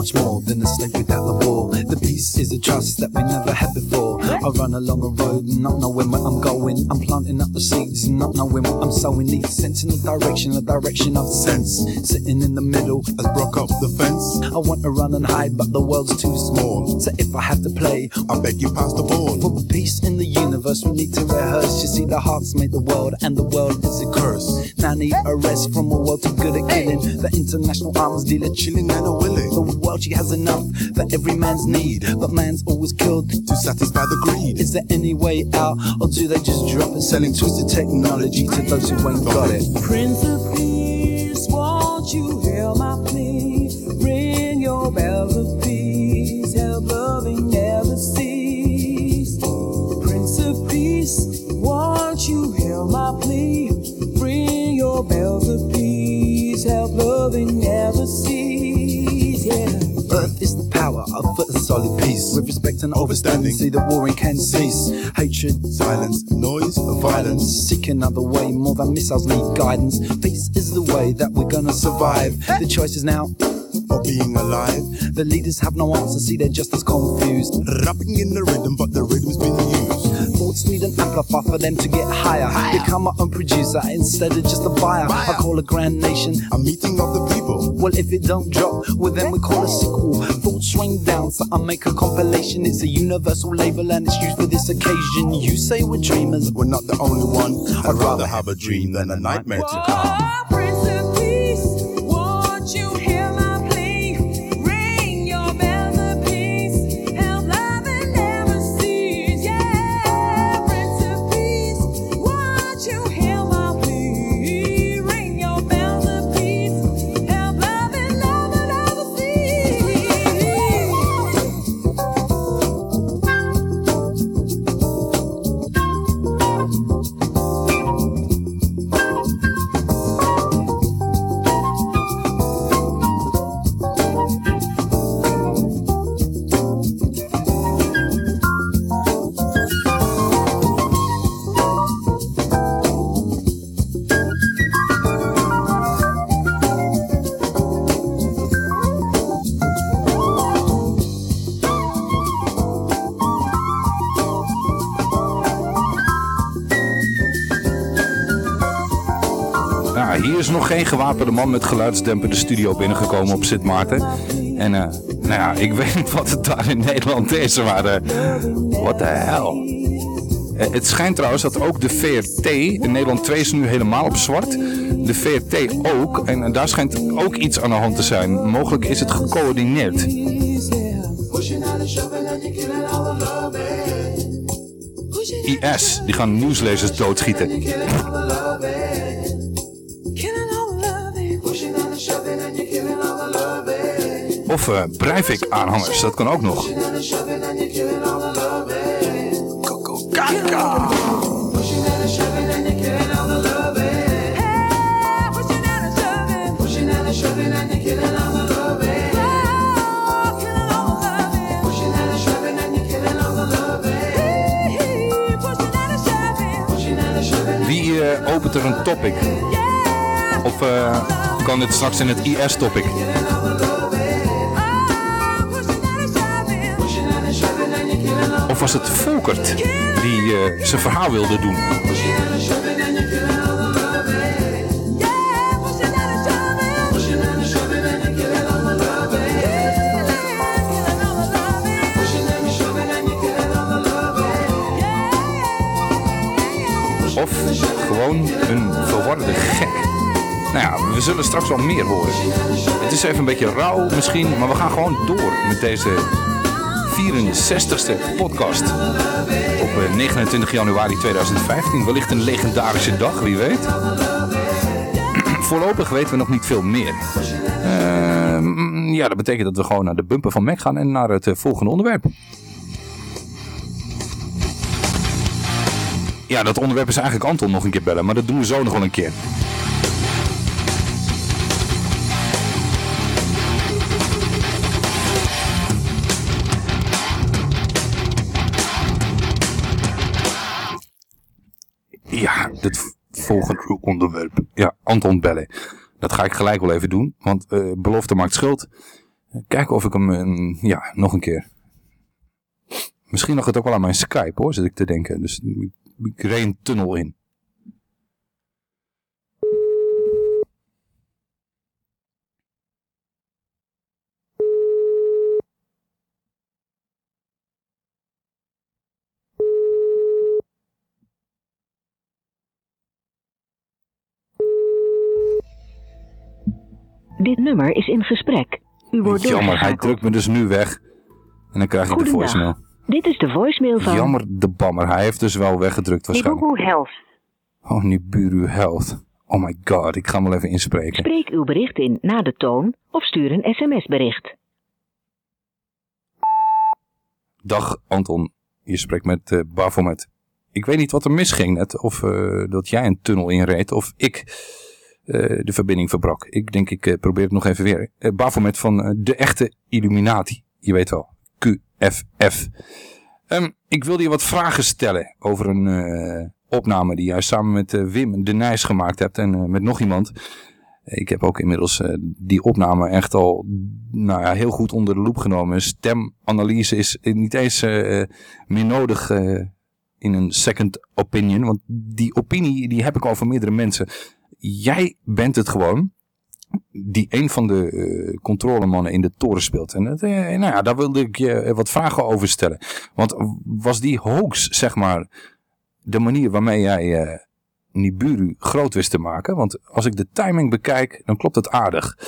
much more than a slave without the war. The peace is a trust that we never had before. I run along a road, not knowing where I'm going. I'm planting up the seeds, not knowing what I'm sowing. Need sense in the direction, the direction of sense. Sitting in the middle, Has broke up the fence. I want to run and hide, but the world's too small. So if I have to play, I beg you pass the ball. For peace in the universe, we need to rehearse. You see, the hearts made the world, and the world is a curse. I need a rest from a world too good at killing. The international arms dealer chilling and a willing. The world she has enough for every man's need, but man's always killed to satisfy the greed. Is there any way out, or do they just drop it, selling twisted technology to those who ain't got it? Prince of Peace, won't you Ring bells of peace, help loving never cease. Yeah. Earth is the power of a solid peace. With respect and overstanding, see the warring can cease. Hatred, silence, noise, violence. Seek another way, more than missiles need guidance. Peace is the way that we're gonna survive. The choice is now. Or being alive. The leaders have no answer, see they're just as confused. Rapping in the rhythm, but the rhythm's been used. Thoughts need an amplifier for them to get higher. Become my own producer instead of just a buyer. I call a grand nation a meeting of the people. Well, if it don't drop, well then we call a sequel. Thoughts swing down, so I make a compilation. It's a universal label and it's used for this occasion. You say we're dreamers, we're not the only one. I'd rather have a dream than a nightmare to come. Geen gewapende man met geluidsdemper de studio binnengekomen op Sint Maarten. En eh, nou ja, ik weet niet wat het daar in Nederland is, maar eh, what the hell. Eh, het schijnt trouwens dat ook de VRT, in Nederland 2 is nu helemaal op zwart, de VRT ook, en daar schijnt ook iets aan de hand te zijn. Mogelijk is het gecoördineerd. IS, die gaan nieuwslezers doodschieten. Kaka. Love it. Pushing out and shoving. Pushing out and shoving. Wie eh, opent er een topic? Of eh, kan dit straks in het IS-topic? Die eh, zijn verhaal wilde doen? Of gewoon een verwarde gek. Nou ja, we zullen straks wel meer horen. Het is even een beetje rauw misschien, maar we gaan gewoon door met deze 64ste podcast. Op eh, 29 januari 2015. Wellicht een legendarische dag, wie weet. Voorlopig weten we nog niet veel meer. Ehm, ja, dat betekent dat we gewoon naar de bumper van Mac gaan en naar het eh, volgende onderwerp. Ja, dat onderwerp is eigenlijk Anton nog een keer bellen, maar dat doen we zo nog wel een keer. Ja, Anton bellen. Dat ga ik gelijk wel even doen, want eh, belofte maakt schuld. Kijken of ik hem eh, ja, nog een keer. Misschien nog het ook wel aan mijn Skype hoor, zit ik te denken. Dus ik reed een tunnel in. Dit nummer is in gesprek. U wordt Jammer, hij drukt me dus nu weg. En dan krijg ik de voicemail. Dit is de voicemail van Jammer de bammer, hij heeft dus wel weggedrukt waarschijnlijk. Nibiru Health. Oh, Nibiru Health. Oh my god, ik ga hem wel even inspreken. Spreek uw bericht in na de toon of stuur een sms-bericht. Dag Anton, je spreekt met eh Bafomet. Ik weet niet wat er misging net, of eh, dat jij een tunnel inreed, of ik de verbinding verbrak. Ik denk, ik eh, probeer het nog even weer. Eh Bafomet van eh, de echte Illuminati, je weet wel, QFF. Ehm, ik wilde je wat vragen stellen over een eh, opname die jij samen met eh, Wim de Nijs gemaakt hebt en eh, met nog iemand. Ik heb ook inmiddels eh, die opname echt al nou ja, heel goed onder de loep genomen. Stemanalyse is niet eens eh, meer nodig eh, in een second opinion. Want die opinie die heb ik al van meerdere mensen. Jij bent het gewoon die een van de eh, controlemannen in de toren speelt. En het, eh, nou ja, daar wilde ik je eh, wat vragen over stellen. Want was die hoax, zeg maar, de manier waarmee jij eh, Nibiru groot wist te maken? Want als ik de timing bekijk, dan klopt het aardig.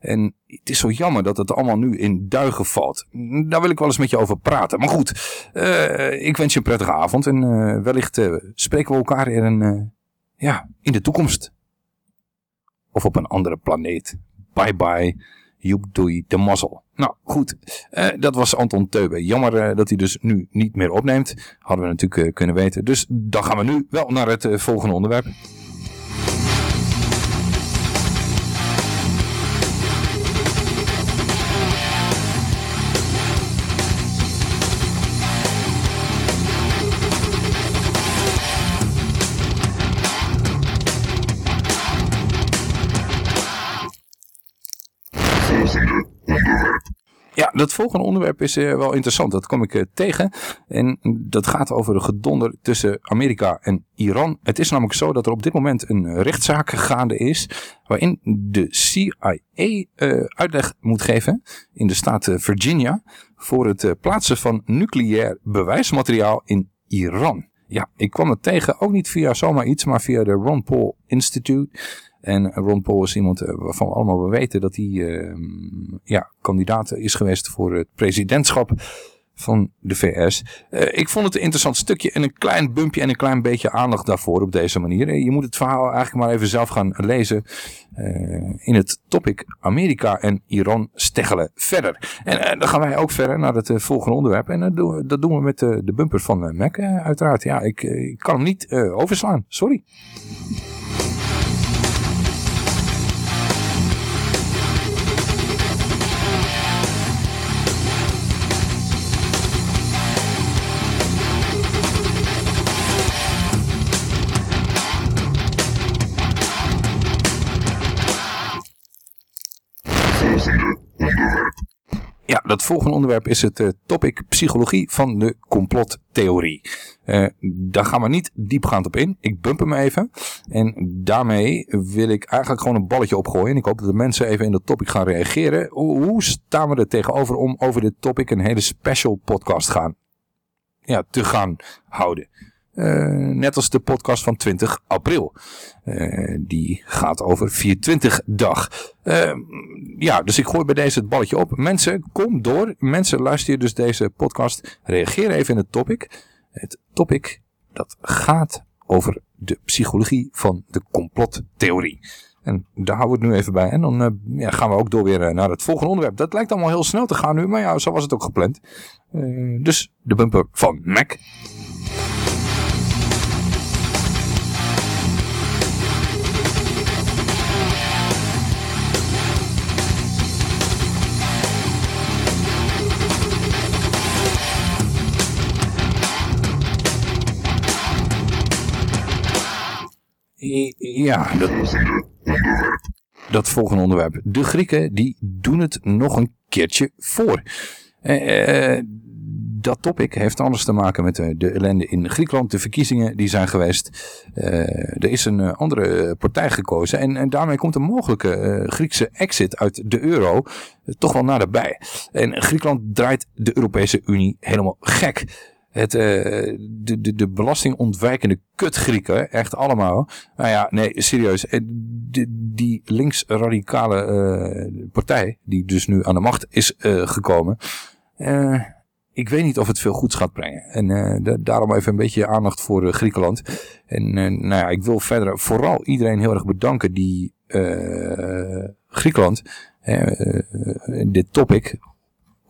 En het is zo jammer dat het allemaal nu in duigen valt. Daar wil ik wel eens met je over praten. Maar goed, eh, ik wens je een prettige avond. En eh, wellicht eh, spreken we elkaar in, eh, ja, in de toekomst. Of op een andere planeet. Bye bye. Joep doei de mazzel. Nou goed, eh, dat was Anton Teube. Jammer eh, dat hij dus nu niet meer opneemt. Hadden we natuurlijk eh, kunnen weten. Dus dan gaan we nu wel naar het volgende onderwerp. Dat volgende onderwerp is eh, wel interessant. Dat kom ik eh, tegen. En dat gaat over de gedonder tussen Amerika en Iran. Het is namelijk zo dat er op dit moment een rechtszaak gaande is. Waarin de CIA eh, uitleg moet geven in de staat Virginia. Voor het plaatsen van nucleair bewijsmateriaal in Iran. Ja, ik kwam het tegen ook niet via zomaar iets, maar via de Ron Paul Institute. En Ron Paul is iemand eh, waarvan we allemaal weten dat hij eh, ja, kandidaat is geweest voor het presidentschap van de VS. Eh, ik vond het een interessant stukje en een klein bumpje en een klein beetje aandacht daarvoor op deze manier. Eh, Je moet het verhaal eigenlijk maar even zelf gaan lezen in het topic Amerika en Iran steggelen verder. En dan gaan wij ook verder naar het volgende onderwerp. En dat doen we, dat doen we met de bumper van Mac uiteraard. Ja, ik, ik kan hem niet overslaan. Sorry. Ja, dat volgende onderwerp is het eh, topic psychologie van de complottheorie. Eh, daar gaan we niet diepgaand op in. Ik bump hem even. En daarmee wil ik eigenlijk gewoon een balletje opgooien. En ik hoop dat de mensen even in dat topic gaan reageren. Hoe, hoe staan we er tegenover om over dit topic een hele special podcast gaan, ja, te gaan houden? Eh, net als de podcast van 20 april. Eh, die gaat over 420 dag. Eh, ja, dus ik gooi bij deze het balletje op. Mensen, kom door. Mensen, luister dus deze podcast. Reageer even in het topic. Het topic dat gaat over de psychologie van de complottheorie. En daar houden we het nu even bij. En dan gaan we ook door weer naar het volgende onderwerp. Dat lijkt allemaal heel snel te gaan nu, maar ja, zo was het ook gepland. Dus de bumper van Mac. Ja, dat, dat volgende onderwerp. De Grieken die doen het nog een keertje voor. Eh, eh, dat topic heeft alles te maken met de, de ellende in Griekenland. De verkiezingen die zijn geweest. Eh, er is een eh, andere partij gekozen. En, en daarmee komt een mogelijke eh, Griekse exit uit de euro eh, toch wel naderbij. En Griekenland draait de Europese Unie helemaal gek. Het, eh, de, de, de belastingontwijkende kutgrieken, echt allemaal. Nou ja, nee, serieus. Eh, Die, linksradicale eh partij, die dus nu aan de macht is gekomen. ik weet niet of het veel goeds gaat brengen. En da- daarom even een beetje aandacht voor Griekenland. En nou ja, ik wil verder vooral iedereen heel erg bedanken die Griekenland, dit topic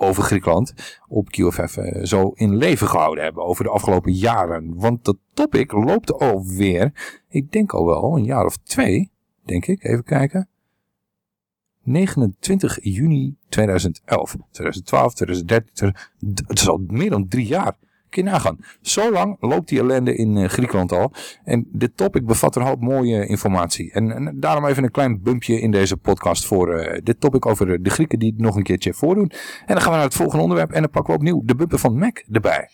over Griekenland op QFF eh, zo in leven gehouden hebben over de afgelopen jaren. Want dat topic loopt alweer, ik denk al wel een jaar of twee, denk ik. Even kijken. 29 juni 2011, 2012, 2013, het is al meer dan drie jaar. Kun je nagaan. Zo lang loopt die ellende in eh, Griekenland al. En dit topic bevat een hoop mooie informatie. En, daarom even een klein bumpje in deze podcast voor eh, dit topic over de Grieken die het nog een keertje voordoen. En dan gaan we naar het volgende onderwerp en dan pakken we opnieuw de bumper van Mac erbij.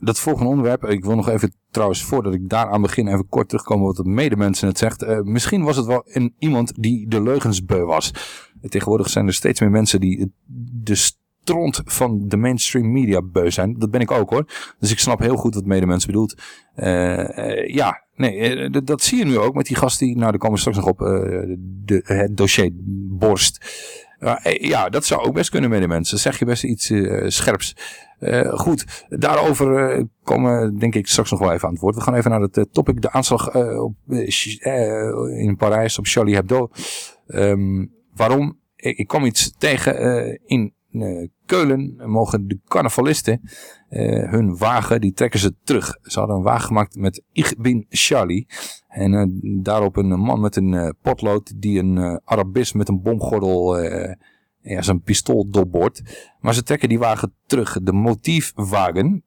Dat volgende onderwerp. Ik wil nog even trouwens, voordat ik daaraan begin, even kort terugkomen wat de medemensen het zegt. Eh, misschien was het wel een, iemand die de leugensbeu was. Tegenwoordig zijn er steeds meer mensen die de stront van de mainstream media beu zijn. Dat ben ik ook hoor. Dus ik snap heel goed wat medemens bedoelt. Eh, eh, ja, nee, dat zie je nu ook met die gast die, nou daar komen we straks nog op, de, het dossier Borst. Ja, dat zou ook best kunnen, medemensen. Zeg je best iets scherps. Eh, goed, daarover eh, komen denk ik straks nog wel even aan het woord. We gaan even naar het eh, topic, de aanslag op, in Parijs op Charlie Hebdo. Ehm, waarom? Ik, ik kwam iets tegen in Keulen. Mogen de carnavalisten hun wagen, die trekken ze terug. Ze hadden een wagen gemaakt met Ich bin Charlie. En daarop een man met een potlood die een Arabist met een bomgordel ja, zijn pistool doorboort. Maar ze trekken die wagen terug. De motiefwagen,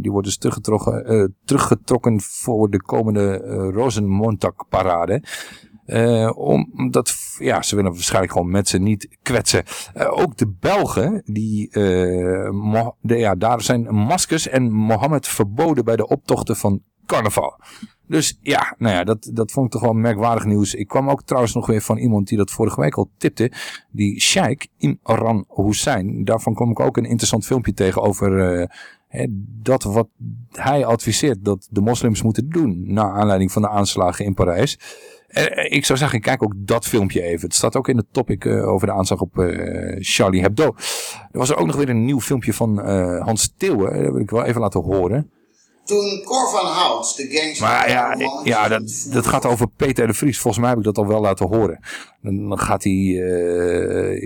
die wordt dus teruggetrokken, eh, teruggetrokken voor de komende eh Rosenmontag-parade. Eh, omdat, ja, ze willen waarschijnlijk gewoon mensen niet kwetsen. Ook de Belgen, die, de, ja, daar zijn maskers en Mohammed verboden bij de optochten van carnaval. Dus ja, nou ja, dat, dat vond ik toch wel merkwaardig nieuws. Ik kwam ook trouwens nog weer van iemand die dat vorige week al tipte. Die Sheikh Imran Hussein. Daarvan kwam ik ook een interessant filmpje tegen over eh, dat wat hij adviseert dat de moslims moeten doen. Naar aanleiding van de aanslagen in Parijs. Eh, ik zou zeggen, kijk ook dat filmpje even. Het staat ook in het topic eh, over de aanslag op eh, Charlie Hebdo. Er was er ook nog weer een nieuw filmpje van eh, Hans. Eh, Dat wil ik wel even laten horen. Toen Cor van Hout, de gangster... Maar ja, ja dat, dat gaat over Peter de Vries. Volgens mij heb ik dat al wel laten horen. Dan gaat hij... eh,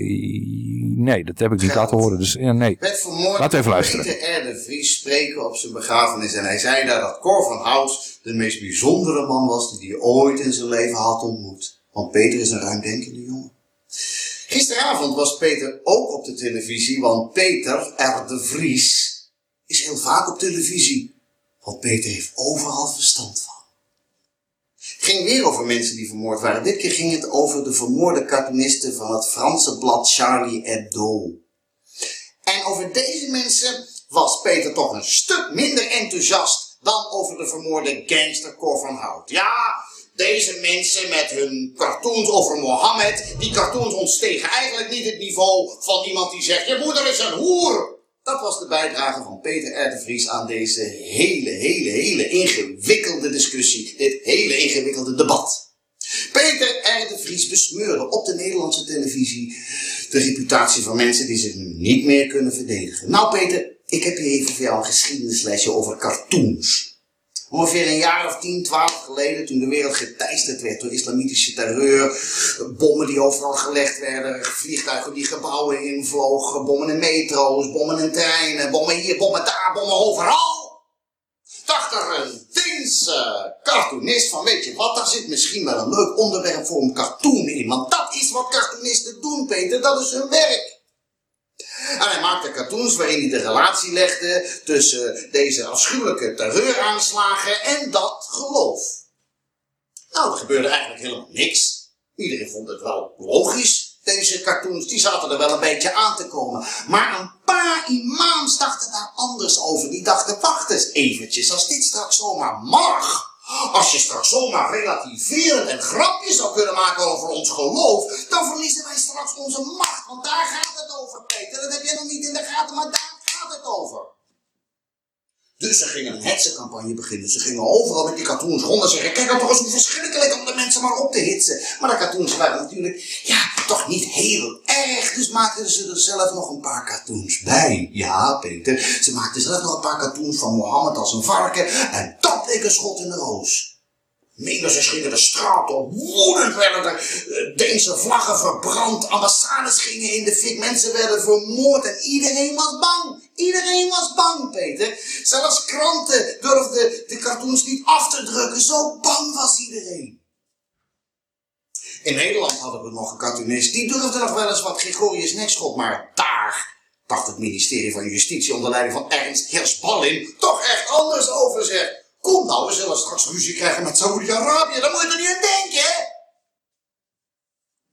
nee, dat heb ik niet laten horen. Dus ja, nee. werd vermoord Laten we even luisteren. Peter R. de Vries spreken op zijn begrafenis. En hij zei daar dat Cor van Hout de meest bijzondere man was die hij ooit in zijn leven had ontmoet. Want Peter is een ruimdenkende jongen. Gisteravond was Peter ook op de televisie, want Peter R. de Vries is heel vaak op televisie. Want Peter heeft overal verstand van. Ging weer over mensen die vermoord waren. Dit keer ging het over de vermoorde cartoonisten van het Franse blad Charlie Hebdo. En over deze mensen was Peter toch een stuk minder enthousiast dan over de vermoorde gangster Cor van Hout. Ja, deze mensen met hun cartoons over Mohammed, die cartoons ontstegen eigenlijk niet het niveau van iemand die zegt, je moeder is een hoer. Dat was de bijdrage van Peter R. de aan deze hele, hele, hele ingewikkelde discussie. Dit hele ingewikkelde debat. Peter R. besmeurde op de Nederlandse televisie de reputatie van mensen die zich nu niet meer kunnen verdedigen. Nou Peter, ik heb hier even voor jou een geschiedenislesje over cartoons. Ongeveer een jaar of 10, 12 geleden, toen de wereld geteisterd werd door islamitische terreur, bommen die overal gelegd werden, vliegtuigen die gebouwen invlogen, bommen in metro's, bommen in treinen, bommen hier, bommen daar, bommen overal. Dacht er een Finse cartoonist van, weet je wat, daar zit misschien wel een leuk onderwerp voor een cartoon in, want dat is wat cartoonisten doen, Peter, dat is hun werk. En hij maakte cartoons waarin hij de relatie legde tussen deze afschuwelijke terreuraanslagen en dat geloof. Nou, er gebeurde eigenlijk helemaal niks. Iedereen vond het wel logisch. Deze cartoons, die zaten er wel een beetje aan te komen. Maar een paar imams dachten daar anders over. Die dachten, wacht eens eventjes, als dit straks zomaar mag. Als je straks zomaar relativerend en grapjes zou kunnen maken over ons geloof, dan verliezen wij straks onze macht. Want daar gaat het over, Peter. Dat heb jij nog niet in de gaten, maar daar gaat het over. Dus ze gingen een hetsencampagne beginnen. Ze gingen overal met die cartoons rond en zeggen: Kijk nou toch eens hoe verschrikkelijk om de mensen maar op te hitsen. Maar de cartoons waren natuurlijk, ja, toch niet heel erg. Dus maakten ze er zelf nog een paar cartoons bij. Ja, Peter. Ze maakten zelf nog een paar cartoons van Mohammed als een varken. En dat leek een schot in de roos. Menigers gingen de straat op, woedend werden er eh, Deense vlaggen verbrand, ambassades gingen in de fik, mensen werden vermoord en iedereen was bang. Iedereen was bang, Peter. Zelfs kranten durfden de cartoons niet af te drukken, zo bang was iedereen. In Nederland hadden we nog een cartoonist, die durfde nog wel eens wat Gregorius Nekschot, maar daar dacht het ministerie van Justitie onder leiding van Ernst Hersballin toch echt anders over, zeg. Kom nou, we zullen straks ruzie krijgen met Saoedi-Arabië. Daar moet je er niet aan denken, hè?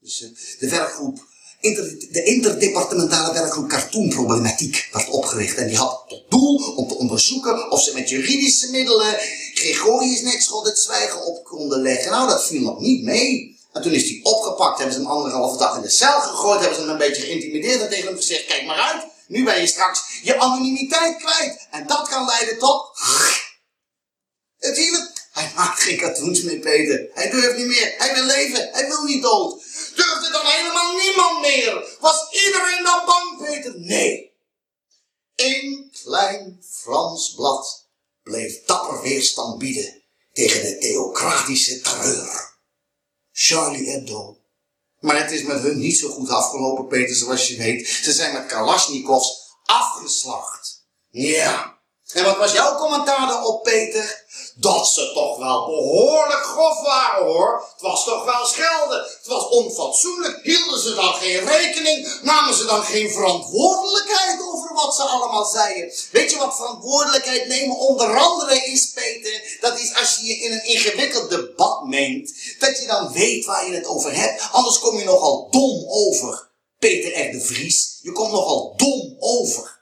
Dus eh, de werkgroep, inter- de interdepartementale werkgroep cartoonproblematiek werd opgericht. En die had tot doel om te onderzoeken of ze met juridische middelen Gregorius Nekschot het zwijgen op konden leggen. Nou, dat viel nog niet mee. En toen is hij opgepakt, hebben ze hem anderhalve dag in de cel gegooid, hebben ze hem een beetje geïntimideerd en tegen hem gezegd, kijk maar uit, nu ben je straks je anonimiteit kwijt. En dat kan leiden tot... Het hele... Hij maakt geen cartoons meer, Peter. Hij durft niet meer. Hij wil leven. Hij wil niet dood. Durfde dan helemaal niemand meer? Was iedereen dan bang, Peter? Nee. Eén klein Frans blad bleef dapper weerstand bieden tegen de theocratische terreur. Charlie Hebdo. Maar het is met hun niet zo goed afgelopen, Peter, zoals je weet. Ze zijn met Kalashnikovs afgeslacht. Ja. En wat was jouw commentaar daarop, Peter? Dat ze toch wel behoorlijk grof waren, hoor. Het was toch wel schelden. Het was onfatsoenlijk. Hielden ze dan geen rekening? Namen ze dan geen verantwoordelijkheid over wat ze allemaal zeiden? Weet je wat verantwoordelijkheid nemen onder andere is, Peter? Dat is als je je in een ingewikkeld debat mengt, dat je dan weet waar je het over hebt. Anders kom je nogal dom over. Peter R. de Vries, je komt nogal dom over.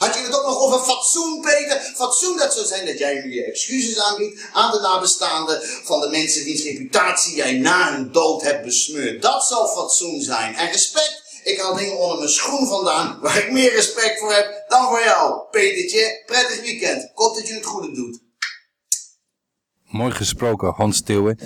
Had je het ook nog over fatsoen, Peter? Fatsoen, dat zou zijn dat jij nu je excuses aanbiedt aan de nabestaanden van de mensen wiens reputatie jij na hun dood hebt besmeurd. Dat zou fatsoen zijn. En respect, ik haal dingen onder mijn schoen vandaan waar ik meer respect voor heb dan voor jou. Petertje, prettig weekend. Ik dat je het goede doet. Mooi gesproken, Hans Theeuwen.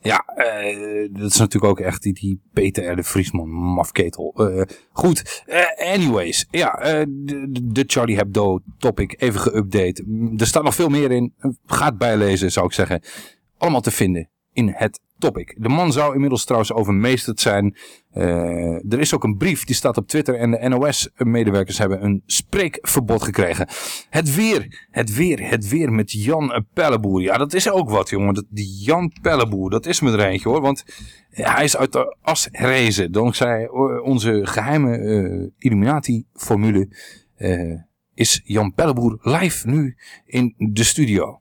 Ja, eh, dat is natuurlijk ook echt die, Peter R. de Vriesman, mafketel. Eh, goed, eh, anyways. Ja, de, de Charlie Hebdo topic even geüpdate. Mm, Er staat nog veel meer in. Ga het bijlezen, zou ik zeggen. Allemaal te vinden in het topic. De man zou inmiddels trouwens overmeesterd zijn. Eh, er is ook een brief, die staat op Twitter. En de NOS-medewerkers hebben een spreekverbod gekregen. Het weer, het weer, het weer met Jan Pelleboer. Ja, dat is ook wat, jongen. Dat, die Jan Pelleboer, dat is me er eentje, hoor. Want hij is uit de as gerezen. Dankzij eh, onze geheime eh, Illuminati-formule eh, is Jan Pelleboer live nu in de studio.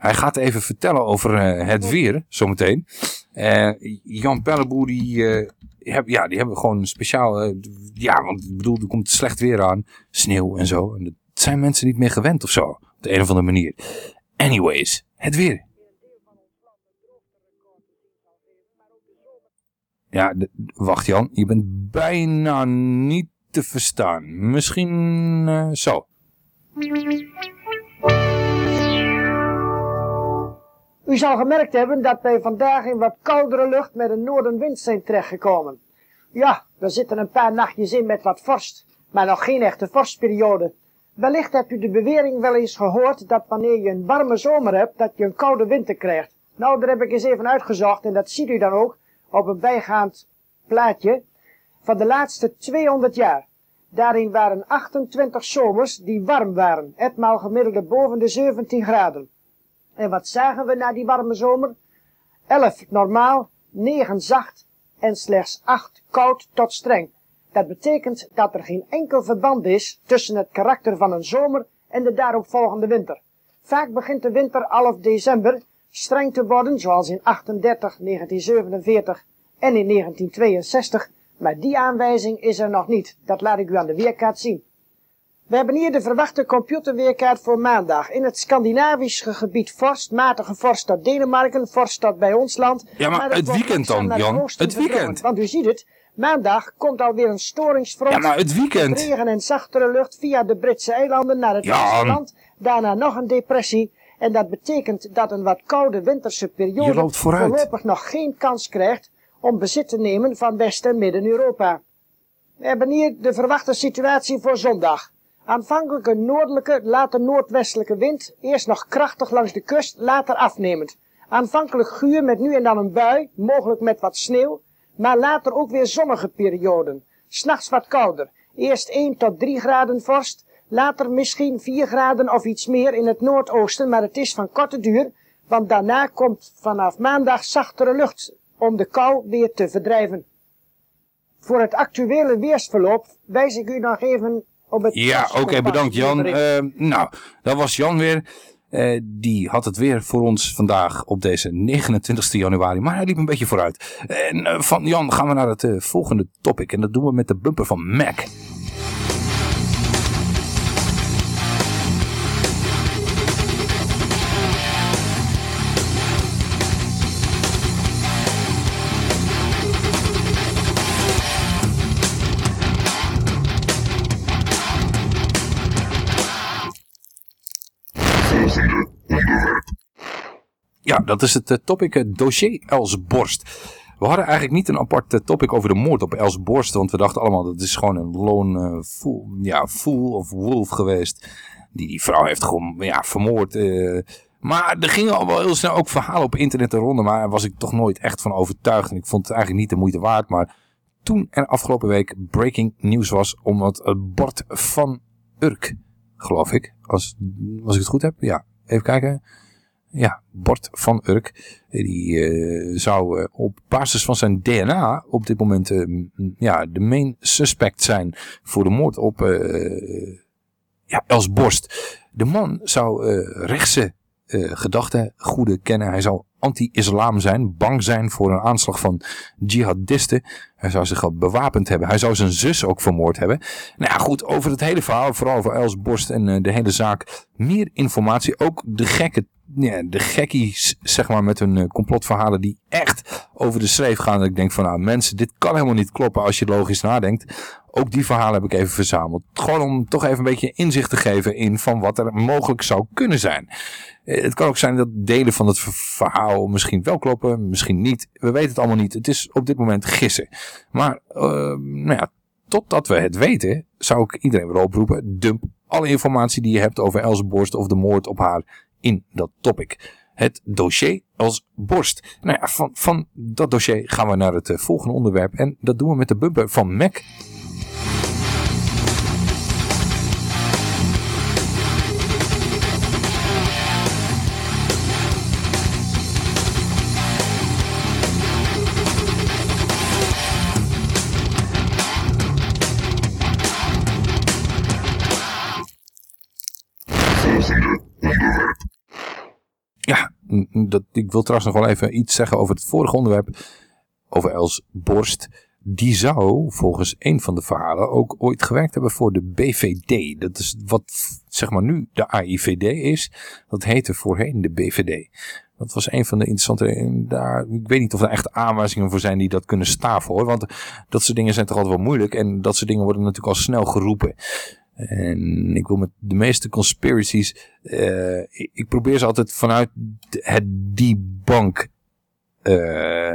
Hij gaat even vertellen over eh, het weer, zometeen. Eh, Jan Pelleboer, die, die, heb- ja, die hebben gewoon een speciaal... ja, want ik bedoel, er komt slecht weer aan. Sneeuw en zo. En dat zijn mensen niet meer gewend of zo. Op de een of andere manier. Anyways, het weer. Ja, de- wacht Jan. Je bent bijna niet te verstaan. Misschien zo. U zal gemerkt hebben dat wij vandaag in wat koudere lucht met een noordenwind zijn terechtgekomen. Ja, er zitten een paar nachtjes in met wat vorst, maar nog geen echte vorstperiode. Wellicht hebt u de bewering wel eens gehoord dat wanneer je een warme zomer hebt, dat je een koude winter krijgt. Nou, daar heb ik eens even uitgezocht en dat ziet u dan ook op een bijgaand plaatje van de laatste 200 jaar. Daarin waren 28 zomers die warm waren, etmaal gemiddelde boven de 17 graden. En wat zagen we na die warme zomer? 11 normaal, 9 zacht en slechts 8 koud tot streng. Dat betekent dat er geen enkel verband is tussen het karakter van een zomer en de daaropvolgende winter. Vaak begint de winter half december streng te worden, zoals in 38, 1947 en in 1962, maar die aanwijzing is er nog niet. Dat laat ik u aan de weerkaart zien. We hebben hier de verwachte computerweerkaart voor maandag. In het Scandinavische gebied vorst, matige vorst uit Denemarken, vorst tot bij ons land. Ja, maar dat het weekend dan, Jan. Het weekend. Want u ziet het, maandag komt alweer een storingsfront. Ja, maar het weekend. Regen en zachtere lucht via de Britse eilanden naar het Jan. Westenland. Daarna nog een depressie. En dat betekent dat een wat koude winterse periode voorlopig nog geen kans krijgt om bezit te nemen van West- en Midden-Europa. We hebben hier de verwachte situatie voor zondag. Aanvankelijk een noordelijke, later noordwestelijke wind, eerst nog krachtig langs de kust, later afnemend. Aanvankelijk guur met nu en dan een bui, mogelijk met wat sneeuw, maar later ook weer zonnige perioden. S'nachts wat kouder, eerst 1 tot 3 graden vorst, later misschien 4 graden of iets meer in het noordoosten, maar het is van korte duur, want daarna komt vanaf maandag zachtere lucht om de kou weer te verdrijven. Voor het actuele weersverloop wijs ik u nog even op het... Ja, oké, bedankt Jan. Eh, nou, dat was Jan weer. Eh, die had het weer voor ons vandaag op deze 29 januari. Maar hij liep een beetje vooruit. En eh, van Jan gaan we naar het eh, volgende topic. En dat doen we met de bumper van Mac. Ja, dat is het eh, topic eh, dossier Els Borst. We hadden eigenlijk niet een apart eh, topic over de moord op Els Borst. Want we dachten allemaal dat is gewoon een lone fool, ja, fool of wolf geweest. Die die vrouw heeft gewoon ja, vermoord. maar er gingen al wel heel snel ook verhalen op internet de ronde. Maar daar was ik toch nooit echt van overtuigd. En ik vond het eigenlijk niet de moeite waard. Maar toen er afgelopen week breaking news was. Omdat het Bart van Urk, geloof ik. Als, als ik het goed heb. Ja, even kijken. Ja, Bart van Urk. Die eh, zou eh, op basis van zijn DNA op dit moment eh, ja, de main suspect zijn voor de moord op ja, Els Borst. De man zou rechtse gedachten goede kennen. Hij zou anti-islam zijn, bang zijn voor een aanslag van jihadisten. Hij zou zich al bewapend hebben. Hij zou zijn zus ook vermoord hebben. Nou ja, goed, over het hele verhaal, vooral over Els Borst en de hele zaak, meer informatie. Ook de gekke, ja, de gekkies, zeg maar, met hun eh, complotverhalen die echt over de schreef gaan. Dat ik denk van, nou mensen, dit kan helemaal niet kloppen als je logisch nadenkt. Ook die verhalen heb ik even verzameld. Gewoon om toch even een beetje inzicht te geven in van wat er mogelijk zou kunnen zijn. Eh, Het kan ook zijn dat delen van het ver- verhaal misschien wel kloppen, misschien niet. We weten het allemaal niet. Het is op dit moment gissen. Maar, eh, nou ja, totdat we het weten, zou ik iedereen weer oproepen. Dump alle informatie die je hebt over Els Borst of de moord op haar in dat topic. Het dossier als borst. Nou ja, van, van dat dossier gaan we naar het eh, volgende onderwerp. En dat doen we met de bumper van Mac. Dat, ik wil trouwens nog wel even iets zeggen over het vorige onderwerp. Over Els Borst. Die zou volgens een van de verhalen ook ooit gewerkt hebben voor de BVD. Dat is wat zeg maar nu de AIVD is. Dat heette voorheen de BVD. Dat was een van de interessante... Daar, ik weet niet of er echt aanwijzingen voor zijn die dat kunnen staven hoor. Want dat soort dingen zijn toch altijd wel moeilijk. En dat soort dingen worden natuurlijk al snel geroepen. En ik wil met de meeste conspiracies... eh, ik, probeer ze altijd vanuit het debunk... eh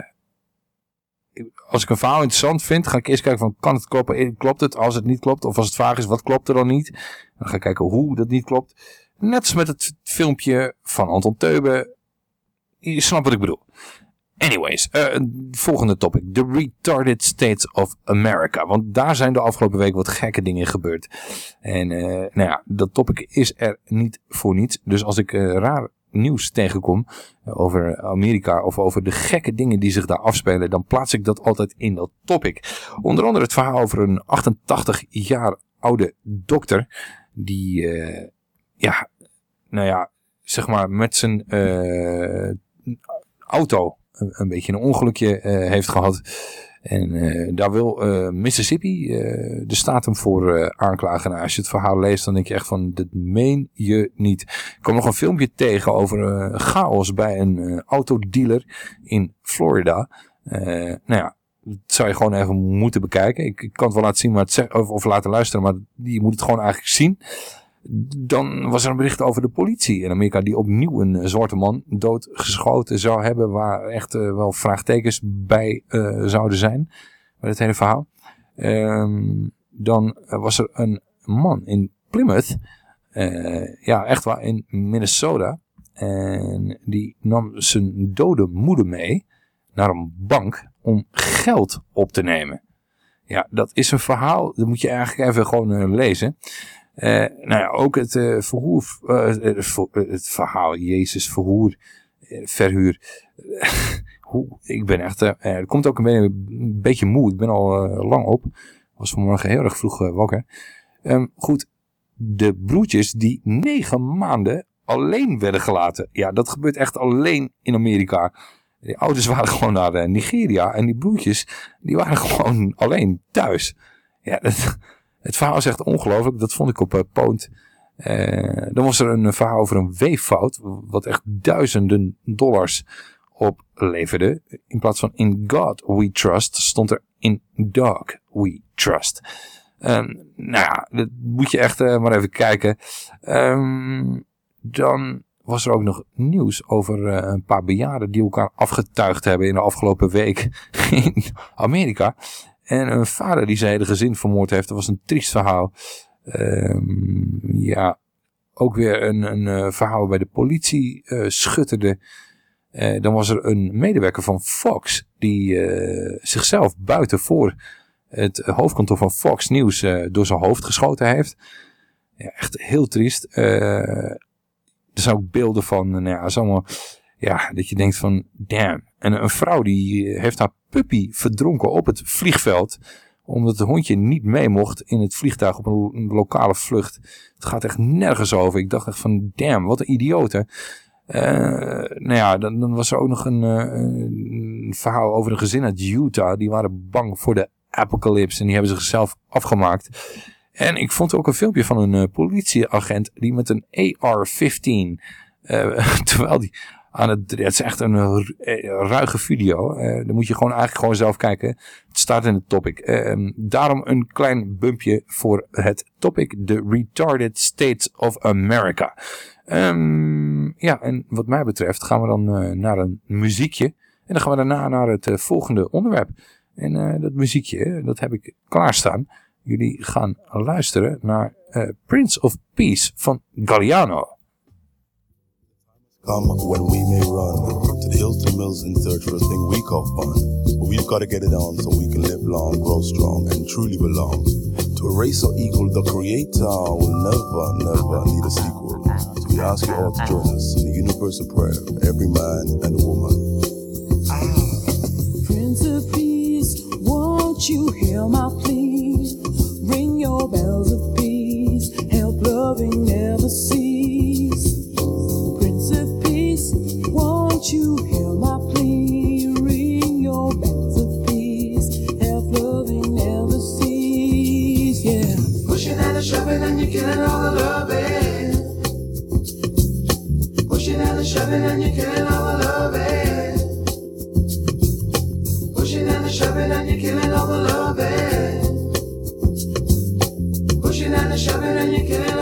als ik een verhaal interessant vind, ga ik eerst kijken van kan het kloppen? Eh, Klopt het? Als het niet klopt, of als het vaag is, wat klopt er dan niet? Dan ga ik kijken hoe dat niet klopt. Net als met het filmpje van Anton Teube. Je snapt wat ik bedoel. Anyways, eh, volgende topic. The Retarded States of America. Want daar zijn de afgelopen week wat gekke dingen gebeurd. En eh, nou ja, dat topic is er niet voor niets. Dus als ik eh, raar nieuws tegenkom over Amerika of over de gekke dingen die zich daar afspelen, dan plaats ik dat altijd in dat topic. Onder andere het verhaal over een 88 jaar oude dokter die, ja, nou ja, zeg maar met zijn auto een, een beetje een ongelukje eh, heeft gehad. En eh, daar wil eh, Mississippi de staat voor aanklagen. Nou, als je het verhaal leest, dan denk je echt van, dat meen je niet. Ik kwam nog een filmpje tegen over chaos bij een autodealer in Florida. Nou ja, dat zou je gewoon even moeten bekijken. Ik, ik kan het wel laten zien, maar het of laten luisteren, maar je moet het gewoon eigenlijk zien. Dan was er een bericht over de politie in Amerika die opnieuw een eh, zwarte man doodgeschoten zou hebben. Waar echt eh, wel vraagtekens bij eh, zouden zijn. Bij het hele verhaal. Ehm, dan was er een man in Plymouth. ja, echt waar, in Minnesota. En die nam zijn dode moeder mee naar een bank om geld op te nemen. Ja, dat is een verhaal. Dat moet je eigenlijk even gewoon lezen. Eh, nou ja, ook het eh, verhoer, eh, het ver- het verhaal, Jezus, verhoer, verhuur. Ik ben echt, er komt ook een beetje, moe. Ik ben al lang op. Was vanmorgen heel erg vroeg wakker. Ehm, goed, de broertjes die negen maanden alleen werden gelaten. Ja, dat gebeurt echt alleen in Amerika. Die ouders waren gewoon naar Nigeria en die broertjes, die waren gewoon alleen thuis. Ja, dat, het verhaal is echt ongelooflijk. Dat vond ik op uh, Poont. Eh, dan was er een verhaal over een weeffout, wat echt duizenden dollars opleverde. In plaats van in God we trust, stond er in dog we trust. Ehm, nou ja, dat moet je echt eh, maar even kijken. Ehm, dan was er ook nog nieuws over eh, een paar bejaarden die elkaar afgetuigd hebben in de afgelopen week in Amerika. En een vader die zijn hele gezin vermoord heeft. Dat was een triest verhaal. Ehm, ja, ook weer een, een eh, verhaal bij de politie eh, schutterde. Eh, dan was er een medewerker van Fox die zichzelf buiten voor het hoofdkantoor van Fox News door zijn hoofd geschoten heeft. Ja, echt heel triest. Er zijn ook beelden van, nou ja, allemaal, ja, dat je denkt van, damn. En een vrouw die heeft haar puppy verdronken op het vliegveld, omdat het hondje niet mee mocht in het vliegtuig op een, lo- een lokale vlucht. Het gaat echt nergens over. Ik dacht echt van, damn, wat een idioten. Eh, nou ja, dan, dan was er ook nog een, eh, een verhaal over een gezin uit Utah. Die waren bang voor de apocalypse en die hebben zichzelf afgemaakt. En ik vond ook een filmpje van een eh, politieagent die met een AR-15, eh, terwijl die aan het, het is echt een ru- eh, ruige video. Eh, dan moet je gewoon eigenlijk gewoon zelf kijken. Het staat in het topic. Ehm, daarom een klein bumpje voor het topic. The Retarded States of America. Ehm, ja, en wat mij betreft gaan we dan eh, naar een muziekje. En dan gaan we daarna naar het eh, volgende onderwerp. En eh, dat muziekje, eh, dat heb ik klaarstaan. Jullie gaan luisteren naar eh, Prince of Peace van Galliano. Come when we may run to the Hilton Mills in search for a thing we call fun. But we've got to get it on so we can live long, grow strong, and truly belong. To a race so equal, the creator will never, never need a sequel. So we ask you all to join us in the universal prayer every man and woman. Prince of Peace, won't you hear my plea? Ring your bells of peace, help loving never cease. Shoving and love and ever sees. Yeah, pushing out of shopping and shoving, and you're killing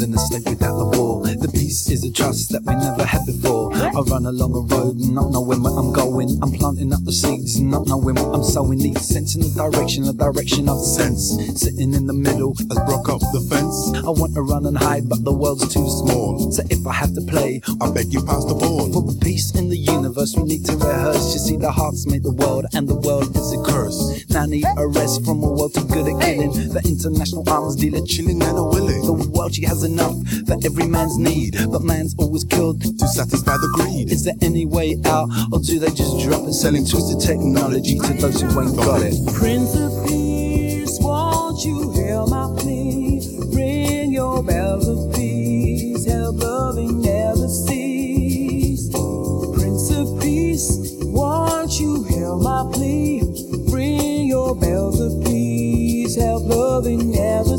than a slave without a war. The peace is a trust that we never had before. I run along a road, not knowing where I'm going. I'm planting up the seeds, not knowing what I'm sowing. Need sense in the direction, the direction of sense. Sitting in the middle, As broke up the fence, I want to run and hide, but the world's too small. So if I have to play, I beg you pass the ball. for the peace in the universe, we need to rehearse. You see, the hearts made the world, and the world is a curse. Now I need a rest from a world too good at killing. The international arms dealer Chilling and a willing the world she has enough for every man's need, but man's always killed to satisfy the greed. Is there any way out, or do they just drop it, selling twisted technology to those who ain't got it? Prince of Peace, won't you hear my plea? Ring your bells of peace, help loving never cease. Prince of Peace, won't you hear my plea? Ring your bells of peace, help loving never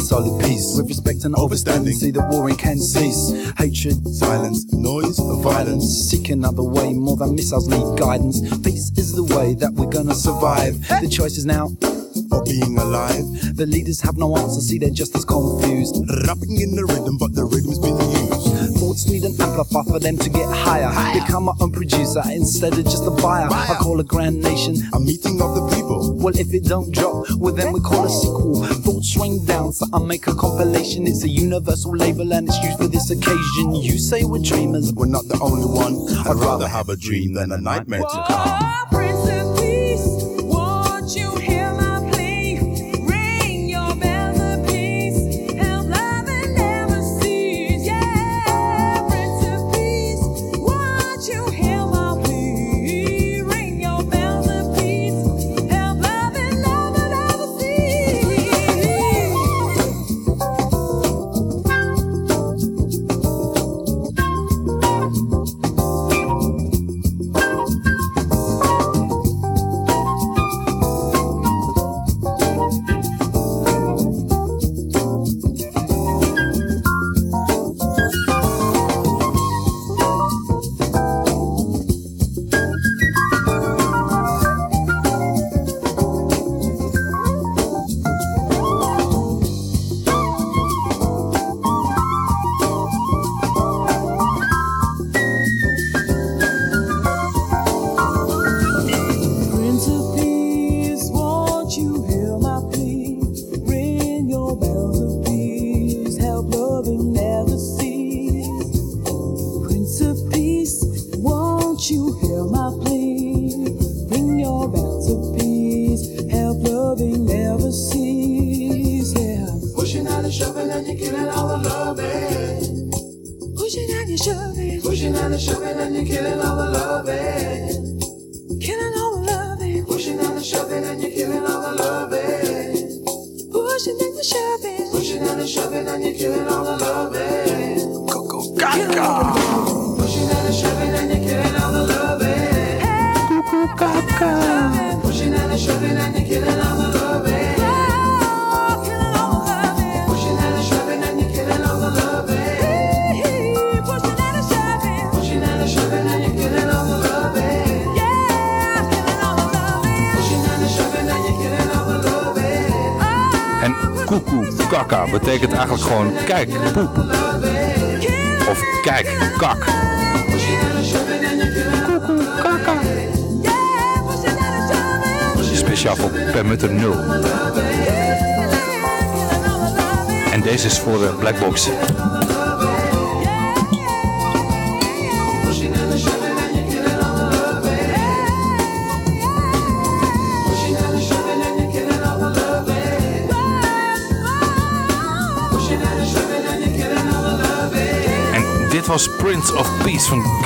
solid peace. With respect and understanding, see the warring can cease. Hatred, silence, noise, violence. Seek another way, more than missiles need guidance. Peace is the way that we're gonna survive. The choice is now. Or being alive. The leaders have no answer, see they're just as confused. Rapping in the rhythm, but the rhythm's been used. Thoughts need an amplifier for them to get higher. Become my own producer instead of just a buyer. I call a grand nation a meeting of the people. Well, if it don't drop, well then we call a sequel. Thoughts swing down, so I make a compilation. It's a universal label and it's used for this occasion. You say we're dreamers, we're not the only one. I'd rather have a dream than a nightmare to come.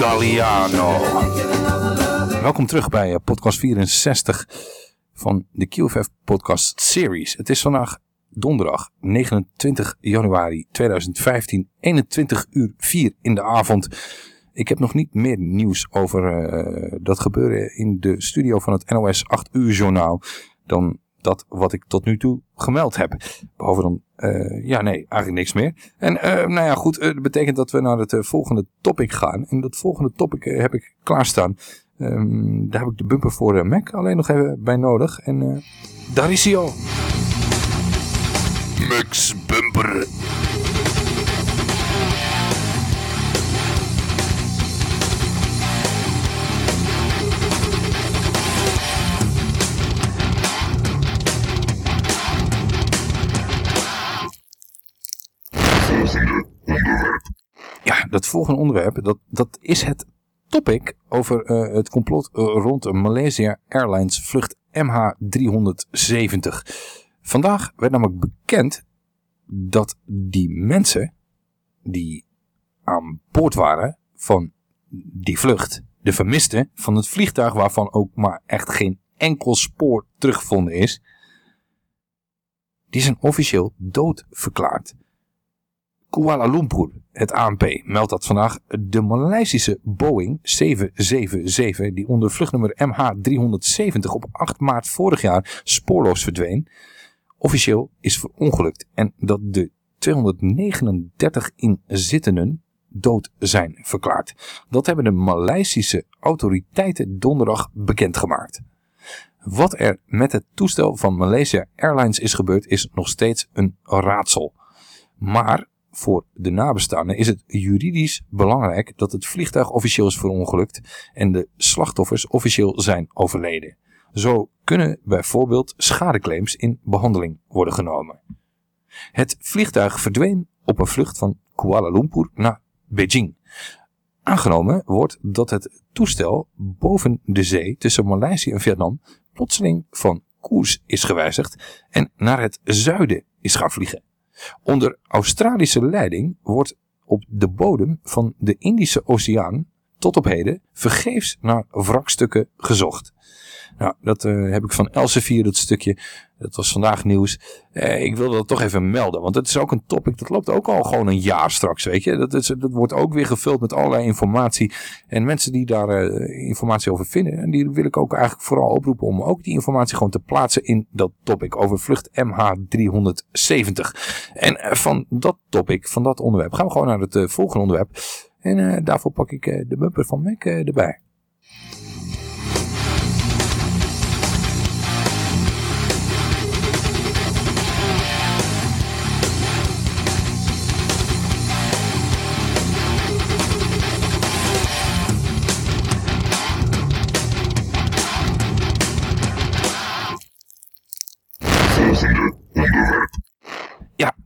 Galliano. Welkom terug bij eh, podcast 64 van de QFF podcast series. Het is vandaag donderdag 29 januari 2015, 21 uur 4 in de avond. Ik heb nog niet meer nieuws over eh, dat gebeuren in de studio van het NOS 8 uur journaal dan dat wat ik tot nu toe gemeld heb. Behalve dan, eh, ja nee, eigenlijk niks meer. En eh, nou ja, goed, eh, dat betekent dat we naar het volgende topic gaan. En dat volgende topic heb ik klaarstaan. Ehm, daar heb ik de bumper voor Mac alleen nog even bij nodig. En daar is hij al. Max bumper. Dat volgende onderwerp, dat, dat is het topic over eh, het complot eh, rond Malaysia Airlines vlucht MH370. Vandaag werd namelijk bekend dat die mensen die aan boord waren van die vlucht, de vermisten van het vliegtuig waarvan ook maar echt geen enkel spoor teruggevonden is, die zijn officieel dood verklaard. Kuala Lumpur, het ANP, meldt dat vandaag de Maleisische Boeing 777, die onder vluchtnummer MH370 op 8 maart vorig jaar spoorloos verdween, officieel is verongelukt en dat de 239 inzittenden dood zijn verklaard. Dat hebben de Maleisische autoriteiten donderdag bekendgemaakt. Wat er met het toestel van Malaysia Airlines is gebeurd is nog steeds een raadsel. Maar voor de nabestaanden is het juridisch belangrijk dat het vliegtuig officieel is verongelukt en de slachtoffers officieel zijn overleden. Zo kunnen bijvoorbeeld schadeclaims in behandeling worden genomen. Het vliegtuig verdween op een vlucht van Kuala Lumpur naar Beijing. Aangenomen wordt dat het toestel boven de zee tussen Maleisië en Vietnam plotseling van koers is gewijzigd en naar het zuiden is gaan vliegen. Onder Australische leiding wordt op de bodem van de Indische Oceaan tot op heden vergeefs naar wrakstukken gezocht. Nou, dat eh, heb ik van Elsevier, dat stukje. Dat was vandaag nieuws. Eh, ik wilde dat toch even melden, want het is ook een topic. Dat loopt ook al gewoon een jaar straks, weet je. Dat, dat wordt ook weer gevuld met allerlei informatie. En mensen die daar eh, informatie over vinden, en die wil ik ook eigenlijk vooral oproepen om ook die informatie gewoon te plaatsen in dat topic over vlucht MH370. En van dat topic, van dat onderwerp, gaan we gewoon naar het volgende onderwerp. En eh, daarvoor pak ik eh, de bumper van Mac eh, erbij.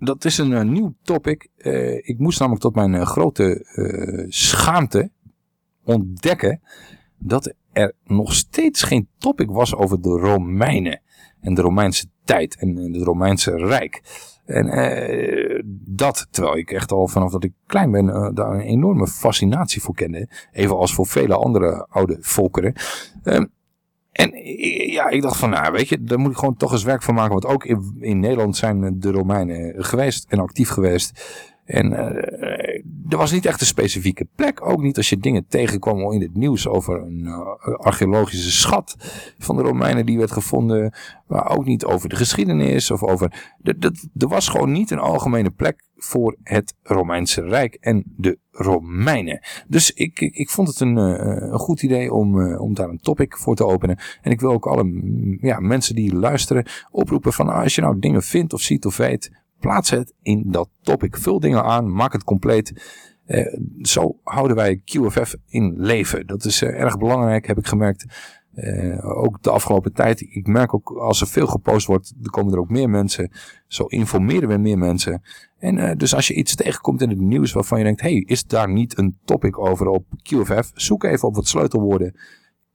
Dat is een eh, nieuw topic. Eh, ik moest namelijk tot mijn eh, grote schaamte ontdekken dat er nog steeds geen topic was over de Romeinen en de Romeinse tijd en het Romeinse Rijk. En dat, terwijl ik echt al vanaf dat ik klein ben daar een enorme fascinatie voor kende. Even als voor vele andere oude volkeren. Ehm, en eh, ja, ik dacht van, nou weet je, daar moet ik gewoon toch eens werk van maken. Want ook in, in Nederland zijn de Romeinen geweest en actief geweest. En eh, er was niet echt een specifieke plek. Ook niet als je dingen tegenkwam in het nieuws over een eh, archeologische schat van de Romeinen die werd gevonden. Maar ook niet over de geschiedenis of over... Er was gewoon niet een algemene plek voor het Romeinse Rijk en de Romeinen. Dus ik, ik, ik vond het een, eh, een goed idee om, eh, om daar een topic voor te openen. En ik wil ook alle ja, mensen die luisteren oproepen van ah, als je nou dingen vindt of ziet of weet, plaats het in dat topic. Vul dingen aan, maak het compleet. Eh, zo houden wij QFF in leven. Dat is eh, erg belangrijk, heb ik gemerkt. Eh, ook de afgelopen tijd. Ik merk ook als er veel gepost wordt, dan komen er ook meer mensen. Zo informeren we meer mensen. En dus als je iets tegenkomt in het nieuws waarvan je denkt, hey, is daar niet een topic over op QFF? Zoek even op wat sleutelwoorden.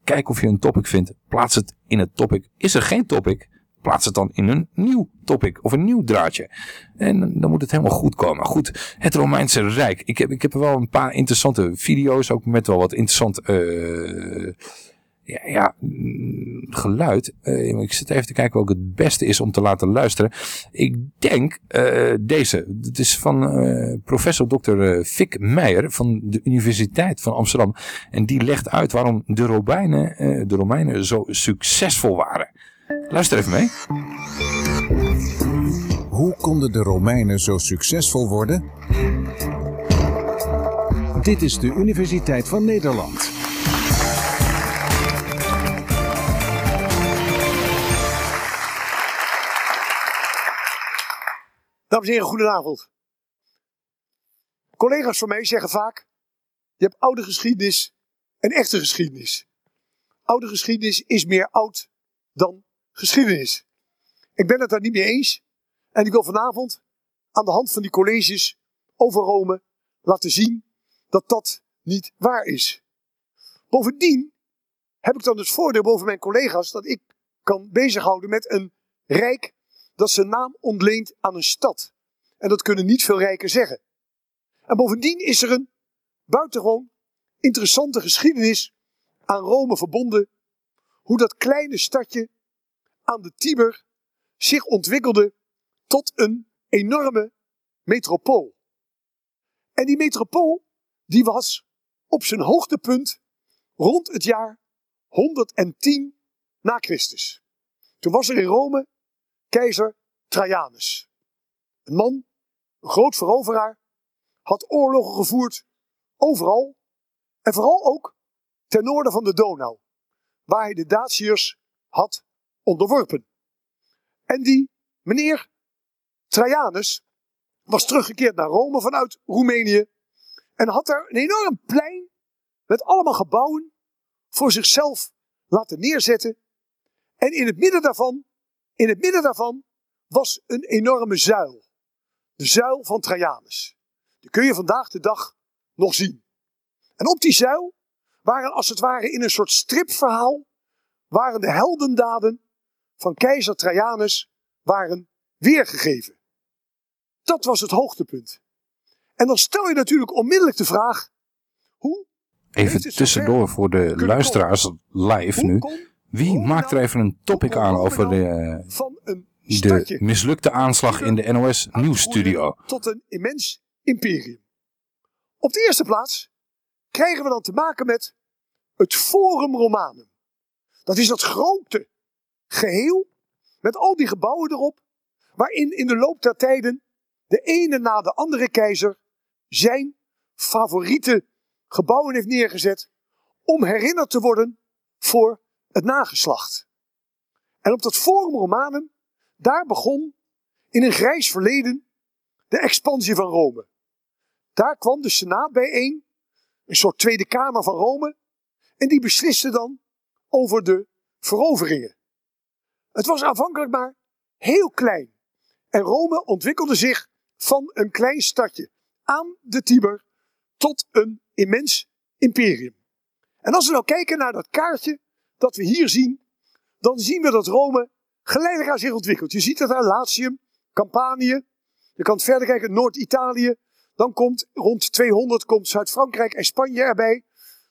Kijk of je een topic vindt. Plaats het in het topic. Is er geen topic? Plaats het dan in een nieuw topic of een nieuw draadje. En dan moet het helemaal goed komen. Goed, het Romeinse Rijk. Ik heb, ik heb er wel een paar interessante video's, ook met wel wat interessant eh, ja, ja, mm, geluid. Eh, ik zit even te kijken welke het beste is om te laten luisteren. Ik denk eh, deze. Het is van professor Dr. Fik Meijer van de Universiteit van Amsterdam. En die legt uit waarom de Romeinen, de Romeinen zo succesvol waren. Luister even mee. Hoe konden de Romeinen zo succesvol worden? Dit is de Universiteit van Nederland. Dames en heren, goedenavond. Collega's van mij zeggen vaak: je hebt oude geschiedenis en echte geschiedenis. Oude geschiedenis is meer oud dan geschiedenis. Ik ben het daar niet mee eens. En ik wil vanavond aan de hand van die colleges over Rome laten zien dat dat niet waar is. Bovendien heb ik dan het voordeel boven mijn collega's dat ik kan bezighouden met een rijk dat zijn naam ontleent aan een stad. En dat kunnen niet veel rijken zeggen. En bovendien is er een buitengewoon interessante geschiedenis aan Rome verbonden. Hoe dat kleine stadje aan de Tiber zich ontwikkelde tot een enorme metropool. En die metropool die was op zijn hoogtepunt rond het jaar 110 na Christus. Toen was er in Rome keizer Trajanus. Een man, een groot veroveraar, had oorlogen gevoerd overal en vooral ook ten noorden van de Donau, waar hij de Daciërs had onderworpen. En die meneer Trajanus was teruggekeerd naar Rome vanuit Roemenië en had daar een enorm plein met allemaal gebouwen voor zichzelf laten neerzetten. En in het midden daarvan, in het midden daarvan was een enorme zuil. De zuil van Trajanus. Die kun je vandaag de dag nog zien. En op die zuil waren als het ware in een soort stripverhaal, waren de heldendaden van keizer Trajanus waren weergegeven. Dat was het hoogtepunt. En dan stel je natuurlijk onmiddellijk de vraag, Even tussendoor voor de luisteraars live nu. Wie maakt er even een topic aan over de, de mislukte aanslag in de NOS Nieuwsstudio? tot een immens imperium. Op de eerste plaats krijgen we dan te maken met het Forum Romanum. Dat is dat grote geheel met al die gebouwen erop, waarin in de loop der tijden de ene na de andere keizer zijn favoriete gebouwen heeft neergezet om herinnerd te worden voor het nageslacht. En op dat Forum Romanum, daar begon in een grijs verleden de expansie van Rome. Daar kwam de Senaat bijeen, een soort Tweede Kamer van Rome, en die besliste dan over de veroveringen. Het was aanvankelijk maar heel klein. En Rome ontwikkelde zich van een klein stadje aan de Tiber tot een immens imperium. En als we nou kijken naar dat kaartje dat we hier zien, dan zien we dat Rome geleidelijk aan zich ontwikkelt. Je ziet het daar, Latium, Campanië. Je kan verder kijken, Noord-Italië. Dan komt rond 200 komt Zuid-Frankrijk en Spanje erbij.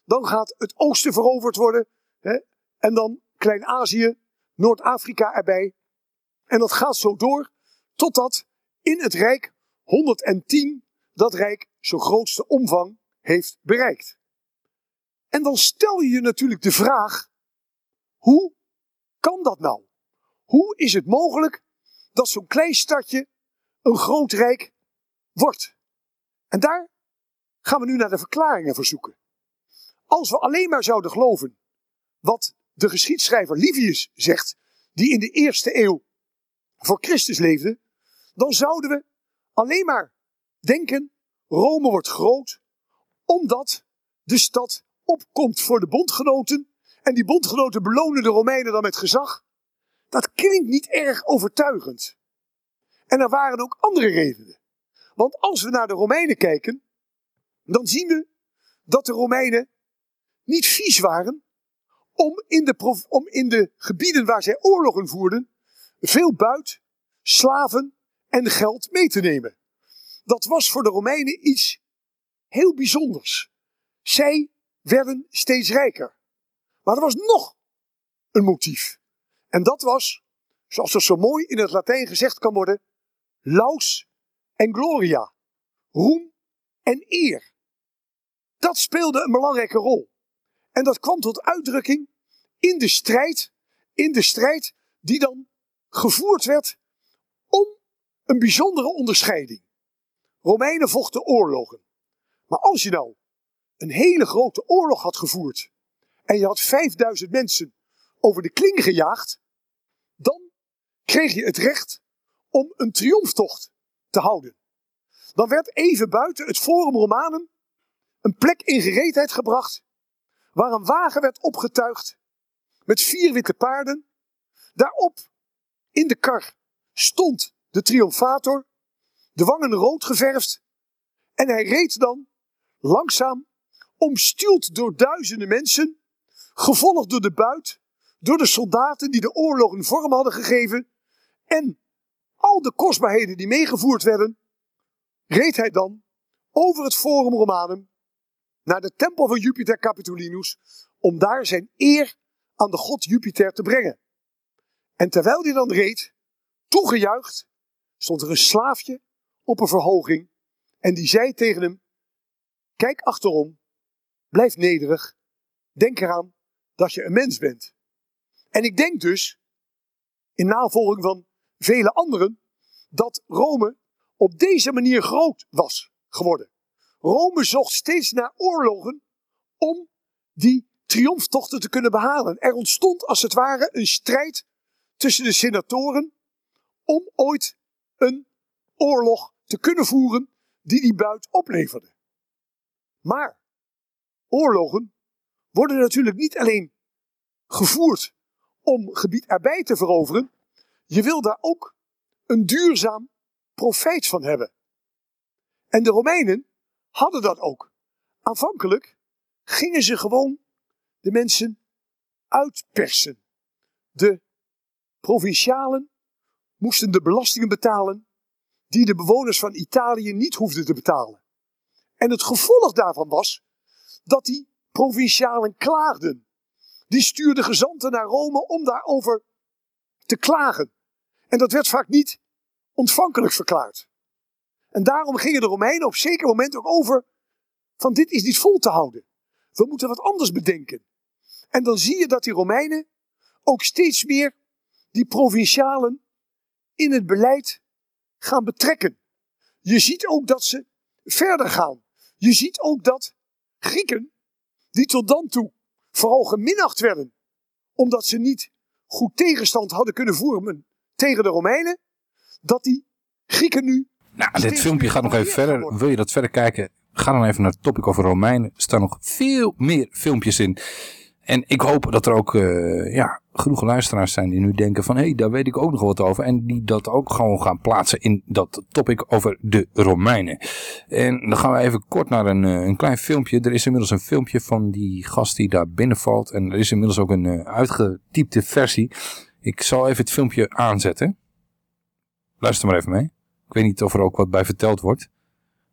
Dan gaat het oosten veroverd worden. Hè? En dan Klein-Azië, Noord-Afrika erbij. En dat gaat zo door totdat in het Rijk 110 dat Rijk zijn grootste omvang heeft bereikt. En dan stel je je natuurlijk de vraag: hoe kan dat nou? Hoe is het mogelijk dat zo'n klein stadje een groot rijk wordt? En daar gaan we nu naar de verklaringen verzoeken. Als we alleen maar zouden geloven wat de geschiedschrijver Livius zegt, die in de eerste eeuw voor Christus leefde, dan zouden we alleen maar denken: Rome wordt groot omdat de stad opkomt voor de bondgenoten en die bondgenoten belonen de Romeinen dan met gezag. Dat klinkt niet erg overtuigend. En er waren ook andere redenen. Want als we naar de Romeinen kijken, dan zien we dat de Romeinen niet vies waren om in de, om in de gebieden waar zij oorlogen voerden veel buit, slaven en geld mee te nemen. Dat was voor de Romeinen iets heel bijzonders. Zij werden steeds rijker. Maar er was nog een motief. En dat was, zoals er zo mooi in het Latijn gezegd kan worden, laus en gloria. Roem en eer. Dat speelde een belangrijke rol. En dat kwam tot uitdrukking in de strijd, in de strijd die dan gevoerd werd om een bijzondere onderscheiding. Romeinen vochten oorlogen. Maar als je nou een hele grote oorlog had gevoerd en je had 5000 mensen over de kling gejaagd, dan kreeg je het recht om een triomftocht te houden. Dan werd even buiten het Forum Romanum een plek in gereedheid gebracht waar een wagen werd opgetuigd met vier witte paarden. Daarop in de kar stond de triomfator, de wangen rood geverfd en hij reed dan langzaam, omstuwd door duizenden mensen, gevolgd door de buit, door de soldaten die de oorlog een vorm hadden gegeven en al de kostbaarheden die meegevoerd werden, reed hij dan over het Forum Romanum naar de tempel van Jupiter Capitolinus om daar zijn eer aan de god Jupiter te brengen. En terwijl hij dan reed, toegejuicht, stond er een slaafje op een verhoging en die zei tegen hem: Kijk achterom, blijf nederig, denk eraan dat je een mens bent. En ik denk dus, in navolging van vele anderen, dat Rome op deze manier groot was geworden. Rome zocht steeds naar oorlogen om die triomftochten te kunnen behalen. Er ontstond als het ware een strijd tussen de senatoren om ooit een oorlog te kunnen voeren die die buit opleverde. Maar oorlogen worden natuurlijk niet alleen gevoerd om gebied erbij te veroveren. Je wil daar ook een duurzaam profijt van hebben. En de Romeinen hadden dat ook. Aanvankelijk gingen ze gewoon de mensen uitpersen. De provincialen moesten de belastingen betalen die de bewoners van Italië niet hoefden te betalen. En het gevolg daarvan was dat die provincialen klaagden. Die stuurden gezanten naar Rome om daarover te klagen. En dat werd vaak niet ontvankelijk verklaard. En daarom gingen de Romeinen op zeker moment ook over van dit is niet vol te houden. We moeten wat anders bedenken. En dan zie je dat die Romeinen ook steeds meer die provincialen in het beleid gaan betrekken. Je ziet ook dat ze verder gaan. Je ziet ook dat Grieken, die tot dan toe vooral geminacht werden, omdat ze niet goed tegenstand hadden kunnen voeren tegen de Romeinen, dat die Grieken nu. Nou, dit filmpje gaat nog even verder. Wil je dat verder kijken? Ga dan even naar het topic over Romeinen. Er staan nog veel meer filmpjes in. En ik hoop dat er ook uh, ja, genoeg luisteraars zijn die nu denken van... hé, hey, daar weet ik ook nog wat over. En die dat ook gewoon gaan plaatsen in dat topic over de Romeinen. En dan gaan we even kort naar een, uh, een klein filmpje. Er is inmiddels een filmpje van die gast die daar binnenvalt. En er is inmiddels ook een uh, uitgetypte versie. Ik zal even het filmpje aanzetten. Luister maar even mee. Ik weet niet of er ook wat bij verteld wordt.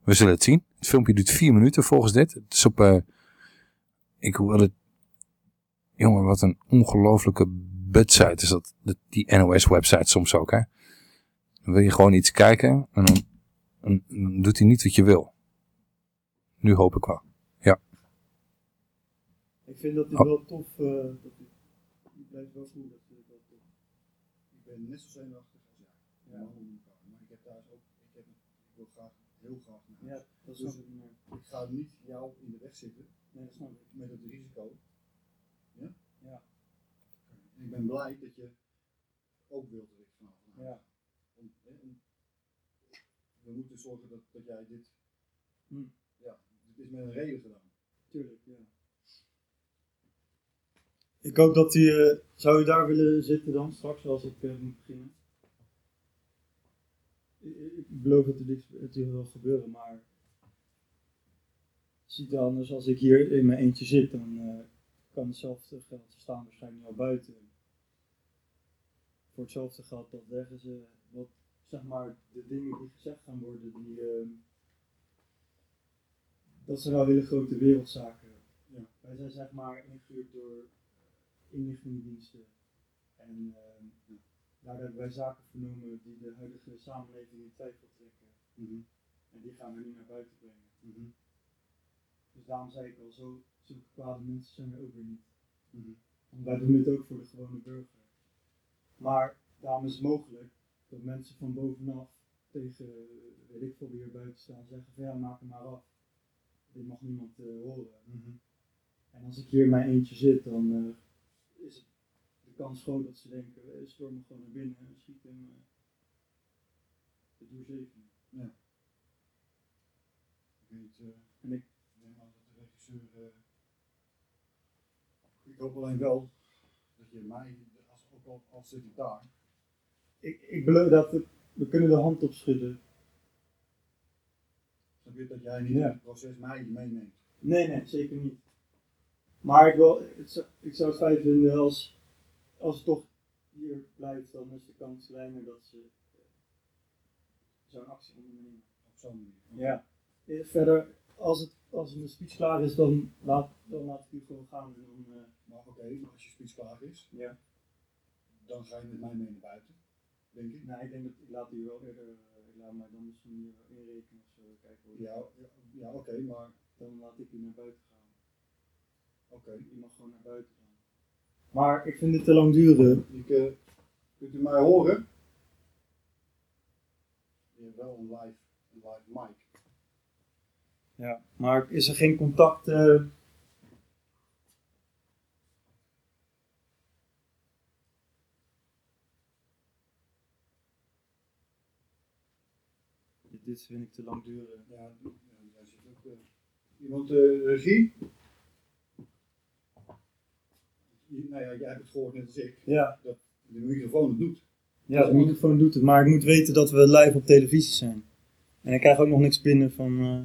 We zullen het zien. Het filmpje duurt vier minuten volgens dit. Het is op... Uh, ik wil het... Jongen, wat een ongelofelijke butsite is dat. Die NOS-website soms ook, hè. Dan wil je gewoon iets kijken en dan, dan, dan doet hij niet wat je wil. Nu hoop ik wel. Ja. Ik vind dat hij Oh. wel tof... Uh, dat hij, blijft wel goed. Dat, tof. Ik ben net zo zenuwachtig als jij. Ja. Maar ik heb thuis ook, ik, heb, ik wil graag, heel graag naar huis. Ja, dat dus snap ik niet. ik ga niet jou in de weg zitten. Nee, dat snap ik. Met het risico. Ja? Ja. En ik ben blij dat je ook wilt dat ik vanavond naar huis Ja. en we moeten zorgen dat, dat jij dit, Hm. ja, dit is met een reden gedaan. Tuurlijk, ja. Ik hoop dat hij... eh, zou je daar willen zitten dan, straks, als ik eh, moet beginnen? Ik, beloof dat er niks het hier wel gebeuren, maar... Ziet er anders als ik hier in mijn eentje zit, dan eh, kan hetzelfde geld, staan waarschijnlijk al buiten. Voor hetzelfde geld, dat leggen ze, wat, zeg maar, de dingen die gezegd gaan worden, die... ehm, dat zijn wel hele grote wereldzaken. Ja. Wij zijn zeg maar ingehuurd door inlichtingendiensten. En ehm, daar hebben wij zaken vernomen die de huidige samenleving in twijfel trekken. Mhm. En die gaan we nu naar buiten brengen. Mhm. Dus daarom zei ik al, zo, zulke kwade mensen zijn er ook weer niet. Mhm. Want wij doen dit ook voor de gewone burger. Maar daarom is het mogelijk dat mensen van bovenaf tegen, weet ik veel, wie hier buiten staan, zeggen van ja, maak hem maar af. Dit mag niemand eh, horen. Mhm. En als ik hier in mijn eentje zit, dan eh, kans groot dat ze denken, eh, storm hem gewoon naar binnen en schiet hem eh, de doorzeving. Ja. Ik weet, eh, En ik, ik maar dat de regisseur. eh, ik hoop alleen wel dat je mij, als, ook al, al zit ik daar, ik, ik beloof dat we, we kunnen de hand opschudden. snap je dat jij niet Ja. in het proces mij meeneemt. Nee, nee, zeker niet. Maar ik, wil, ik zou het fijn vinden als, als het toch hier blijft, dan is de kans kleiner dat ze eh, zo'n actie ondernemen. Op zo'n manier. Ja. Eh, Verder, als, het, als mijn speech klaar is, dan laat, dan laat ik u gewoon gaan. En dan, eh, Maar oké, maar als je speech klaar is, ja. dan ga je met mij mee naar buiten, denk ik. Nee, ik denk dat ik laat u wel eerder, ik laat mij dan misschien hier inrekenen of zo, kijken hoe Ja, ja, ja oké, maar Dan laat ik u naar buiten gaan. oké. U mag gewoon naar buiten gaan. Maar ik vind dit te lang duren. Ik, eh, kunt u mij horen? je wel een live, een live mic. Ja, maar is er geen contact? eh, Dit- vind ik te lang duren. Ja, ja, daar zit ook eh, iemand regie. Nou ja, jij hebt het gehoord net als ik. Ja. Dat de microfoon het doet. Ja, de microfoon doet het, maar ik moet weten dat we live op televisie zijn. En ik krijg ook nog niks binnen van. eh,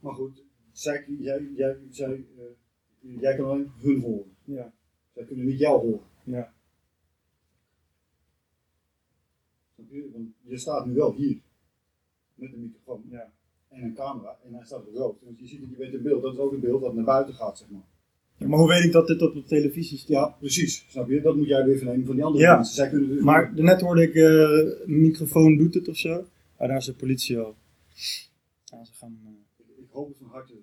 Maar goed, zij, jij, jij, zij, eh, jij kan alleen hun horen. Ja. Zij kunnen niet jou horen. Ja. Want je staat nu wel hier. Met een microfoon. Ja. En een camera. En hij staat rood. Dus je ziet dat je bent in beeld. Dat is ook een beeld dat naar buiten gaat, zeg maar. Ja, maar hoe weet ik dat dit op de televisie staat? Ja, precies. Snap je? Dat moet jij weer vernemen van die andere Ja, mensen. Zij kunnen dus maar net hoorde ik, eh microfoon doet het of zo. Ah, daar is de politie al. Ja, ze gaan eh, Ik hoop het van harte.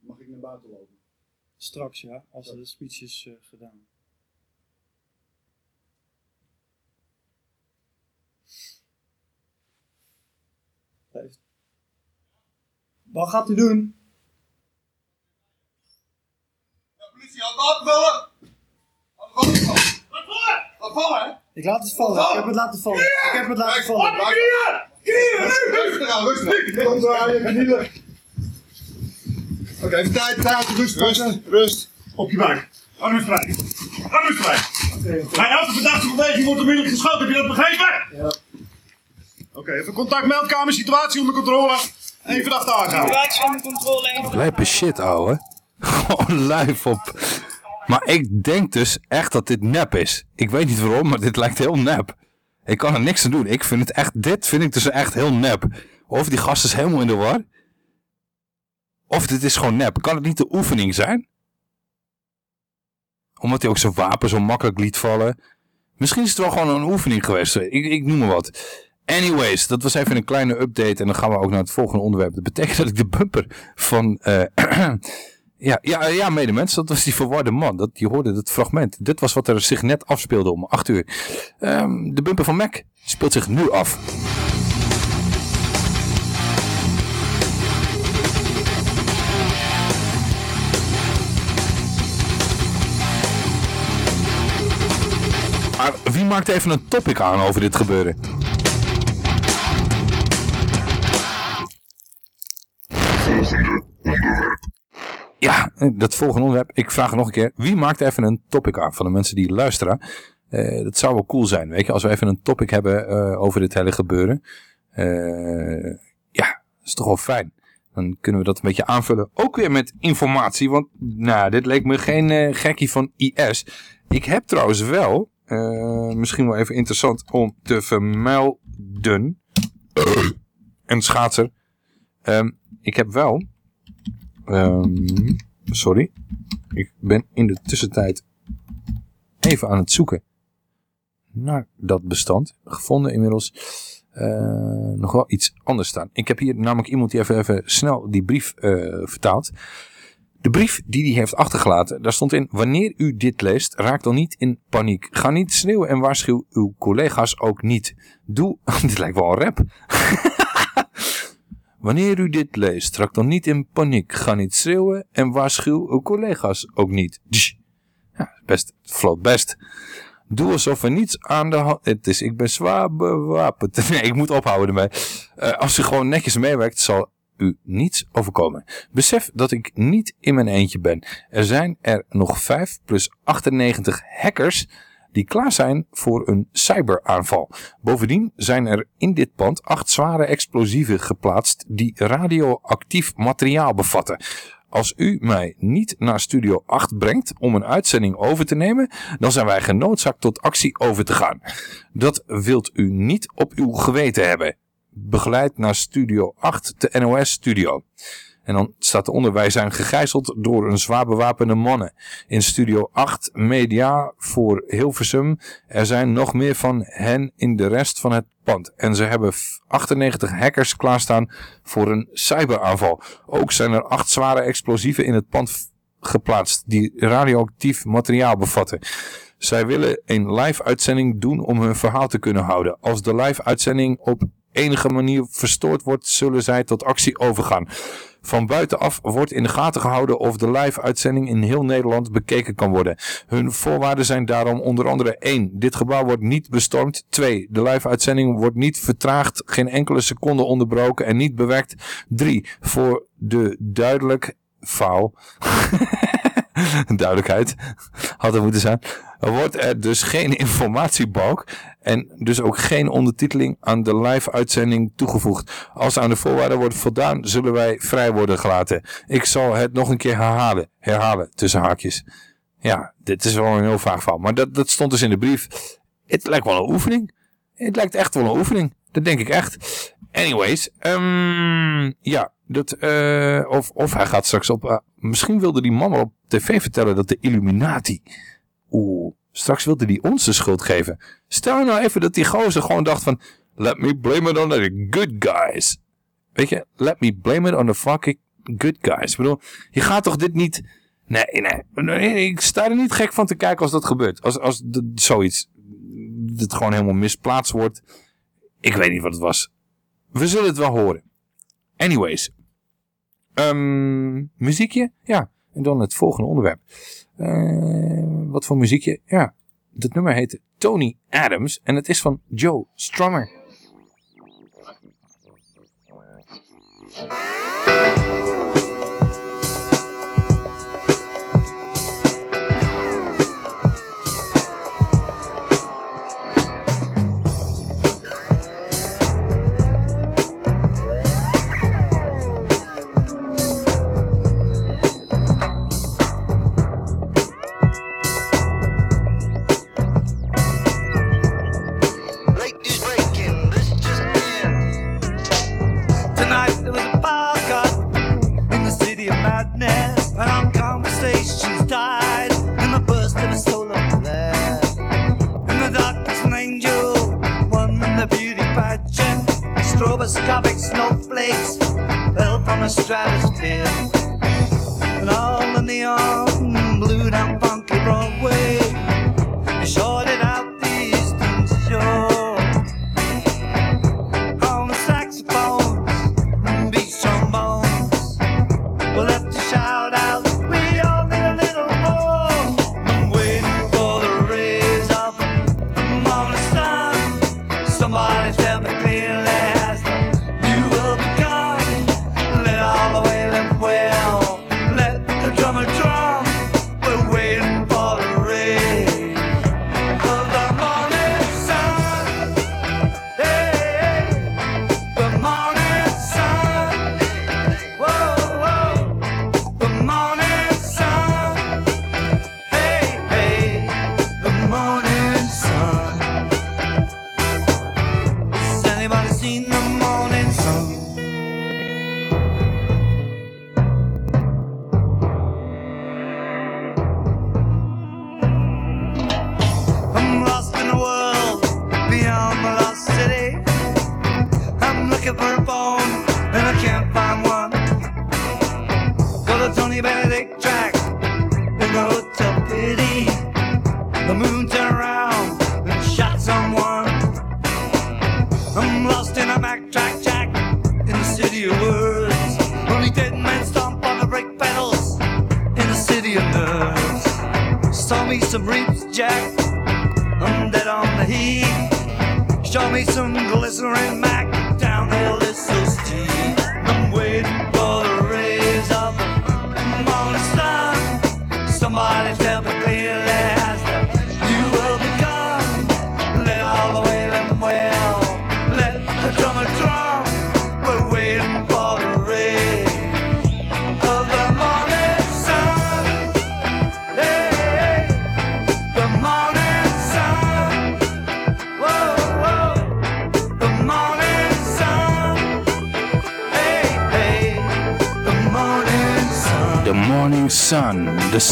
Mag ik naar buiten lopen? straks, ja, als de speech is eh, gedaan. Heeft- Wat gaat u doen? Politie, aan het aanvallen! Wat vallen? Wat vallen, hè? Ik laat het vallen, ik heb het laten vallen. Ik heb het laten vallen. Rustig aan, rustig. Kom daar, je knieën. Oké, even tijd, tijd, rust, rust, rust. Op je buik. Arm is vrij. Arm is vrij. Bij elke verdachte beweging wordt onmiddellijk geschoten, heb je dat begrepen? Ja. Oké, even contact, meldkamer, situatie onder controle. Aangehouden. onder controle. Lijpe shit, ouwe. Gewoon live op. Maar ik denk dus echt dat dit nep is. Ik weet niet waarom, maar dit lijkt heel nep. Ik kan er niks aan doen. Ik vind het echt, dit vind ik dus echt heel nep. Of die gast is helemaal in de war. Of dit is gewoon nep. Kan het niet de oefening zijn? Omdat hij ook zijn wapen zo makkelijk liet vallen. Misschien is het wel gewoon een oefening geweest. Ik, ik noem maar wat. Anyways, dat was even een kleine update. En dan gaan we ook naar het volgende onderwerp. Dat betekent dat ik de bumper van... eh, ja, ja, ja, medemens, dat was die verwarde man. Dat, je hoorde het fragment. Dit was wat er zich net afspeelde om 8 uur. Ehm, de bumper van Mac speelt zich nu af. Maar wie maakt even een topic aan over dit gebeuren? Ja, dat volgende onderwerp. Ik vraag nog een keer. Wie maakt even een topic aan van de mensen die luisteren? Eh, dat zou wel cool zijn, weet je. Als we even een topic hebben eh, over dit hele gebeuren. Eh, ja, dat is toch wel fijn. Dan kunnen we dat een beetje aanvullen. Ook weer met informatie. Want nou, dit leek me geen gekkie van IS. Ik heb trouwens wel, misschien wel even interessant om te vermelden. een schaatser. Ehm, ik heb wel Ehm, sorry. Ik ben in de tussentijd even aan het zoeken naar dat bestand. Gevonden inmiddels eh, nog wel iets anders staan. Ik heb hier namelijk iemand die even, even snel die brief eh, vertaalt. De brief die hij heeft achtergelaten, daar stond in... Wanneer u dit leest, raak dan niet in paniek. Ga niet schreeuwen en waarschuw uw collega's ook niet. Doe... dit lijkt wel een rap. Wanneer u dit leest, raak dan niet in paniek. Ga niet schreeuwen en waarschuw uw collega's ook niet. Ja, best, vlot best. Doe alsof er niets aan de hand is. Ik ben zwaar bewapend. Nee, ik moet ophouden ermee. Eh, als u gewoon netjes meewerkt, zal u niets overkomen. Besef dat ik niet in mijn eentje ben. Er zijn er nog 5 plus 98 hackers die klaar zijn voor een cyberaanval. Bovendien zijn er in dit pand acht zware explosieven geplaatst die radioactief materiaal bevatten. Als u mij niet naar Studio 8 brengt om een uitzending over te nemen, dan zijn wij genoodzaakt tot actie over te gaan. Dat wilt u niet op uw geweten hebben. Begeleid naar Studio 8, de NOS Studio. En dan staat eronder, wij zijn gegijzeld door een zwaar bewapende mannen. In studio 8 media voor Hilversum. Er zijn nog meer van hen in de rest van het pand. En ze hebben 98 hackers klaarstaan voor een cyberaanval. Ook zijn er acht zware explosieven in het pand geplaatst die radioactief materiaal bevatten. Zij willen een live uitzending doen om hun verhaal te kunnen houden. Als de live uitzending op enige manier verstoord wordt, zullen zij tot actie overgaan. Van buitenaf wordt in de gaten gehouden of de live uitzending in heel Nederland bekeken kan worden. Hun voorwaarden zijn daarom onder andere 1. Dit gebouw wordt niet bestormd. 2. De live uitzending wordt niet vertraagd, geen enkele seconde onderbroken en niet bewerkt. 3. Voor de duidelijk faal. Duidelijkheid had er moeten zijn. Wordt er dus geen informatiebalk en dus ook geen ondertiteling aan de live uitzending toegevoegd. Als aan de voorwaarden wordt voldaan, zullen wij vrij worden gelaten. Ik zal het nog een keer herhalen, herhalen tussen haakjes. Ja, dit is wel een heel vaag verhaal, maar dat, dat stond dus in de brief. Het lijkt wel een oefening. Het lijkt echt wel een oefening. Dat denk ik echt. Anyways, ehm, ja, dat, eh, of, of hij gaat straks op... eh, misschien wilde die man wel op tv vertellen dat de Illuminati... Oeh, straks wilde die ons de schuld geven. Stel nou even dat die gozer gewoon dacht van... Let me blame it on the good guys. Weet je, let me blame it on the fucking good guys. Ik bedoel, je gaat toch dit niet... Nee, nee, ik sta er niet gek van te kijken als dat gebeurt. Als, als zoiets, dat gewoon helemaal misplaatst wordt. Ik weet niet wat het was. We zullen het wel horen. Anyways. Ehm, muziekje? Ja. En dan het volgende onderwerp. Eh, wat voor muziekje? Ja. Dat nummer heet Tony Adams. En het is van Joe Strummer.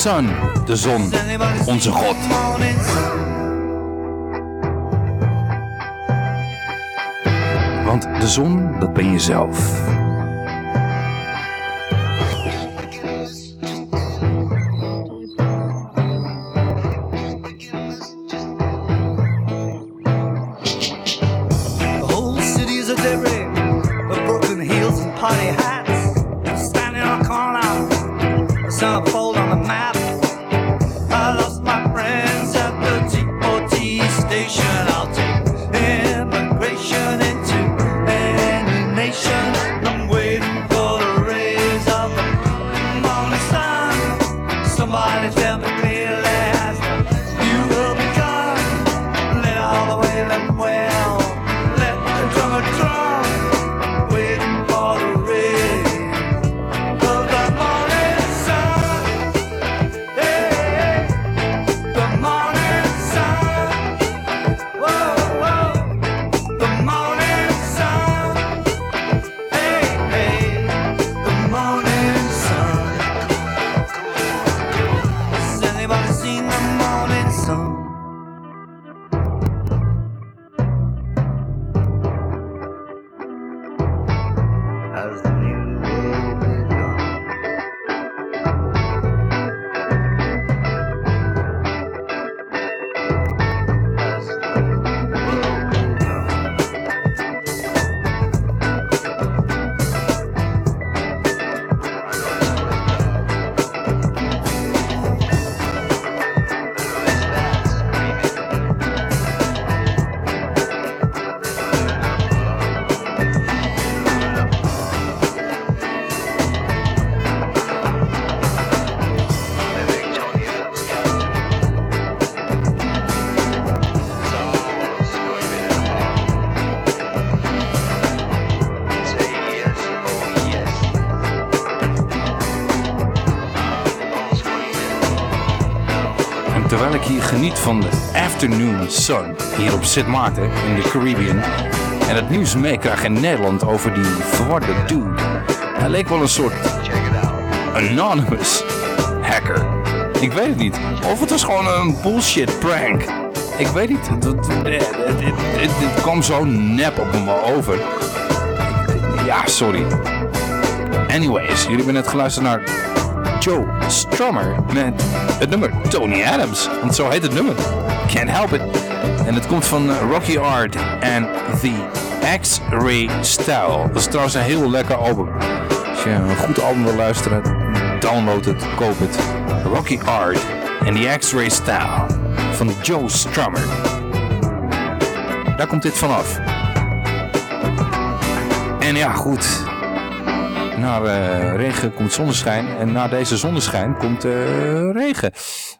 Sun. De zon, onze God. Want de zon, dat ben je afternoon sun hier op Sint Maarten in de Caribbean en het nieuws meekrijg in Nederland over die verwarde dude. Hij leek wel een soort anonymous hacker. Ik weet het niet. Of het was gewoon een bullshit prank. Ik weet niet. Het, kwam zo nep op me over. Ja, sorry. Anyways, jullie hebben net geluisterd naar Joe Strummer met het nummer Tony Adams. Want zo heet het nummer. Can't help it. En het komt van eh, Rocky Art en The X-Ray Style. Dat is trouwens een heel lekker album. Als je een goed album wil luisteren, download het, koop het. Rocky Art en The X-Ray Style van Joe Strummer. Daar komt dit vanaf. En ja, goed. Na eh, regen komt zonneschijn. En na deze zonneschijn komt eh, regen.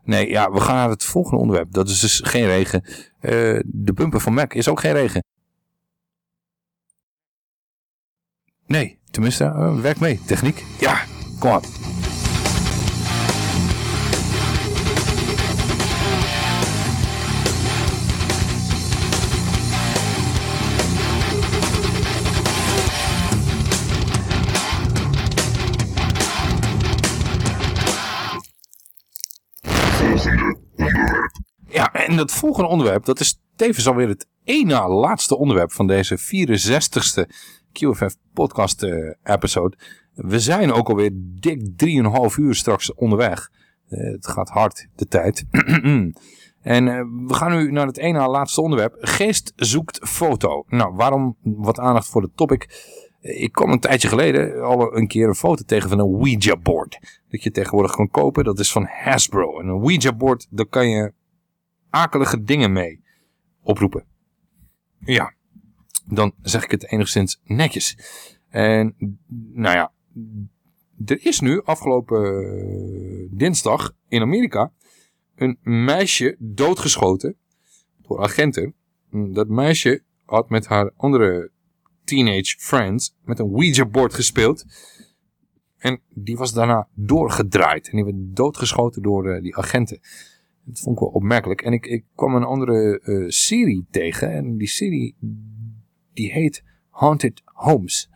Nee, ja, we gaan naar het volgende onderwerp. Dat is dus geen regen. Eh, de bumper van Mac is ook geen regen. Nee, tenminste, eh, werk mee. Techniek. Ja, kom op. en het volgende onderwerp, dat is tevens alweer het na laatste onderwerp van deze 64ste QFF podcast eh, episode. We zijn ook alweer dik 3,5 uur straks onderweg. Eh, het gaat hard, de tijd. en eh, we gaan nu naar het na laatste onderwerp. Geest zoekt foto. Nou, waarom wat aandacht voor de topic? Ik kwam een tijdje geleden al een keer een foto tegen van een Ouija board. Dat je tegenwoordig kan kopen. Dat is van Hasbro. En een Ouija board, daar kan je akelige dingen mee oproepen. Ja, dan zeg ik het enigszins netjes. En nou ja, er is nu afgelopen dinsdag in Amerika een meisje doodgeschoten door agenten. Dat meisje had met haar andere teenage friends met een Ouija board gespeeld. En die was daarna doorgedraaid. En die werd doodgeschoten door eh, die agenten. Dat vond ik wel opmerkelijk. En ik, ik kwam een andere eh, serie tegen. En die serie die heet Haunted Homes.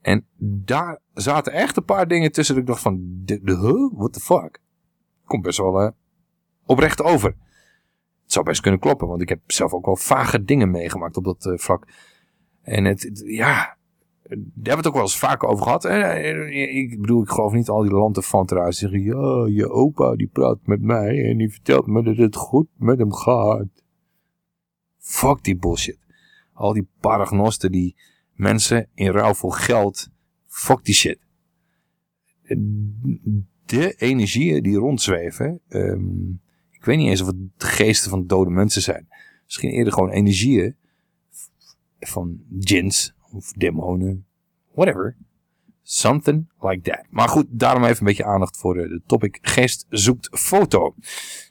En daar zaten echt een paar dingen tussen dat ik dacht van, de, de huh? What the fuck? Komt best wel eh, oprecht over. Het zou best kunnen kloppen, want ik heb zelf ook wel vage dingen meegemaakt op dat eh, vlak. En het, het- ja, daar hebben we het ook wel eens vaker over gehad. Eh, eh, Ik bedoel, ik geloof niet al die lanterfanten zeggen, ja, je opa die praat met mij en die vertelt me dat het goed met hem gaat. Fuck die bullshit. Al die paragnosten die mensen in ruil voor geld, fuck die shit. De energieën die rondzweven, ehm, ik weet niet eens of het de geesten van dode mensen zijn. Misschien eerder gewoon energieën van djinns of demonen, whatever. Something like that. Maar goed, daarom even een beetje aandacht voor eh, de topic geest zoekt foto.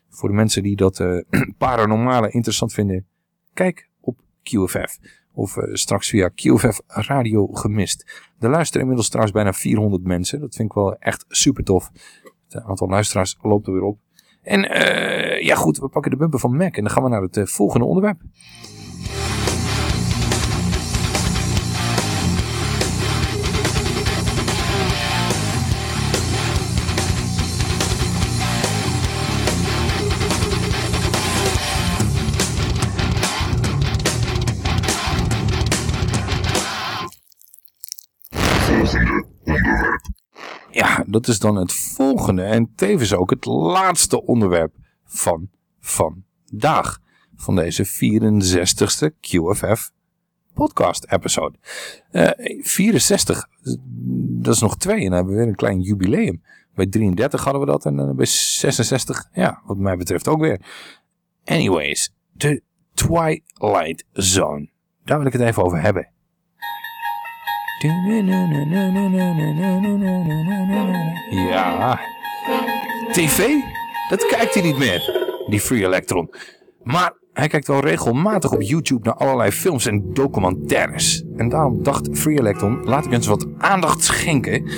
Voor de mensen die dat eh, paranormale interessant vinden, kijk op QFF. Of eh, straks via QFF Radio gemist. Er luisteren inmiddels trouwens bijna 400 mensen. Dat vind ik wel echt super tof. Het aantal luisteraars loopt er weer op. En ja goed, we pakken de bumper van Mac en dan gaan we naar het volgende onderwerp. Dat is dan het volgende en tevens ook het laatste onderwerp van vandaag. Van deze 64ste QFF podcast episode. Eh 64, dat is nog twee en dan hebben we weer een klein jubileum. Bij 33 hadden we dat en bij 66, ja, wat mij betreft ook weer. Anyways, de Twilight Zone. Daar wil ik het even over hebben. Ja. TV? Dat kijkt hij niet meer. Die Free Electron. Maar hij kijkt wel regelmatig op YouTube naar allerlei films en documentaires. En daarom dacht Free Electron, laat ik eens wat aandacht schenken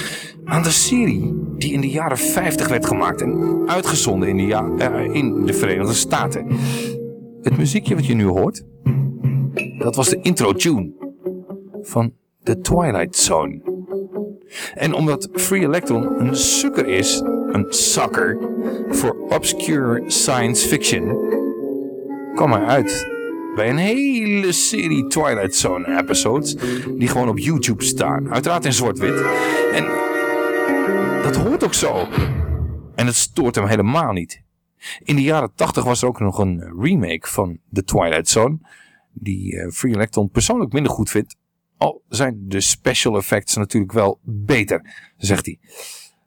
aan de serie die in de jaren 50 werd gemaakt en uitgezonden in de, eh, in de Verenigde Staten. Het muziekje wat je nu hoort, dat was de intro tune van The Twilight Zone. En omdat Free Electron een sukker is, een sucker, voor obscure science fiction, kwam hij uit bij een hele serie Twilight Zone episodes die gewoon op YouTube staan. Uiteraard in zwart-wit. En dat hoort ook zo. En het stoort hem helemaal niet. In de jaren 80 was er ook nog een remake van The Twilight Zone. Die eh, Free Electron persoonlijk minder goed vindt. Zijn de special effects natuurlijk wel beter, zegt hij.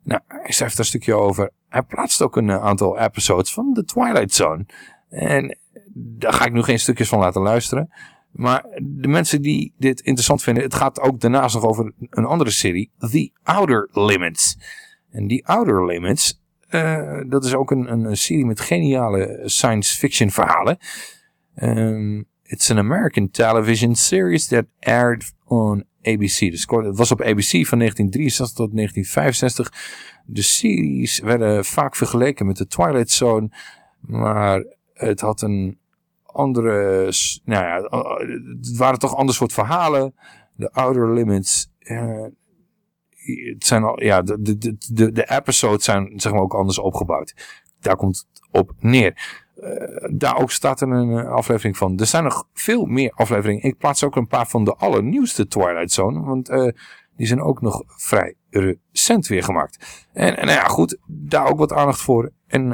Nou, hij schrijft daar een stukje over. Hij plaatst ook een eh, aantal episodes van The Twilight Zone. En daar ga ik nu geen stukjes van laten luisteren. Maar de mensen die dit interessant vinden, het gaat ook daarnaast nog over een andere serie, The Outer Limits. En die Outer Limits, eh, dat is ook een, een, een serie met geniale science fiction verhalen. Um, it's an American television series that aired on ABC. Het was op ABC van 1963 tot 1965. De series werden vaak vergeleken met de Twilight Zone, maar het had een andere, nou ja, het waren toch ander soort verhalen. De Outer Limits, uh, het zijn al, ja, de, de, de, de episodes zijn zeg maar ook anders opgebouwd. Daar komt het op neer. Uh, daar ook staat er een aflevering van. Er zijn nog veel meer afleveringen. Ik plaats ook een paar van de allernieuwste Twilight Zone. Want uh, die zijn ook nog vrij recent weer gemaakt. En, en nou ja, goed, daar ook wat aandacht voor. En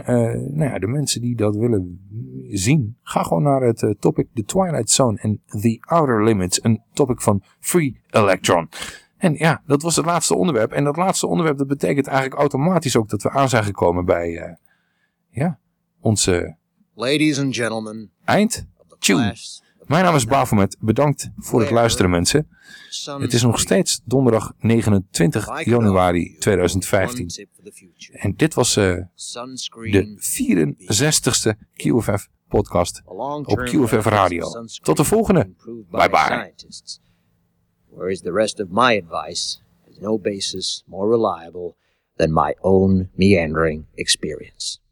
nou ja, de mensen die dat willen zien, ga gewoon naar het topic The Twilight Zone en The Outer Limits. Een topic van Free Electron. En ja, dat was het laatste onderwerp. En dat laatste onderwerp, dat betekent eigenlijk automatisch ook dat we aan zijn gekomen bij, ja, onze... Ladies and gentlemen. Eind. Tune. Mijn naam is Bafomet. Bedankt voor het luisteren mensen. Het is nog steeds donderdag 29 januari 2015. En dit was uh, de 64ste QFF podcast op QFF Radio. Tot de volgende. Bye bye. Whereas the rest of my advice has no basis more reliable than my own meandering experience.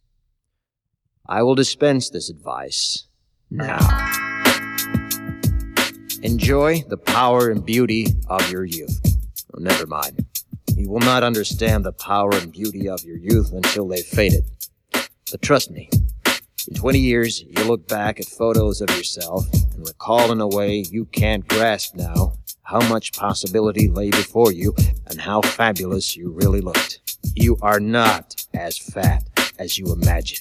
I will dispense this advice now. Enjoy the power and beauty of your youth. Oh, never mind. You will not understand the power and beauty of your youth until they've faded. But trust me, in 20 years, you'll look back at photos of yourself and recall in a way you can't grasp now how much possibility lay before you and how fabulous you really looked. You are not as fat as you imagine.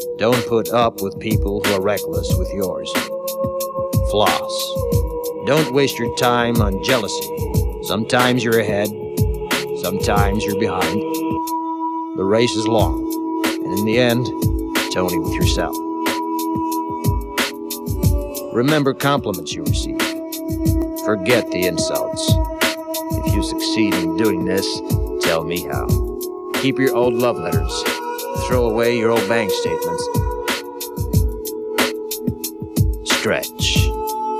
Don't put up with people who are reckless with yours. Floss. Don't waste your time on jealousy. Sometimes you're ahead, sometimes you're behind. The race is long, and in the end, it's only with yourself. Remember compliments you receive. Forget the insults. If you succeed in doing this, tell me how. Keep your old love letters. Throw away your old bank statements. Stretch.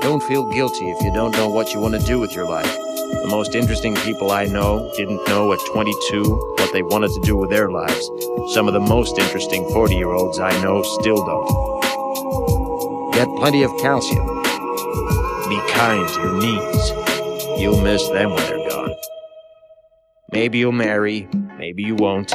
Don't feel guilty if you don't know what you want to do with your life. The most interesting people I know didn't know at 22 what they wanted to do with their lives. Some of the most interesting 40 year olds I know still don't. Get plenty of calcium. Be kind to your knees. You'll miss them when they're gone. Maybe you'll marry, maybe you won't.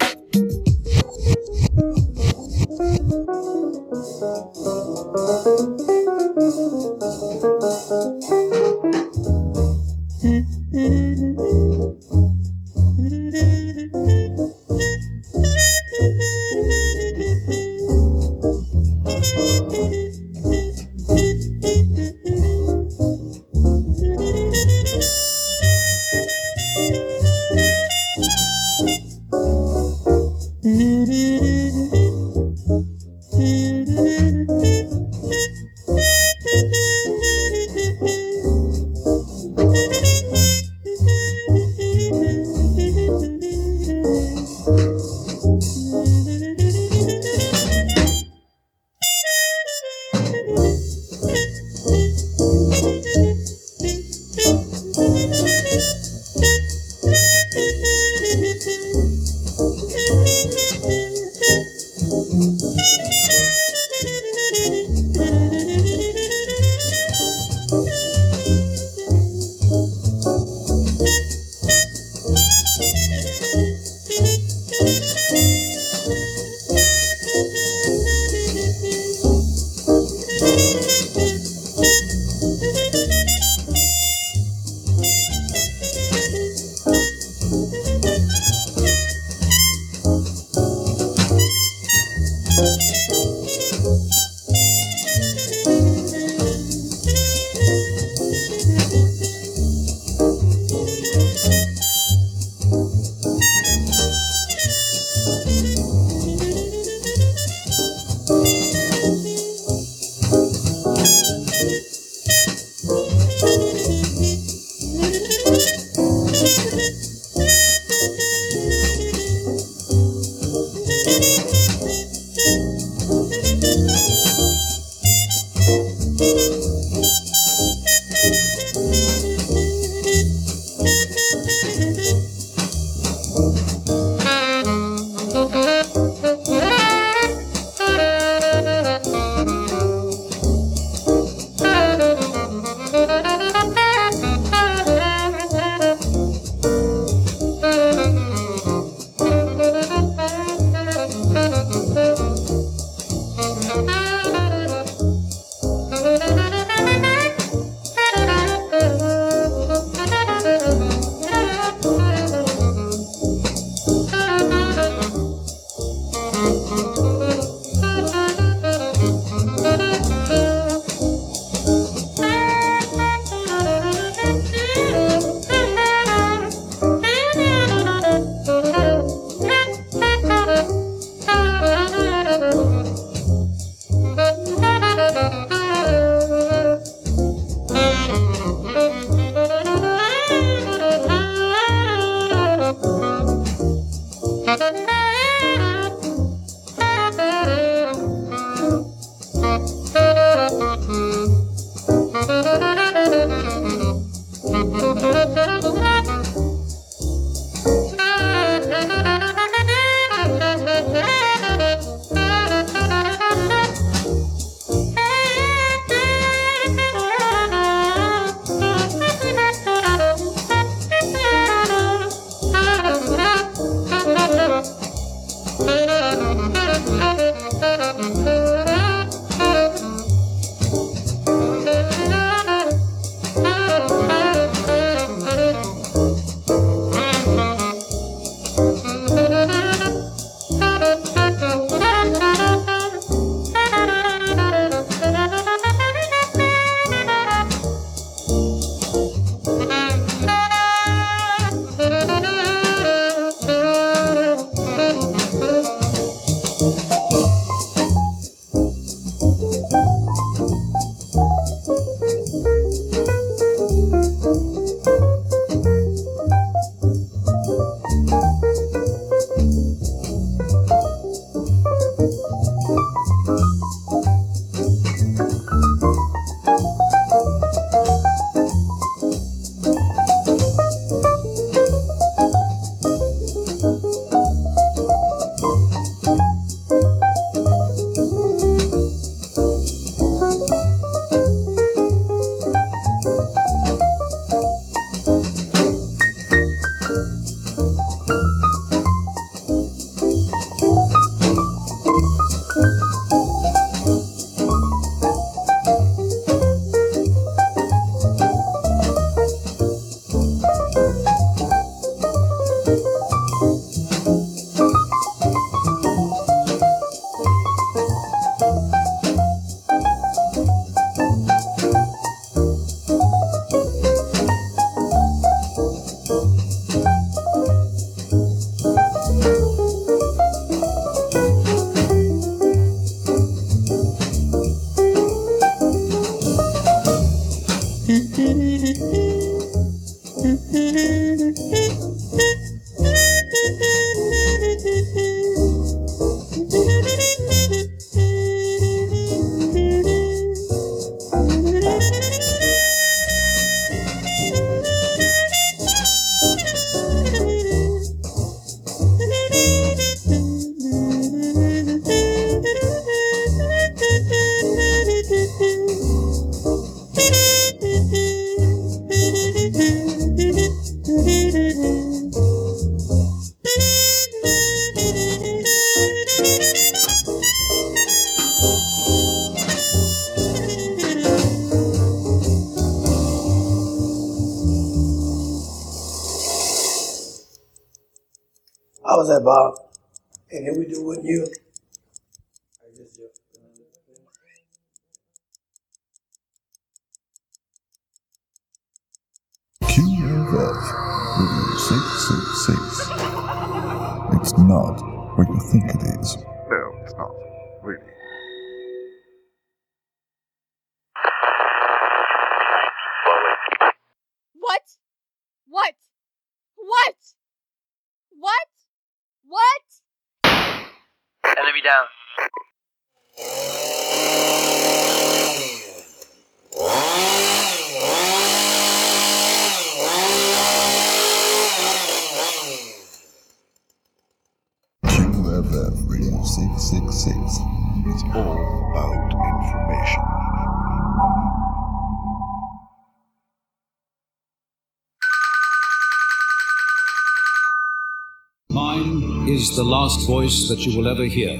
Voice that you will ever hear.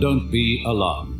Don't be alarmed.